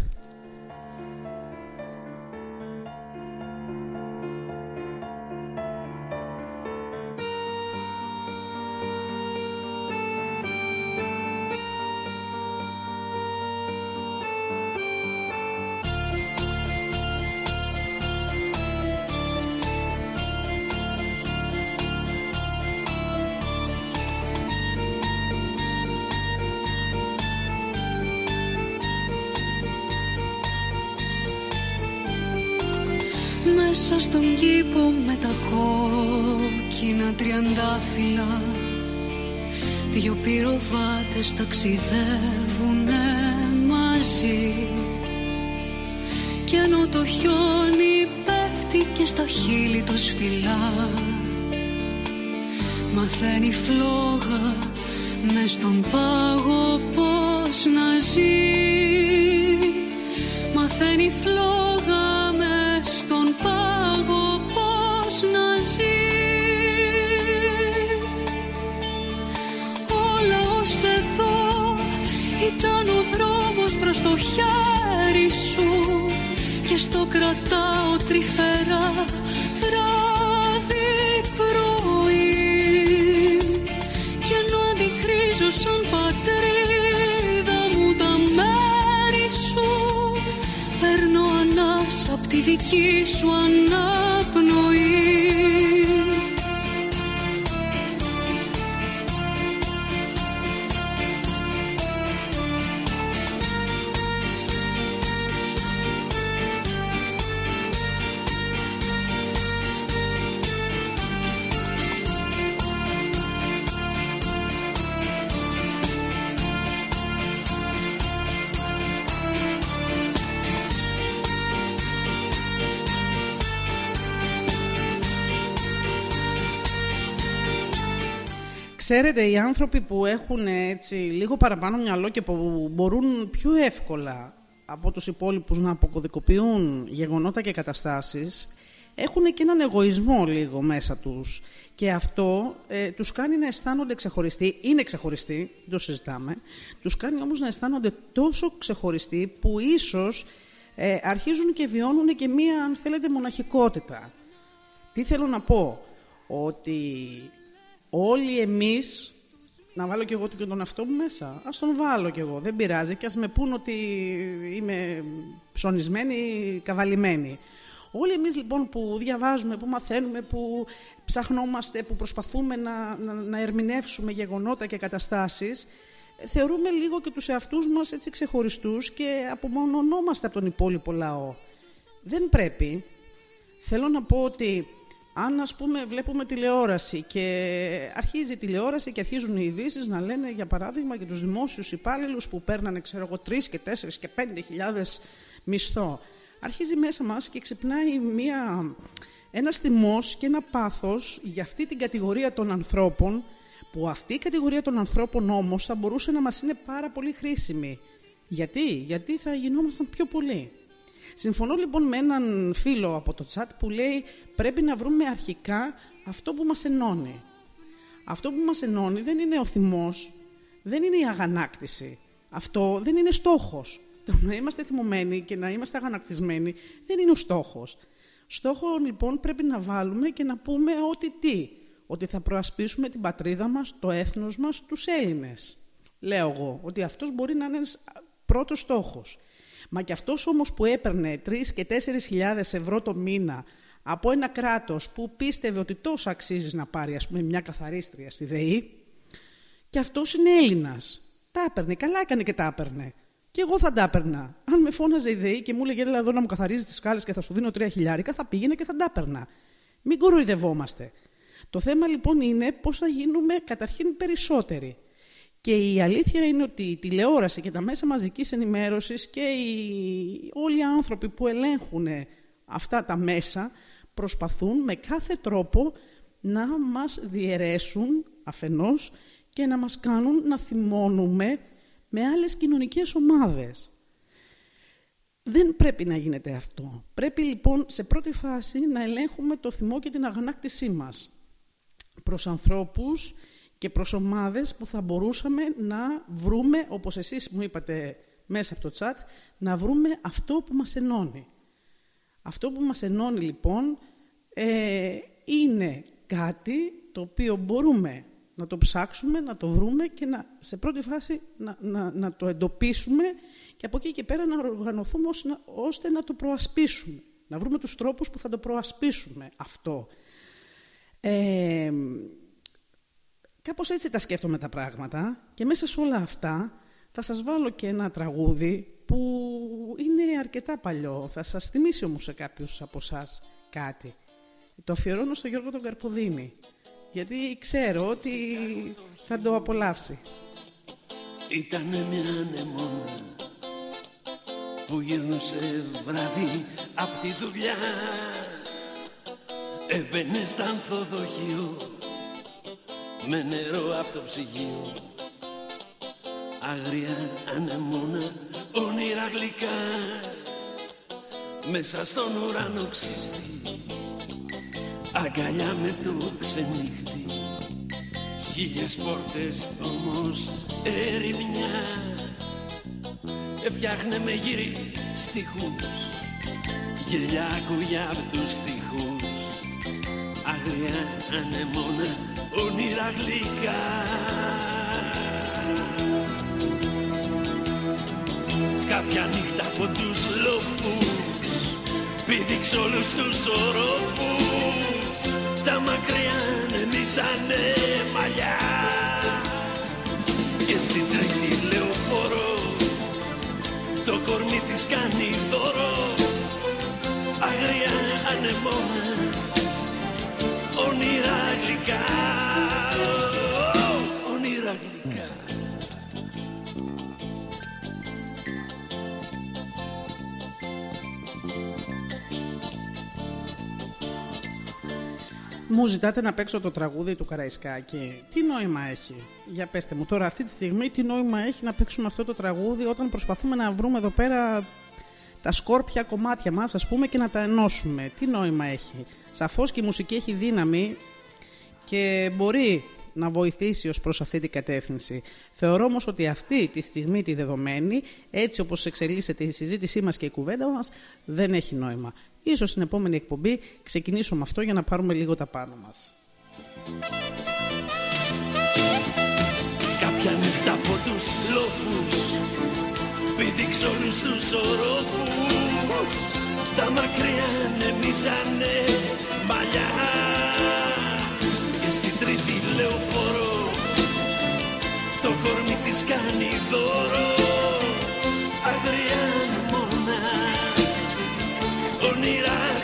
Στον κήπο με τα κόκκινα τριαντάφυλλα. Δυο πυροβάτες ταξιδεύουνε μαζί. Κι ενώ το χιόνι πέφτει και στα χείλη τους φυλά. Μαθαίνει φλόγα μες στον πάγο πώς να ζει. Μαθαίνει φλόγα μες στον πάγο πώς να ζει; Όλα ως εδώ ήταν ο δρόμος προς το χέρι σου. Και στο κρατάω τρυφερά βράδυ πρωί. Και ενώ αντικρίζω σαν πατρίδα μου τα μέρη σου παίρνω ανάσα απ' τη δική σου αναπνοή Ξέρετε, οι άνθρωποι που έχουν έτσι λίγο παραπάνω μυαλό και που μπορούν πιο εύκολα από τους υπόλοιπους να αποκωδικοποιούν γεγονότα και καταστάσεις έχουν και έναν εγωισμό λίγο μέσα τους. Και αυτό ε, τους κάνει να αισθάνονται ξεχωριστοί, είναι ξεχωριστοί, δεν το συζητάμε, τους κάνει όμως να αισθάνονται τόσο ξεχωριστοί που ίσως ε, αρχίζουν και βιώνουν και μία, αν θέλετε, μοναχικότητα. Τι θέλω να πω, ότι όλοι εμείς, να βάλω κι εγώ και τον αυτό μου μέσα, ας τον βάλω κι εγώ, δεν πειράζει και ας με πούν ότι είμαι ψωνισμένη, καβαλημένη. Όλοι εμείς λοιπόν που διαβάζουμε, που μαθαίνουμε, που ψαχνόμαστε, που προσπαθούμε να, να, να ερμηνεύσουμε γεγονότα και καταστάσεις, θεωρούμε λίγο και τους εαυτούς μας έτσι ξεχωριστούς και απομονωνόμαστε από τον υπόλοιπο λαό. Δεν πρέπει. Θέλω να πω ότι αν ας πούμε βλέπουμε τηλεόραση και αρχίζει η τηλεόραση και αρχίζουν οι ειδήσεις να λένε για παράδειγμα για τους δημόσιους υπάλληλους που παίρνανε ξέρω εγώ 3 και 4 και 5 χιλιάδες μισθό. Αρχίζει μέσα μας και ξυπνάει μια, ένας θυμός και ένα πάθος για αυτή την κατηγορία των ανθρώπων που αυτή η κατηγορία των ανθρώπων όμως θα μπορούσε να μας είναι πάρα πολύ χρήσιμη. Γιατί, Γιατί θα γινόμασταν πιο πολλοί. Συμφωνώ λοιπόν με έναν φίλο από το chat που λέει πρέπει να βρούμε αρχικά αυτό που μας ενώνει. Αυτό που μας ενώνει δεν είναι ο θυμός, δεν είναι η αγανάκτηση. Αυτό δεν είναι στόχος. Το να είμαστε θυμωμένοι και να είμαστε αγανακτισμένοι δεν είναι ο στόχος. Στόχο λοιπόν πρέπει να βάλουμε και να πούμε ότι τι; Ότι θα προασπίσουμε την πατρίδα μας, το έθνος μας, τους Έλληνες. Λέω εγώ ότι αυτός μπορεί να είναι ένας πρώτος στόχος. Μα και αυτός όμως που έπαιρνε 3 και 4 χιλιάδες ευρώ το μήνα από ένα κράτος που πίστευε ότι τόσο αξίζεις να πάρει ας πούμε, μια καθαρίστρια στη ΔΕΗ, και αυτός είναι Έλληνας. Τα έπαιρνε, καλά έκανε και τα έπαιρνε. Και εγώ θα τα έπαιρνα. Αν με φώναζε η ΔΕΗ και μου έλεγε Έλα εδώ να μου καθαρίζεις τις σκάλες και θα σου δίνω τρία χιλιάρικα, θα πήγαινε και θα τα έπαιρνα. Μην κοροϊδευόμαστε. Το θέμα λοιπόν είναι πώς θα γίνουμε καταρχήν περισσότεροι. Και η αλήθεια είναι ότι η τηλεόραση και τα μέσα μαζικής ενημέρωσης και οι... όλοι οι άνθρωποι που ελέγχουν αυτά τα μέσα προσπαθούν με κάθε τρόπο να μας διαιρέσουν αφενός και να μας κάνουν να θυμώνουμε με άλλες κοινωνικές ομάδες. Δεν πρέπει να γίνεται αυτό. Πρέπει λοιπόν σε πρώτη φάση να ελέγχουμε το θυμό και την αγανάκτησή μας προς ανθρώπους και προς ομάδες που θα μπορούσαμε να βρούμε, όπως εσείς μου είπατε μέσα από το chat, να βρούμε αυτό που μας ενώνει. Αυτό που μας ενώνει λοιπόν ε, είναι κάτι το οποίο μπορούμε να το ψάξουμε, να το βρούμε και να, σε πρώτη φάση να, να, να το εντοπίσουμε και από εκεί και πέρα να οργανωθούμε ώστε, ώστε να το προασπίσουμε. Να βρούμε τους τρόπους που θα το προασπίσουμε αυτό. Ε, κάπως έτσι τα σκέφτομαι τα πράγματα και μέσα σε όλα αυτά θα σας βάλω και ένα τραγούδι που είναι αρκετά παλιό. Θα σας θυμίσει όμως σε κάποιους από εσάς κάτι. Το αφιερώνω στο Γιώργο τον Καρποδίνη γιατί ξέρω ότι θα το απολαύσει. Ήτανε μια ανεμόνα που γυρνούσε βράδυ απ' τη δουλειά. Έμπαινε στα ανθοδοχείο με νερό απ' το ψυγείο. Άγρια ανεμόνα, όνειρα γλυκά μέσα στον ουρανό ξύστη αγκαλιά με το ξενύχτη. Χίλιες πόρτες όμως ερημιά. Έφτιαχνε με γύρι στιχούς. Γελιά ακούγια απ' τους στιχούς. Αγριά ανεμόνα όνειρα γλυκά. Κάποια νύχτα από τους λοφούς πήδηξε όλους τους οροφούς. Τα μακριά ανεμίζανε μαλλιά και στην τρίτη λεωφόρο. Το κορμί της κάνει δώρο. Αγριά ανεμόνα. Όνειρα γλυκά Μου ζητάτε να παίξω το τραγούδι του Καραϊσκάκη. Τι νόημα έχει; Για πέστε μου τώρα αυτή τη στιγμή τι νόημα έχει να παίξουμε αυτό το τραγούδι όταν προσπαθούμε να βρούμε εδώ πέρα τα σκόρπια κομμάτια μας ας πούμε και να τα ενώσουμε. Τι νόημα έχει; Σαφώς και η μουσική έχει δύναμη και μπορεί να βοηθήσει ως προς αυτή την κατεύθυνση. Θεωρώ όμως ότι αυτή τη στιγμή τη δεδομένη, έτσι όπως εξελίσσεται η συζήτησή μας και η κουβέντα μας, δεν έχει νόημα. Ίσως στην επόμενη εκπομπή ξεκινήσω με αυτό για να πάρουμε λίγο τα πάνω μας. Κάποια νύχτα από τους λόφους Πήδηξ όλους τους ορόφους. Τα μακριά ανεμίζανε μαλλιά. Και στην τρίτη λεωφόρο Το κορμί της κάνει δώρο Όνειρα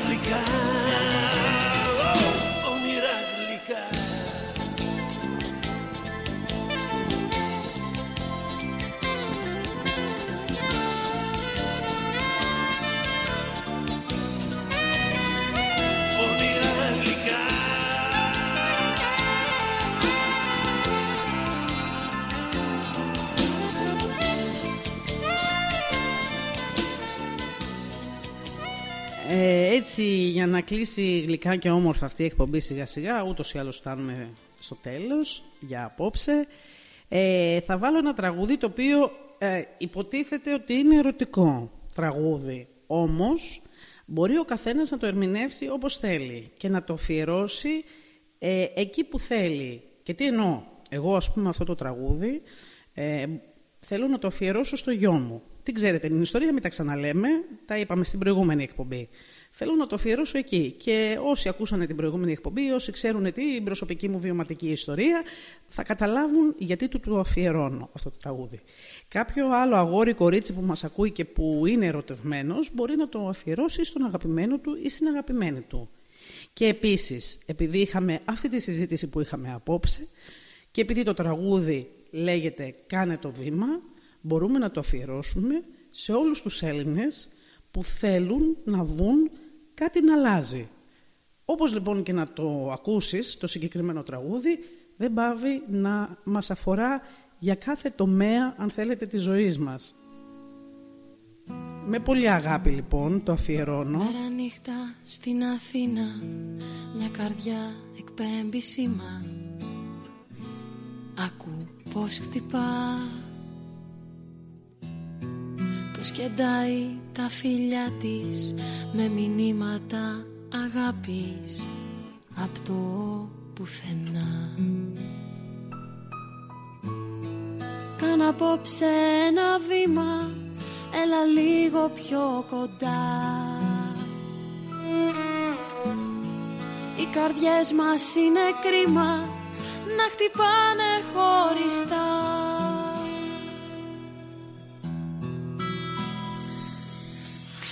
Ε, έτσι για να κλείσει γλυκά και όμορφα αυτή η εκπομπή σιγά σιγά, ούτως ή άλλως φτάνουμε στο τέλος για απόψε, ε, θα βάλω ένα τραγούδι το οποίο ε, υποτίθεται ότι είναι ερωτικό τραγούδι. Όμως μπορεί ο καθένας να το ερμηνεύσει όπως θέλει και να το αφιερώσει ε, εκεί που θέλει. Και τι εννοώ, εγώ ας πούμε αυτό το τραγούδι ε, θέλω να το αφιερώσω στο γιο μου. Τι ξέρετε, την ιστορία μην τα ξαναλέμε, τα είπαμε στην προηγούμενη εκπομπή. Θέλω να το αφιερώσω εκεί. Και όσοι ακούσανε την προηγούμενη εκπομπή, όσοι ξέρουν την προσωπική μου βιωματική ιστορία, θα καταλάβουν γιατί του το αφιερώνω αυτό το τραγούδι. Κάποιο άλλο αγόρι κορίτσι που μας ακούει και που είναι ερωτευμένος, μπορεί να το αφιερώσει στον αγαπημένο του ή στην αγαπημένη του. Και επίσης, επειδή είχαμε αυτή τη συζήτηση που είχαμε απόψε και επειδή το τραγούδι λέγεται «Κάνε το βήμα», μπορούμε να το αφιερώσουμε σε όλους τους Έλληνες που θέλουν να δουν κάτι να αλλάζει. Όπως λοιπόν και να το ακούσεις, το συγκεκριμένο τραγούδι, δεν πάβει να μας αφορά για κάθε τομέα, αν θέλετε, της ζωής μας. Με πολύ αγάπη λοιπόν το αφιερώνω. Μέρα νύχτα στην Αθήνα Μια καρδιά εκπέμπει σήμα Ακού πως χτυπάς Πως κεντάει τα φιλιά της Με μηνύματα αγάπης Απ' το πουθενά. Κάν απόψε ένα βήμα Έλα λίγο πιο κοντά. Οι καρδιές μας είναι κρίμα Να χτυπάνε χωριστά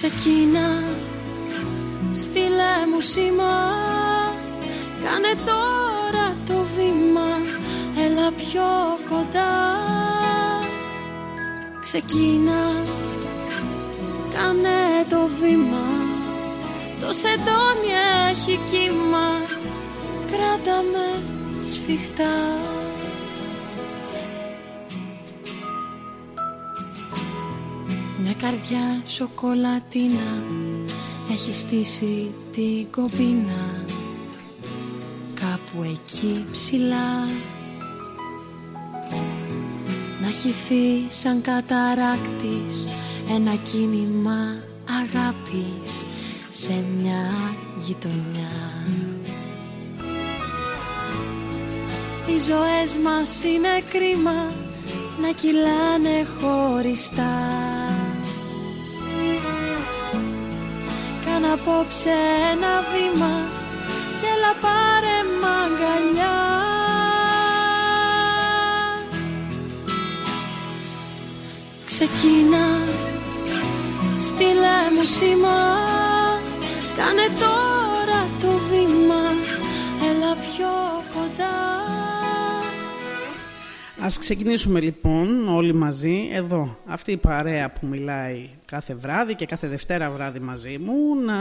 Ξεκίνα Στείλε μου σήμα Κάνε τώρα το βήμα. Έλα πιο κοντά. Ξεκίνα Κάνε το βήμα. Το σεντόνι έχει κύμα. Κράτα με σφιχτά Μια καρδιά σοκολατίνα Έχει στήσει την κομπίνα Κάπου εκεί ψηλά να χυθεί σαν καταράκτης ένα κίνημα αγάπης σε μια γειτονιά. Οι ζωές μας είναι κρίμα να κυλάνε χωριστά. Κάν απόψε ένα βήμα και έλα πάρε μ' αγκαλιά. Ξεκίνα Στείλε μου σήμα Κάνε τώρα το βήμα Έλα πιο κοντά Ας ξεκινήσουμε λοιπόν όλοι μαζί. Εδώ αυτή η παρέα που μιλάει κάθε βράδυ και κάθε Δευτέρα βράδυ μαζί μου να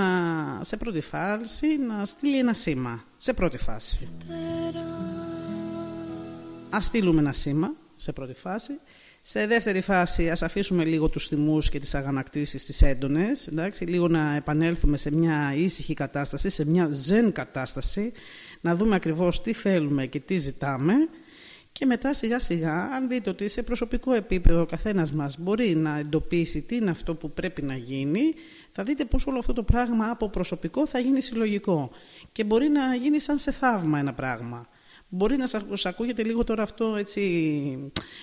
σε πρώτη φάση να στείλει ένα σήμα. Σε πρώτη φάση. Ας στείλουμε ένα σήμα σε πρώτη φάση. Σε δεύτερη φάση ας αφήσουμε λίγο τους θυμούς και τις αγανακτήσεις τις έντονες εντάξει, λίγο να επανέλθουμε σε μια ήσυχη κατάσταση σε μια ζεν κατάσταση. Να δούμε ακριβώς τι θέλουμε και τι ζητάμε και μετά σιγά σιγά, αν δείτε ότι σε προσωπικό επίπεδο ο καθένας μας μπορεί να εντοπίσει τι είναι αυτό που πρέπει να γίνει, θα δείτε πως όλο αυτό το πράγμα από προσωπικό θα γίνει συλλογικό. Και μπορεί να γίνει σαν σε θαύμα ένα πράγμα. Μπορεί να σας ακούγεται λίγο τώρα αυτό έτσι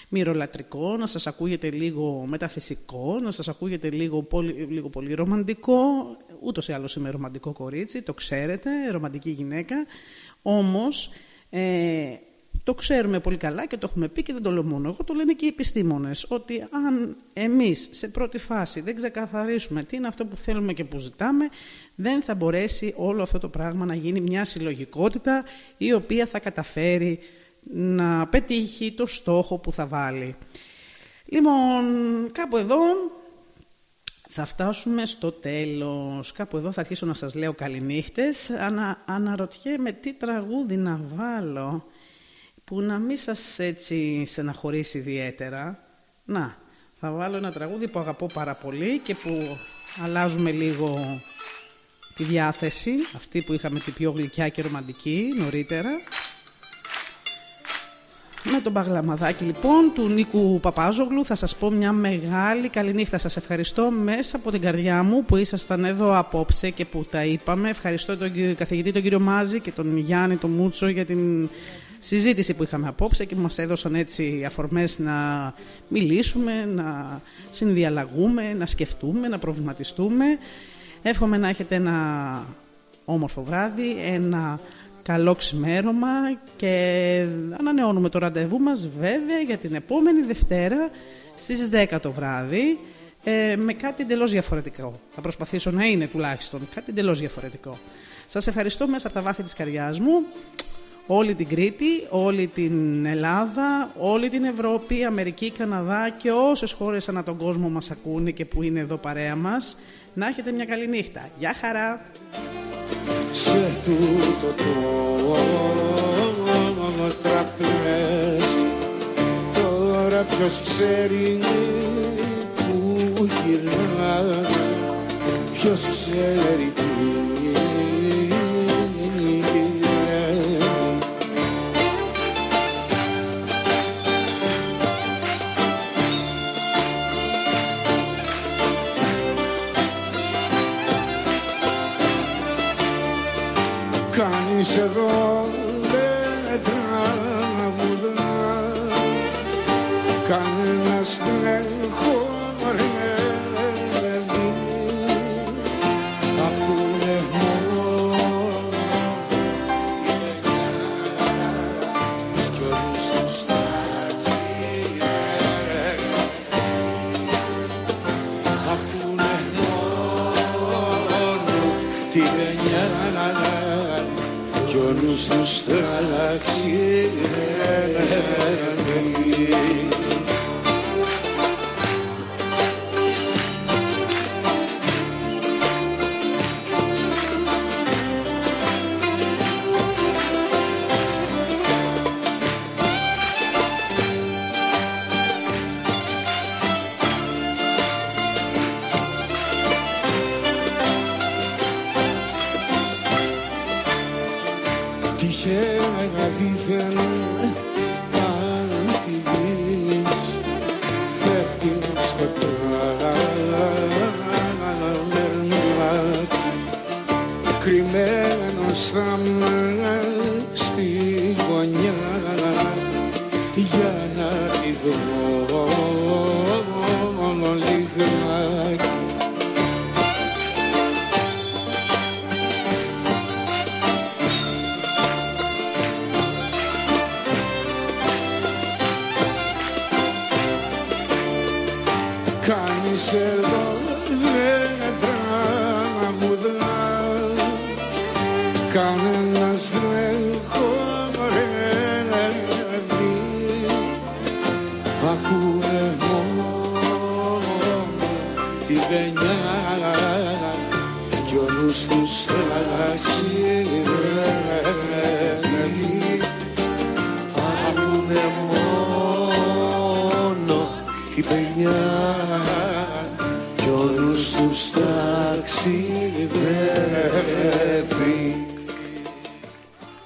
μυρολατρικό, να σας ακούγεται λίγο μεταφυσικό, να σας ακούγεται λίγο πολύ, λίγο πολύ ρομαντικό. Ούτως ή άλλως είμαι ρομαντικό κορίτσι, το ξέρετε, ρομαντική γυναίκα. Όμως, ε, το ξέρουμε πολύ καλά και το έχουμε πει και δεν το λέω μόνο εγώ, το λένε και οι επιστήμονες, ότι αν εμείς σε πρώτη φάση δεν ξεκαθαρίσουμε τι είναι αυτό που θέλουμε και που ζητάμε, δεν θα μπορέσει όλο αυτό το πράγμα να γίνει μια συλλογικότητα η οποία θα καταφέρει να πετύχει το στόχο που θα βάλει. Λοιπόν, κάπου εδώ θα φτάσουμε στο τέλος. Κάπου εδώ θα αρχίσω να σας λέω καληνύχτες. Ανα, αναρωτιέμαι τι τραγούδι να βάλω που να μην σας έτσι στεναχωρήσει ιδιαίτερα. Να, θα βάλω ένα τραγούδι που αγαπώ πάρα πολύ και που αλλάζουμε λίγο τη διάθεση, αυτή που είχαμε την πιο γλυκιά και ρομαντική νωρίτερα. Με τον Παγλαμαδάκι λοιπόν του Νίκου Παπάζογλου θα σας πω μια μεγάλη καληνύχτα. Σας ευχαριστώ μέσα από την καρδιά μου που ήσασταν εδώ απόψε και που τα είπαμε. Ευχαριστώ τον καθηγητή τον κύριο Μάζη και τον Γιάννη τον Μούτσο για την συζήτηση που είχαμε απόψε και μας έδωσαν έτσι αφορμές να μιλήσουμε, να συνδιαλλαγούμε, να σκεφτούμε, να προβληματιστούμε. Εύχομαι να έχετε ένα όμορφο βράδυ, ένα καλό ξημέρωμα και ανανεώνουμε το ραντεβού μας βέβαια για την επόμενη Δευτέρα στις 10 το βράδυ ε, με κάτι εντελώς διαφορετικό. Θα προσπαθήσω να είναι τουλάχιστον κάτι εντελώς διαφορετικό. Σας ευχαριστώ μέσα από τα βάθη της καρδιάς μου όλη την Κρήτη, όλη την Ελλάδα, όλη την Ευρώπη, Αμερική, Καναδά και όσες χώρες ανά τον κόσμο μας ακούνε και που είναι εδώ παρέα μας. Να έχετε μια καλή νύχτα. Γεια χαρά! Σε τούτο το τραπέζι τώρα ποιος ξέρει που γυρνάς ποιος ξέρει τι Κανείς τους